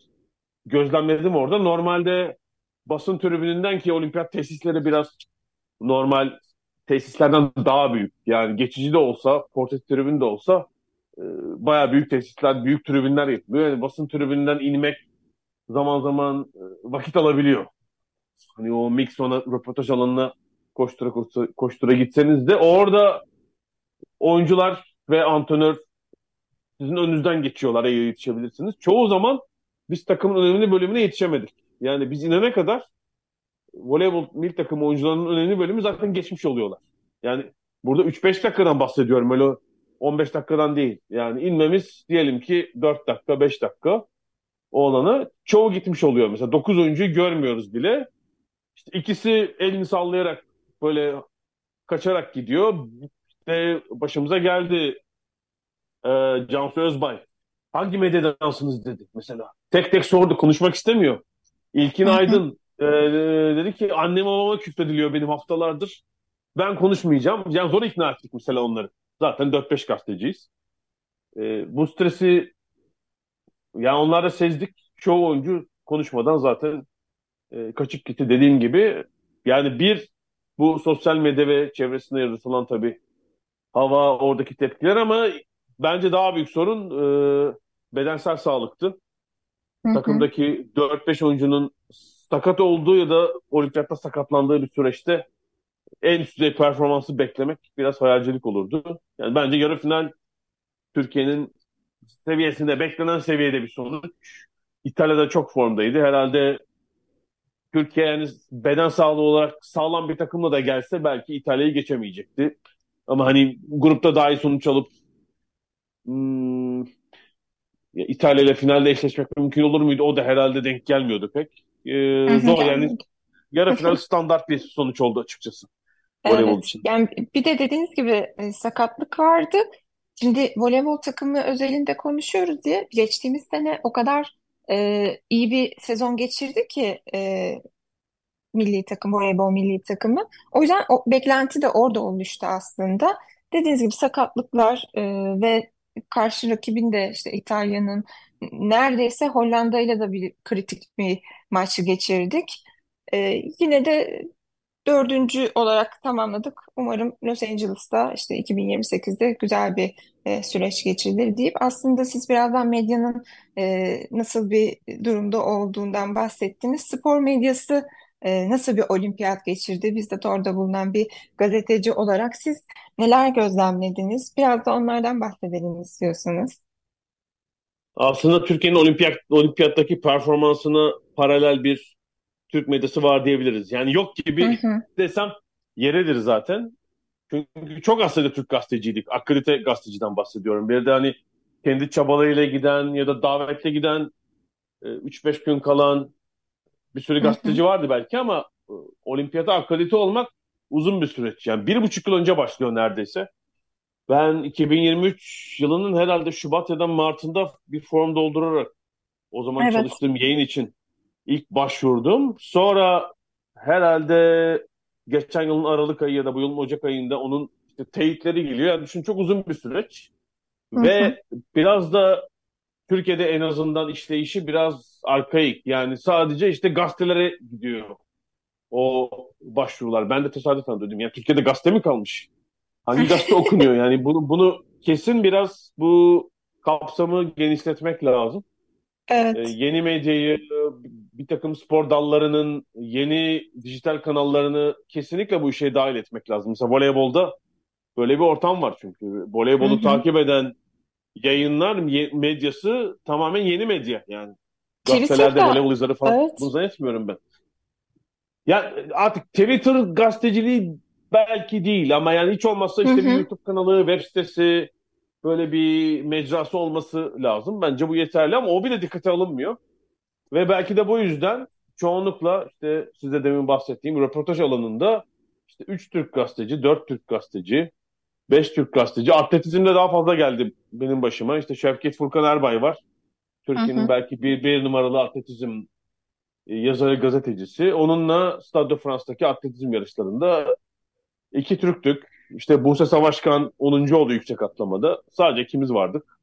J: gözlemledim orada. Normalde basın tribününden ki olimpiyat tesisleri biraz normal tesislerden daha büyük. Yani geçici de olsa, portre tribün de olsa e, bayağı büyük tesisler, büyük tribünler yapılıyor. Yani basın tribününden inmek zaman zaman e, vakit alabiliyor. Hani o mix ona röportaj alanına koştura koştura, koştura gitseniz de orada oyuncular ve antrenör sizin önünüzden geçiyorlar eğer yetişebilirsiniz. Çoğu zaman biz takımın önemli bölümüne yetişemedik. Yani biz inene kadar voleybol milli takım oyuncularının önemli bölümü zaten geçmiş oluyorlar. Yani burada 3-5 dakikadan bahsediyorum öyle 15 dakikadan değil. Yani inmemiz diyelim ki 4 dakika 5 dakika o alana çoğu gitmiş oluyor. Mesela 9 oyuncuyu görmüyoruz bile. İşte ikisi elini sallayarak böyle kaçarak gidiyor. İşte başımıza geldi e, Cansu Özbay. Hangi medyadansınız dedi mesela. Tek tek sordu konuşmak istemiyor. İlkin Aydın e, dedi ki annem babama küfrediliyor benim haftalardır. Ben konuşmayacağım. Yani zor ikna ettik mesela onları. Zaten 4-5 gazeteciyiz. E, bu stresi yani onlarda sezdik. Çoğu oyuncu konuşmadan zaten e, kaçıp gitti dediğim gibi. Yani bir bu sosyal medya ve çevresinde yaratılan tabii hava oradaki tepkiler ama bence daha büyük sorun e, bedensel sağlıktı.
I: Hı hı.
J: Takımdaki 4-5 oyuncunun sakat olduğu ya da olimpiyatta sakatlandığı bir süreçte en üst düzey performansı beklemek biraz hayalcilik olurdu. Yani bence yarı final Türkiye'nin seviyesinde beklenen seviyede bir sonuç. İtalya'da çok formdaydı. Herhalde Türkiye yani beden sağlığı olarak sağlam bir takımla da gelse belki İtalya'yı geçemeyecekti. Ama hani grupta daha iyi sonuç alıp hmm, ya İtalya ile finalde eşleşmek mümkün olur muydu? O da herhalde denk gelmiyordu pek. Ee, zor yani yarı final standart bir sonuç oldu açıkçası voleybol
I: Evet.
J: için.
I: Yani bir de dediğiniz gibi e, sakatlık vardı. Şimdi voleybol takımı özelinde konuşuyoruz diye geçtiğimiz sene o kadar e, iyi bir sezon geçirdi ki e, milli takım, voleybol milli takımı. O yüzden o beklenti de orada oluştu aslında. Dediğiniz gibi sakatlıklar e, ve karşı rakibin de işte İtalya'nın neredeyse Hollanda ile de bir kritik bir maçı geçirdik. E, yine de dördüncü olarak tamamladık. Umarım Los Angeles'ta işte 2028'de güzel bir e, süreç geçirilir deyip aslında siz birazdan medyanın e, nasıl bir durumda olduğundan bahsettiniz. Spor medyası e, nasıl bir olimpiyat geçirdi? Biz de orada bulunan bir gazeteci olarak siz neler gözlemlediniz? Biraz da onlardan bahsedelim istiyorsanız.
J: Aslında Türkiye'nin olimpiyat, olimpiyattaki performansına paralel bir Türk medyası var diyebiliriz. Yani yok
I: Hı
J: gibi
I: hı.
J: desem yeridir zaten. Çünkü çok aslında Türk gazeteciydik. Akredite gazeteciden bahsediyorum. Bir de hani kendi çabalarıyla giden ya da davetle giden e, 3-5 gün kalan bir sürü
I: Hı hı.
J: gazeteci vardı belki ama e, olimpiyata akredite olmak uzun bir süreç. Yani bir buçuk yıl önce başlıyor neredeyse. Ben 2023 yılının herhalde Şubat ya da Mart'ında bir form doldurarak o zaman
I: Evet.
J: çalıştığım yayın için ilk başvurdum. Sonra herhalde geçen yılın Aralık ayı ya da bu yılın Ocak ayında onun işte teyitleri geliyor. Yani düşün çok uzun bir süreç.
I: Hı hı.
J: Ve biraz da Türkiye'de en azından işleyişi biraz arkaik. Yani sadece işte gazetelere gidiyor o başvurular. Ben de tesadüfen duydum. Yani Türkiye'de gazete mi kalmış? Hangi gazete [LAUGHS] okunuyor? Yani bunu bunu kesin biraz bu kapsamı genişletmek lazım.
I: Evet.
J: yeni medyayı, bir takım spor dallarının yeni dijital kanallarını kesinlikle bu işe dahil etmek lazım. Mesela voleybolda böyle bir ortam var çünkü.
I: Hı
J: Voleybolu
I: hı.
J: takip eden yayınlar, medyası tamamen yeni medya. Yani gazetelerde voleybol yazarı falan
I: evet.
J: bunu zannetmiyorum ben. Ya artık Twitter gazeteciliği belki değil ama yani hiç olmazsa işte
I: Hı
J: bir
I: hı.
J: YouTube kanalı, web sitesi, böyle bir mecrası olması lazım. Bence bu yeterli ama o bile dikkate alınmıyor. Ve belki de bu yüzden çoğunlukla işte size demin bahsettiğim röportaj alanında işte 3 Türk gazeteci, 4 Türk gazeteci, 5 Türk gazeteci. Atletizmde daha fazla geldi benim başıma. İşte Şevket Furkan Erbay var. Türkiye'nin belki bir, bir numaralı atletizm e, yazarı, gazetecisi. Onunla Stade de France'daki atletizm yarışlarında iki Türktük. İşte Buse Savaşkan 10. oldu yüksek atlamada. Sadece ikimiz vardık.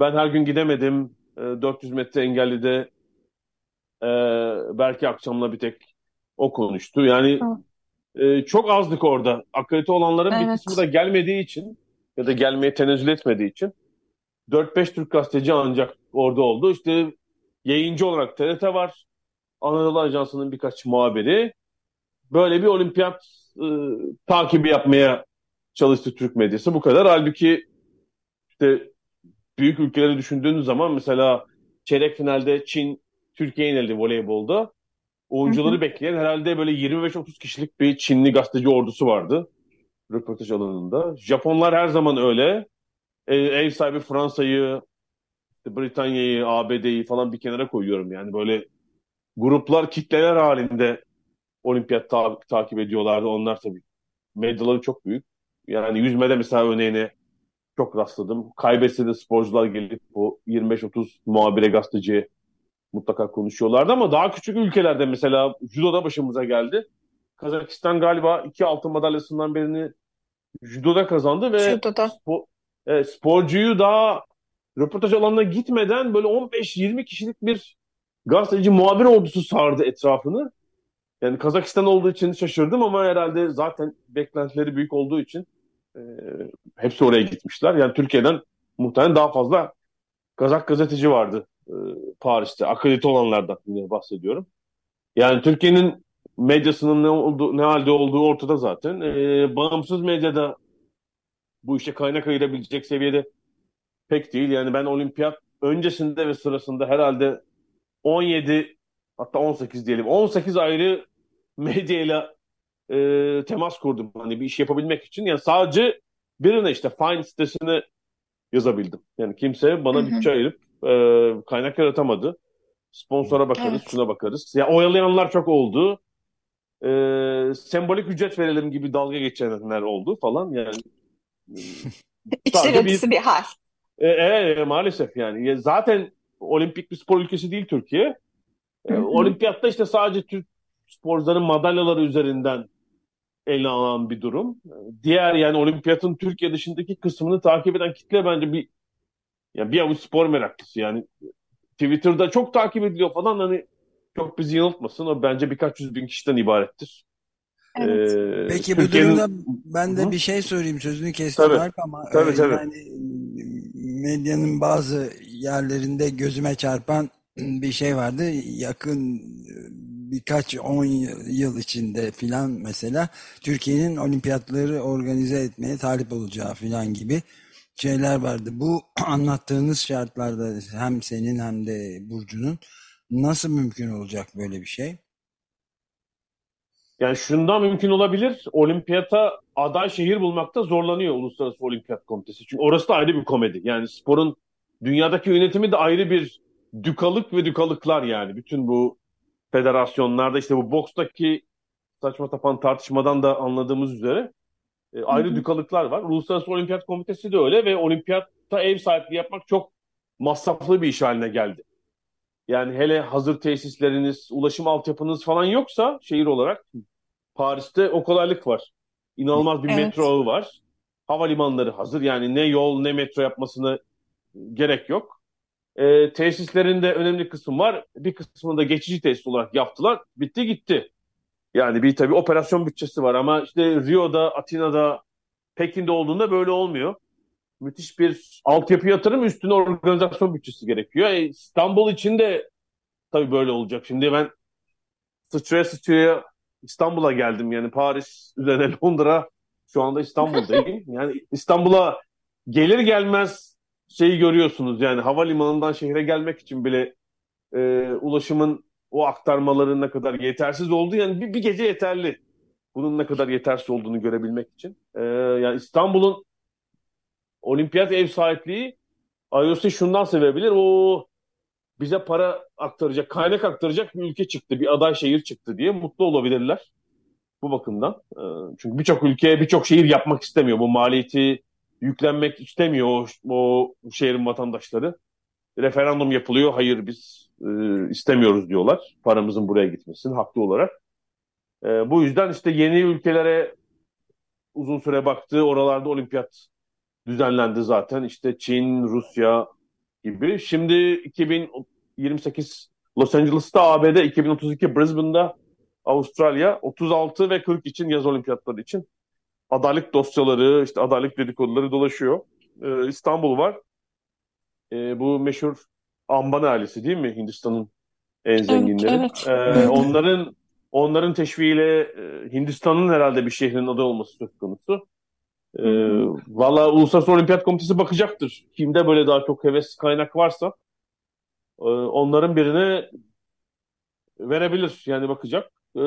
J: Ben her gün gidemedim. E, 400 metre engellide e, belki akşamla bir tek o konuştu. Yani e, çok azdık orada. Akredite olanların bir
I: Evet.
J: kısmı da gelmediği için ya da gelmeye tenezzül etmediği için 4-5 Türk gazeteci ancak orada oldu. İşte yayıncı olarak TRT var. Anadolu Ajansı'nın birkaç muhabiri. Böyle bir olimpiyat e, takibi yapmaya çalıştı Türk medyası. Bu kadar. Halbuki işte büyük ülkeleri düşündüğünüz zaman mesela çeyrek finalde Çin Türkiye'ye yenildi voleybolda.
I: Hı
J: Oyuncuları
I: hı.
J: bekleyen herhalde böyle 25-30 kişilik bir Çinli gazeteci ordusu vardı röportaj alanında. Japonlar her zaman öyle. E, ev sahibi Fransa'yı, Britanya'yı, ABD'yi falan bir kenara koyuyorum. Yani böyle gruplar, kitleler halinde olimpiyat ta- takip ediyorlardı. Onlar tabii medyaları çok büyük. Yani yüzmede mesela örneğine çok rastladım. Kaybetse de sporcular gelip o 25-30 muhabire gazeteciye mutlaka konuşuyorlardı ama daha küçük ülkelerde mesela judoda başımıza geldi. Kazakistan galiba iki altın madalyasından birini judoda kazandı ve
I: Judoda.
J: spo- e, sporcuyu daha röportaj alanına gitmeden böyle 15-20 kişilik bir gazeteci muhabir ordusu sardı etrafını. Yani Kazakistan olduğu için şaşırdım ama herhalde zaten beklentileri büyük olduğu için e, hepsi oraya gitmişler. Yani Türkiye'den muhtemelen daha fazla Kazak gazeteci vardı e, Paris'te. Akredite olanlardan bahsediyorum. Yani Türkiye'nin medyasının ne olduğu, ne halde olduğu ortada zaten. E, bağımsız medyada bu işe kaynak ayırabilecek seviyede pek değil. Yani ben olimpiyat öncesinde ve sırasında herhalde 17 hatta 18 diyelim 18 ayrı [LAUGHS] medyayla e, temas kurdum. Hani bir iş yapabilmek için. Yani sadece birine işte Fine sitesine yazabildim. Yani kimse bana
I: hı.
J: bütçe ayırıp e, kaynak yaratamadı. Sponsora bakarız,
I: Evet.
J: şuna bakarız. Ya oyalayanlar çok oldu. E, sembolik ücret verelim gibi dalga geçenler oldu falan. Yani [LAUGHS] e,
I: acısı
J: bir
I: bir hal.
J: e, e, maalesef yani. Ya zaten olimpik bir spor ülkesi değil Türkiye. E, olimpiyatta işte sadece Türk sporcuların madalyaları üzerinden ele alan bir durum. Diğer yani olimpiyatın Türkiye dışındaki kısmını takip eden kitle bence bir yani bir avuç spor meraklısı yani Twitter'da çok takip ediliyor falan hani çok bizi yanıltmasın o bence birkaç yüz bin kişiden ibarettir.
I: Evet.
J: Ee,
A: Peki bu
J: Türkiye'nin
A: durumda ben de
J: Hı
A: bir şey sorayım sözünü kestim
J: Tabii.
A: Alp ama
J: Tabii,
A: e,
J: tabii.
A: yani medyanın bazı yerlerinde gözüme çarpan bir şey vardı. Yakın birkaç on yıl içinde filan mesela Türkiye'nin olimpiyatları organize etmeye talip olacağı filan gibi şeyler vardı. Bu [CLEARS THROAT] anlattığınız şartlarda hem senin hem de Burcu'nun nasıl mümkün olacak böyle bir şey?
J: Yani şundan mümkün olabilir. Olimpiyata aday şehir bulmakta zorlanıyor Uluslararası Olimpiyat Komitesi. Çünkü orası da ayrı bir komedi. Yani sporun dünyadaki yönetimi de ayrı bir dükalık ve dükalıklar yani. Bütün bu federasyonlarda işte bu bokstaki saçma sapan tartışmadan da anladığımız üzere e, ayrı
I: hı.
J: dükalıklar var. Uluslararası Olimpiyat Komitesi de öyle ve olimpiyatta ev sahipliği yapmak çok masraflı bir iş haline geldi. Yani hele hazır tesisleriniz, ulaşım altyapınız falan yoksa şehir olarak Paris'te o kolaylık var. İnanılmaz bir
I: Evet.
J: metro ağı var. Havalimanları hazır. Yani ne yol ne metro yapmasına gerek yok. Ee, tesislerin önemli kısmı var. Bir kısmını da geçici tesis olarak yaptılar. Bitti gitti. Yani bir tabii operasyon bütçesi var ama işte Rio'da, Atina'da, Pekin'de olduğunda böyle olmuyor. Müthiş bir altyapı yatırım üstüne organizasyon bütçesi gerekiyor. E, İstanbul için de tabii böyle olacak. Şimdi ben sıçraya sıçraya İstanbul'a geldim. Yani Paris üzerine [LAUGHS] Londra şu anda İstanbul'dayım. Yani İstanbul'a gelir gelmez şeyi görüyorsunuz. Yani havalimanından şehre gelmek için bile e, ulaşımın o aktarmaların ne kadar yetersiz oldu. Yani bir, bir gece yeterli. Bunun ne kadar yetersiz olduğunu görebilmek için. Ee, yani İstanbul'un olimpiyat ev sahipliği IOC şundan sevebilir. O bize para aktaracak, kaynak aktaracak bir ülke çıktı, bir aday şehir çıktı diye mutlu olabilirler bu bakımdan. Ee, çünkü birçok ülke birçok şehir yapmak istemiyor. Bu maliyeti yüklenmek istemiyor o, o şehrin vatandaşları. Referandum yapılıyor, hayır biz e, istemiyoruz diyorlar. Paramızın buraya gitmesini haklı olarak. E, bu yüzden işte yeni ülkelere uzun süre baktı. Oralarda olimpiyat düzenlendi zaten. İşte Çin, Rusya gibi. Şimdi 2028 Los Angeles'ta ABD, 2032 Brisbane'da Avustralya, 36 ve 40 için yaz olimpiyatları için adaylık dosyaları, işte adaylık dedikoduları dolaşıyor. Ee, İstanbul var. Ee, bu meşhur Amban ailesi değil mi? Hindistan'ın en zenginleri.
I: evet.
J: Ee,
I: Evet.
J: onların onların teşviğiyle e, Hindistan'ın herhalde bir şehrinin adı olması söz konusu. Ee, Valla Uluslararası Olimpiyat Komitesi bakacaktır. Kimde böyle daha çok heves kaynak varsa e, onların birine verebilir. Yani bakacak. Ee,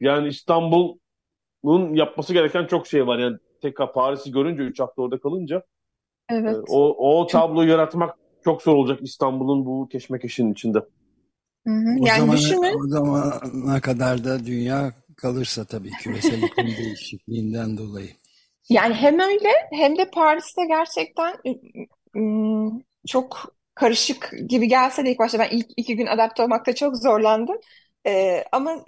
J: yani İstanbul'un yapması gereken çok şey var. Yani tekrar Paris'i görünce 3 hafta orada kalınca e,
I: Evet.
J: o, o tabloyu yaratmak çok zor olacak İstanbul'un bu keşmekeşinin içinde.
I: Hı hı.
A: O
I: Yani
A: zamana,
I: düşünün.
A: o zamana kadar da dünya kalırsa tabii küresel iklim [LAUGHS] değişikliğinden dolayı.
I: Yani hem öyle hem de Paris'te gerçekten çok karışık gibi gelse de ilk başta ben ilk iki gün adapte olmakta çok zorlandım. Ee, ama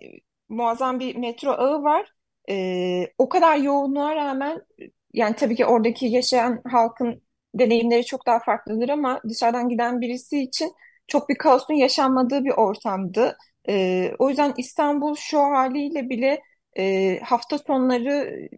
I: muazzam bir metro ağı var. Ee, o kadar yoğunluğa rağmen yani tabii ki oradaki yaşayan halkın deneyimleri çok daha farklıdır ama dışarıdan giden birisi için çok bir kaosun yaşanmadığı bir ortamdı. Ee, o yüzden İstanbul şu haliyle bile e, hafta sonları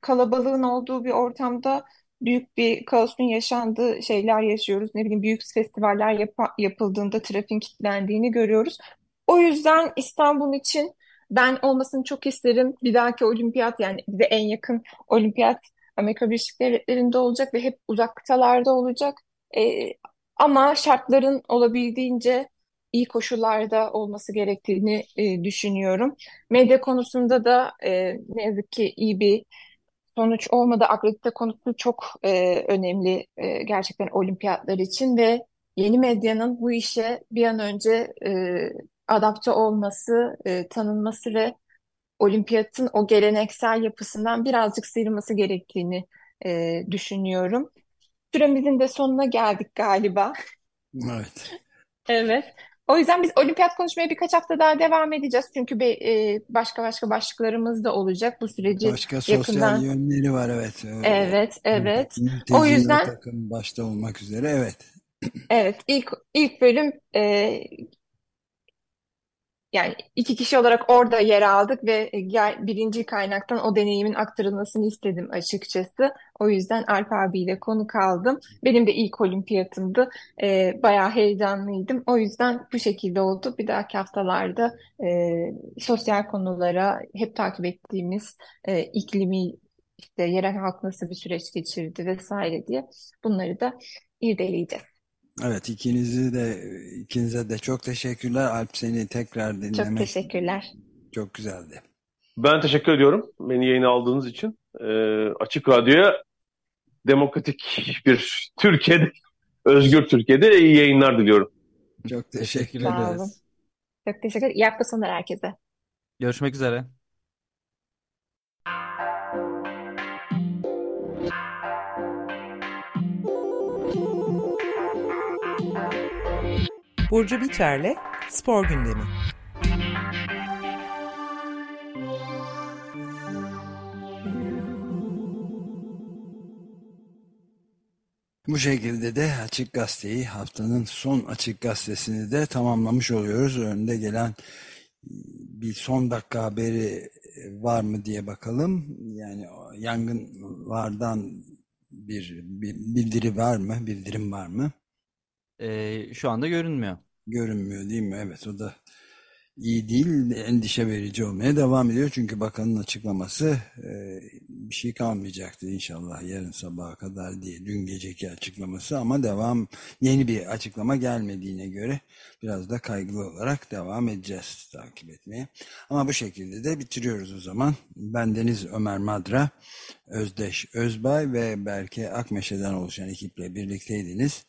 I: kalabalığın olduğu bir ortamda büyük bir kaosun yaşandığı şeyler yaşıyoruz. Ne bileyim büyük festivaller yapa- yapıldığında trafiğin kilitlendiğini görüyoruz. O yüzden İstanbul için ben olmasını çok isterim. Bir dahaki olimpiyat yani bize en yakın olimpiyat Amerika Birleşik Devletleri'nde olacak ve hep uzaktalarda olacak. Ee, ama şartların olabildiğince iyi koşullarda olması gerektiğini e, düşünüyorum. Medya konusunda da e, ne yazık ki iyi bir sonuç olmadı. Akredite konusu çok e, önemli e, gerçekten olimpiyatlar için ve yeni medyanın bu işe bir an önce e, adapte olması, e, tanınması ve olimpiyatın o geleneksel yapısından birazcık sıyrılması gerektiğini e, düşünüyorum. Süremizin de sonuna geldik galiba.
A: Evet.
I: Evet. O yüzden biz olimpiyat konuşmaya birkaç hafta daha devam edeceğiz. Çünkü be- e, başka başka başlıklarımız da olacak. Bu süreci
A: Başka sosyal
I: yakından.
A: yönleri var evet. Öyle.
I: Evet, evet. O
A: Mülteciler
I: yüzden
A: takım başta olmak üzere evet.
I: evet ilk ilk bölüm e, Yani iki kişi olarak orada yer aldık ve gel- birinci kaynaktan o deneyimin aktarılmasını istedim açıkçası. O yüzden Alp abiyle konuk aldım. Benim de ilk olimpiyatımdı. Ee, bayağı heyecanlıydım. O yüzden bu şekilde oldu. Bir dahaki haftalarda e, sosyal konulara hep takip ettiğimiz e, iklimi, işte yerel halk nasıl bir süreç geçirdi vesaire diye bunları da irdeleyeceğiz.
A: Evet ikinizi de ikinize de çok teşekkürler. Alp seni tekrar
I: Çok
A: dinlemek
I: teşekkürler.
A: çok güzeldi.
J: Ben teşekkür ediyorum beni yayına aldığınız için. Ee, Açık Radyo'ya demokratik bir Türkiye'de, özgür Türkiye'de iyi yayınlar diliyorum.
A: Çok teşekkür
B: ederiz.
I: olun. Çok teşekkür İyi hafta sonları herkese.
B: Görüşmek üzere.
H: Burcu Biterle Spor Gündemi.
A: Bu şekilde de Açık Gazete'yi haftanın son Açık Gazetesini de tamamlamış oluyoruz. Önde gelen bir son dakika haberi var mı diye bakalım. Yani yangınlardan bir, bir bildiri var mı? Bildirim var mı?
B: Ee, şu anda görünmüyor.
A: Görünmüyor değil mi? Evet o da iyi değil, endişe verici olmaya devam ediyor. Çünkü bakanın açıklaması e, bir şey kalmayacaktı inşallah yarın sabaha kadar diye dün geceki açıklaması ama devam yeni bir açıklama gelmediğine göre biraz da kaygılı olarak devam edeceğiz takip etmeye. Ama bu şekilde de bitiriyoruz o zaman. Ben Deniz Ömer Madra, Özdeş Özbay ve Berke Akmeşe'den oluşan ekiple birlikteydiniz.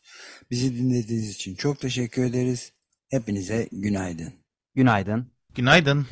A: Bizi dinlediğiniz için çok teşekkür ederiz. Hepinize günaydın.
B: Günaydın.
K: Günaydın.